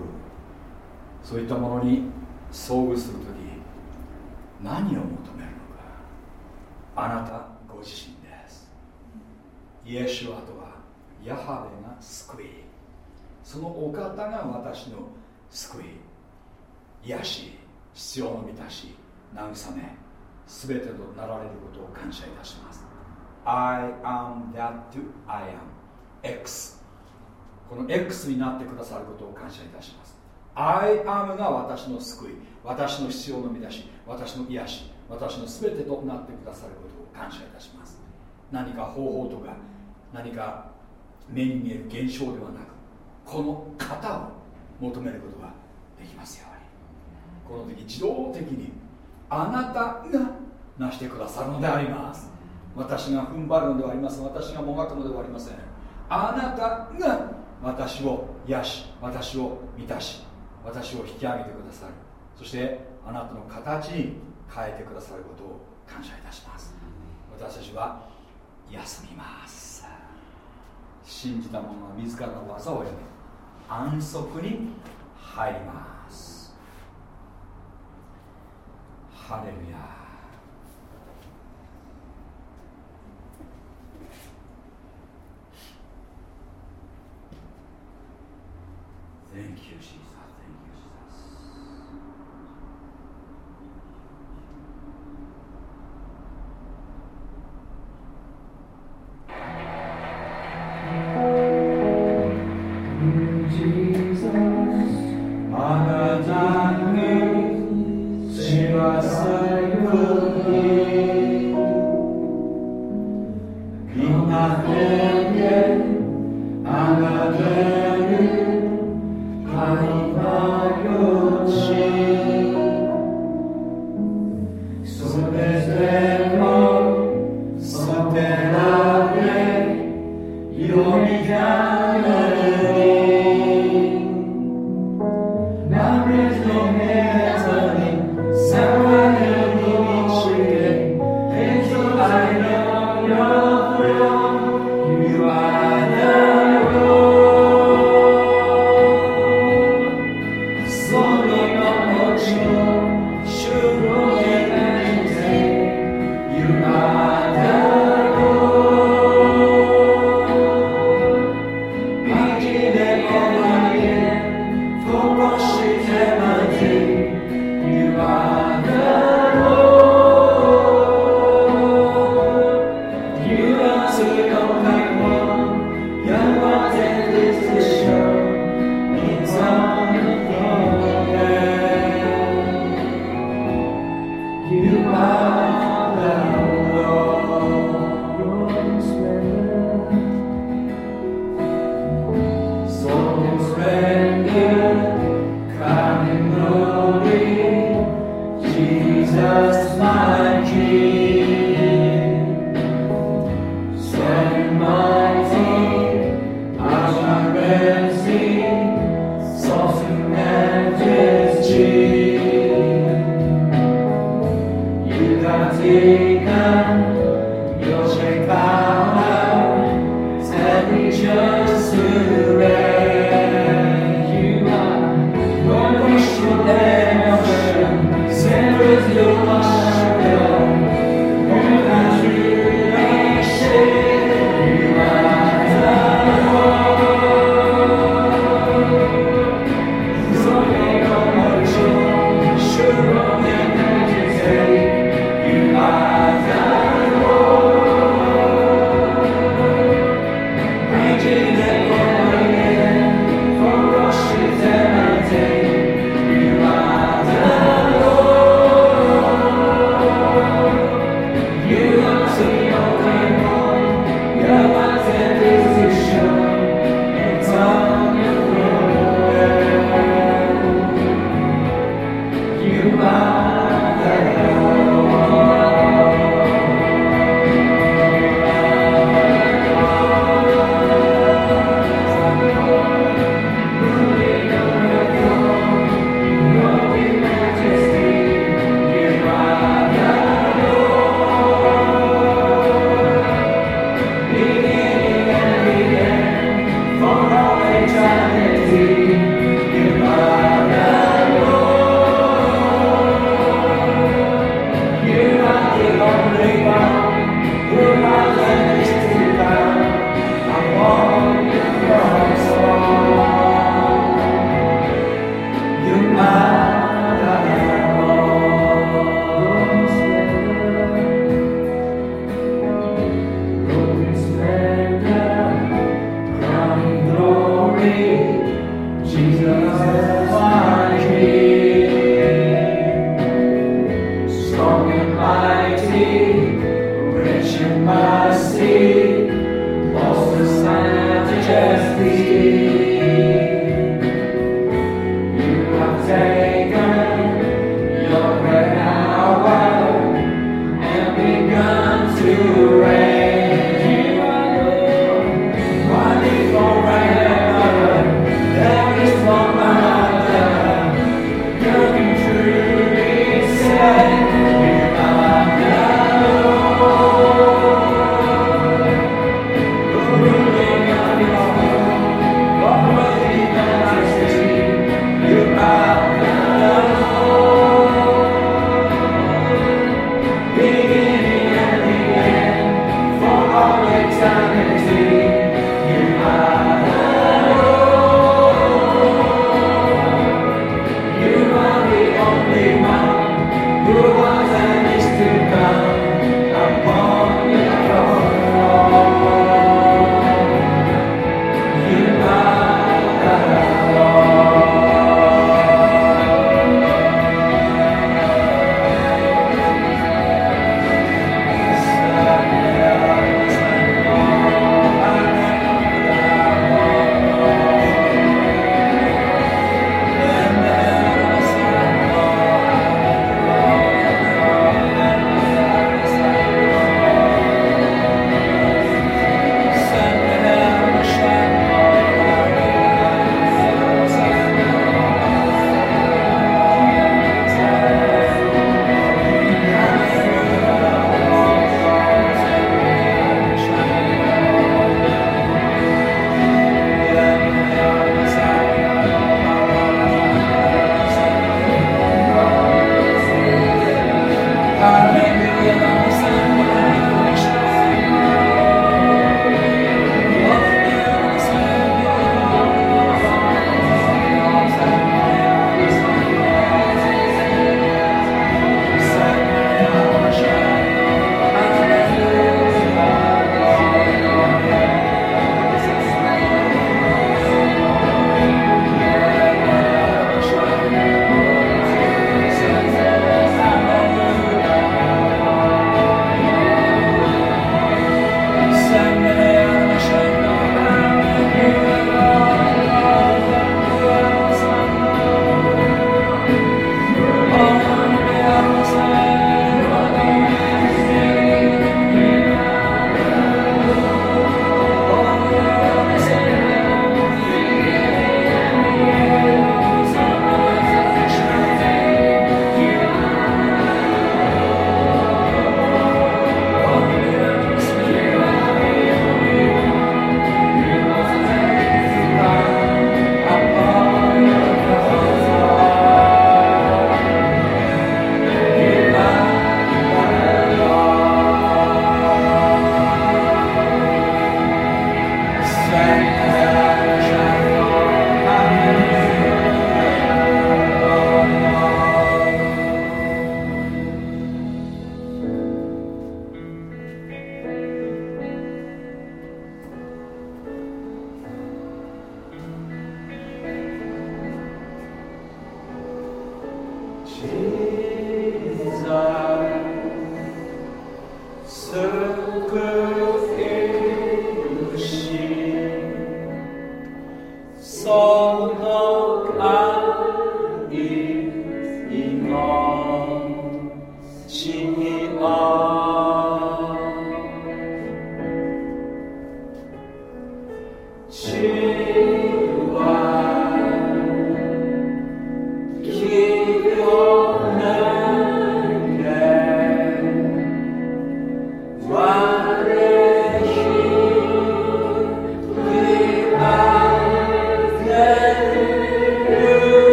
そういったものに遭遇する時何を求めるのか。あなたご自身です。イエシュアとはヤハベが救い。そのお方が私の救い。癒し必要の満たし慰め全てとなられることを感謝いたします。I am that I am X この X になってくださることを感謝いたします。I am が私の救い私の必要の見出し私の癒し私の全てとなってくださることを感謝いたします。何か方法とか何か目に見える現象ではなくこの型を求めることができますように。この時自動的にあなたがなしてくださるのであります。私が踏ん張るのではありません。私がもがくのではありません。あなたが私を癒し私を満たし私を引き上げてくださる。そしてあなたの形に変えてくださることを感謝いたします。私たちは休みます。信じた者は自らの技をやめ安息に入ります。ハレルヤ。Thank you, Jesus.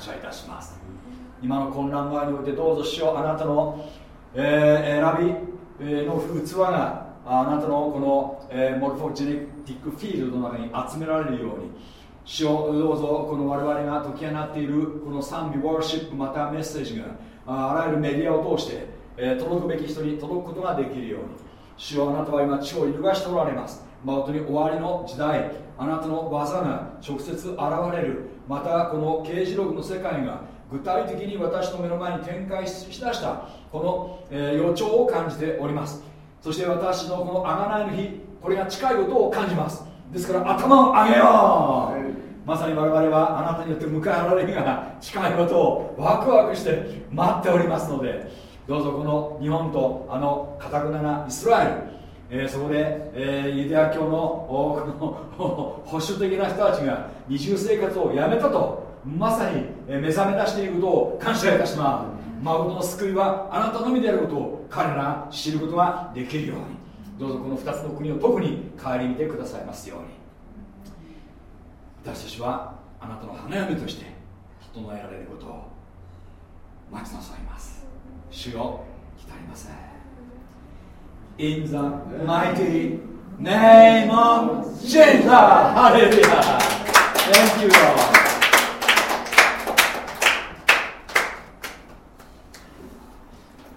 謝いたします。今の混乱前においてどうぞしよあなたの、えー選びの器があなたのこの、えーモルフォジェネティックフィールドの中に集められるように主をどうぞこの我々が解き放っているこの賛美ワーシップまたメッセージがあらゆるメディアを通して、え届くべき人に届くことができるように。主よあなたは今地を揺るがしておられます。誠に終わりの時代あなたの技が直接現れる。またこの刑事録の世界が具体的に私の目の前に展開しだしたこの、え予兆を感じております。そして私のこの贖いの日これが近いことを感じます。ですから頭を上げよう。まさに我々はあなたによって迎えられる日が近いことをワクワクして待っておりますのでどうぞこの日本とあのかたくななイスラエルえーそこで、えーユダヤ教のおこの 保守的な人たちが二重生活をやめたとまさに、目覚め出していることを感謝いたします。誠の救いはあなたのみであることを彼ら知ることができるように。どうぞこの2つの国を特に顧みてくださいますように。私たちはあなたの花嫁として整えられることを待ちなさいます。主よ来たりません In the mighty name of Jesus! Hallelujah! Thank you, Lord.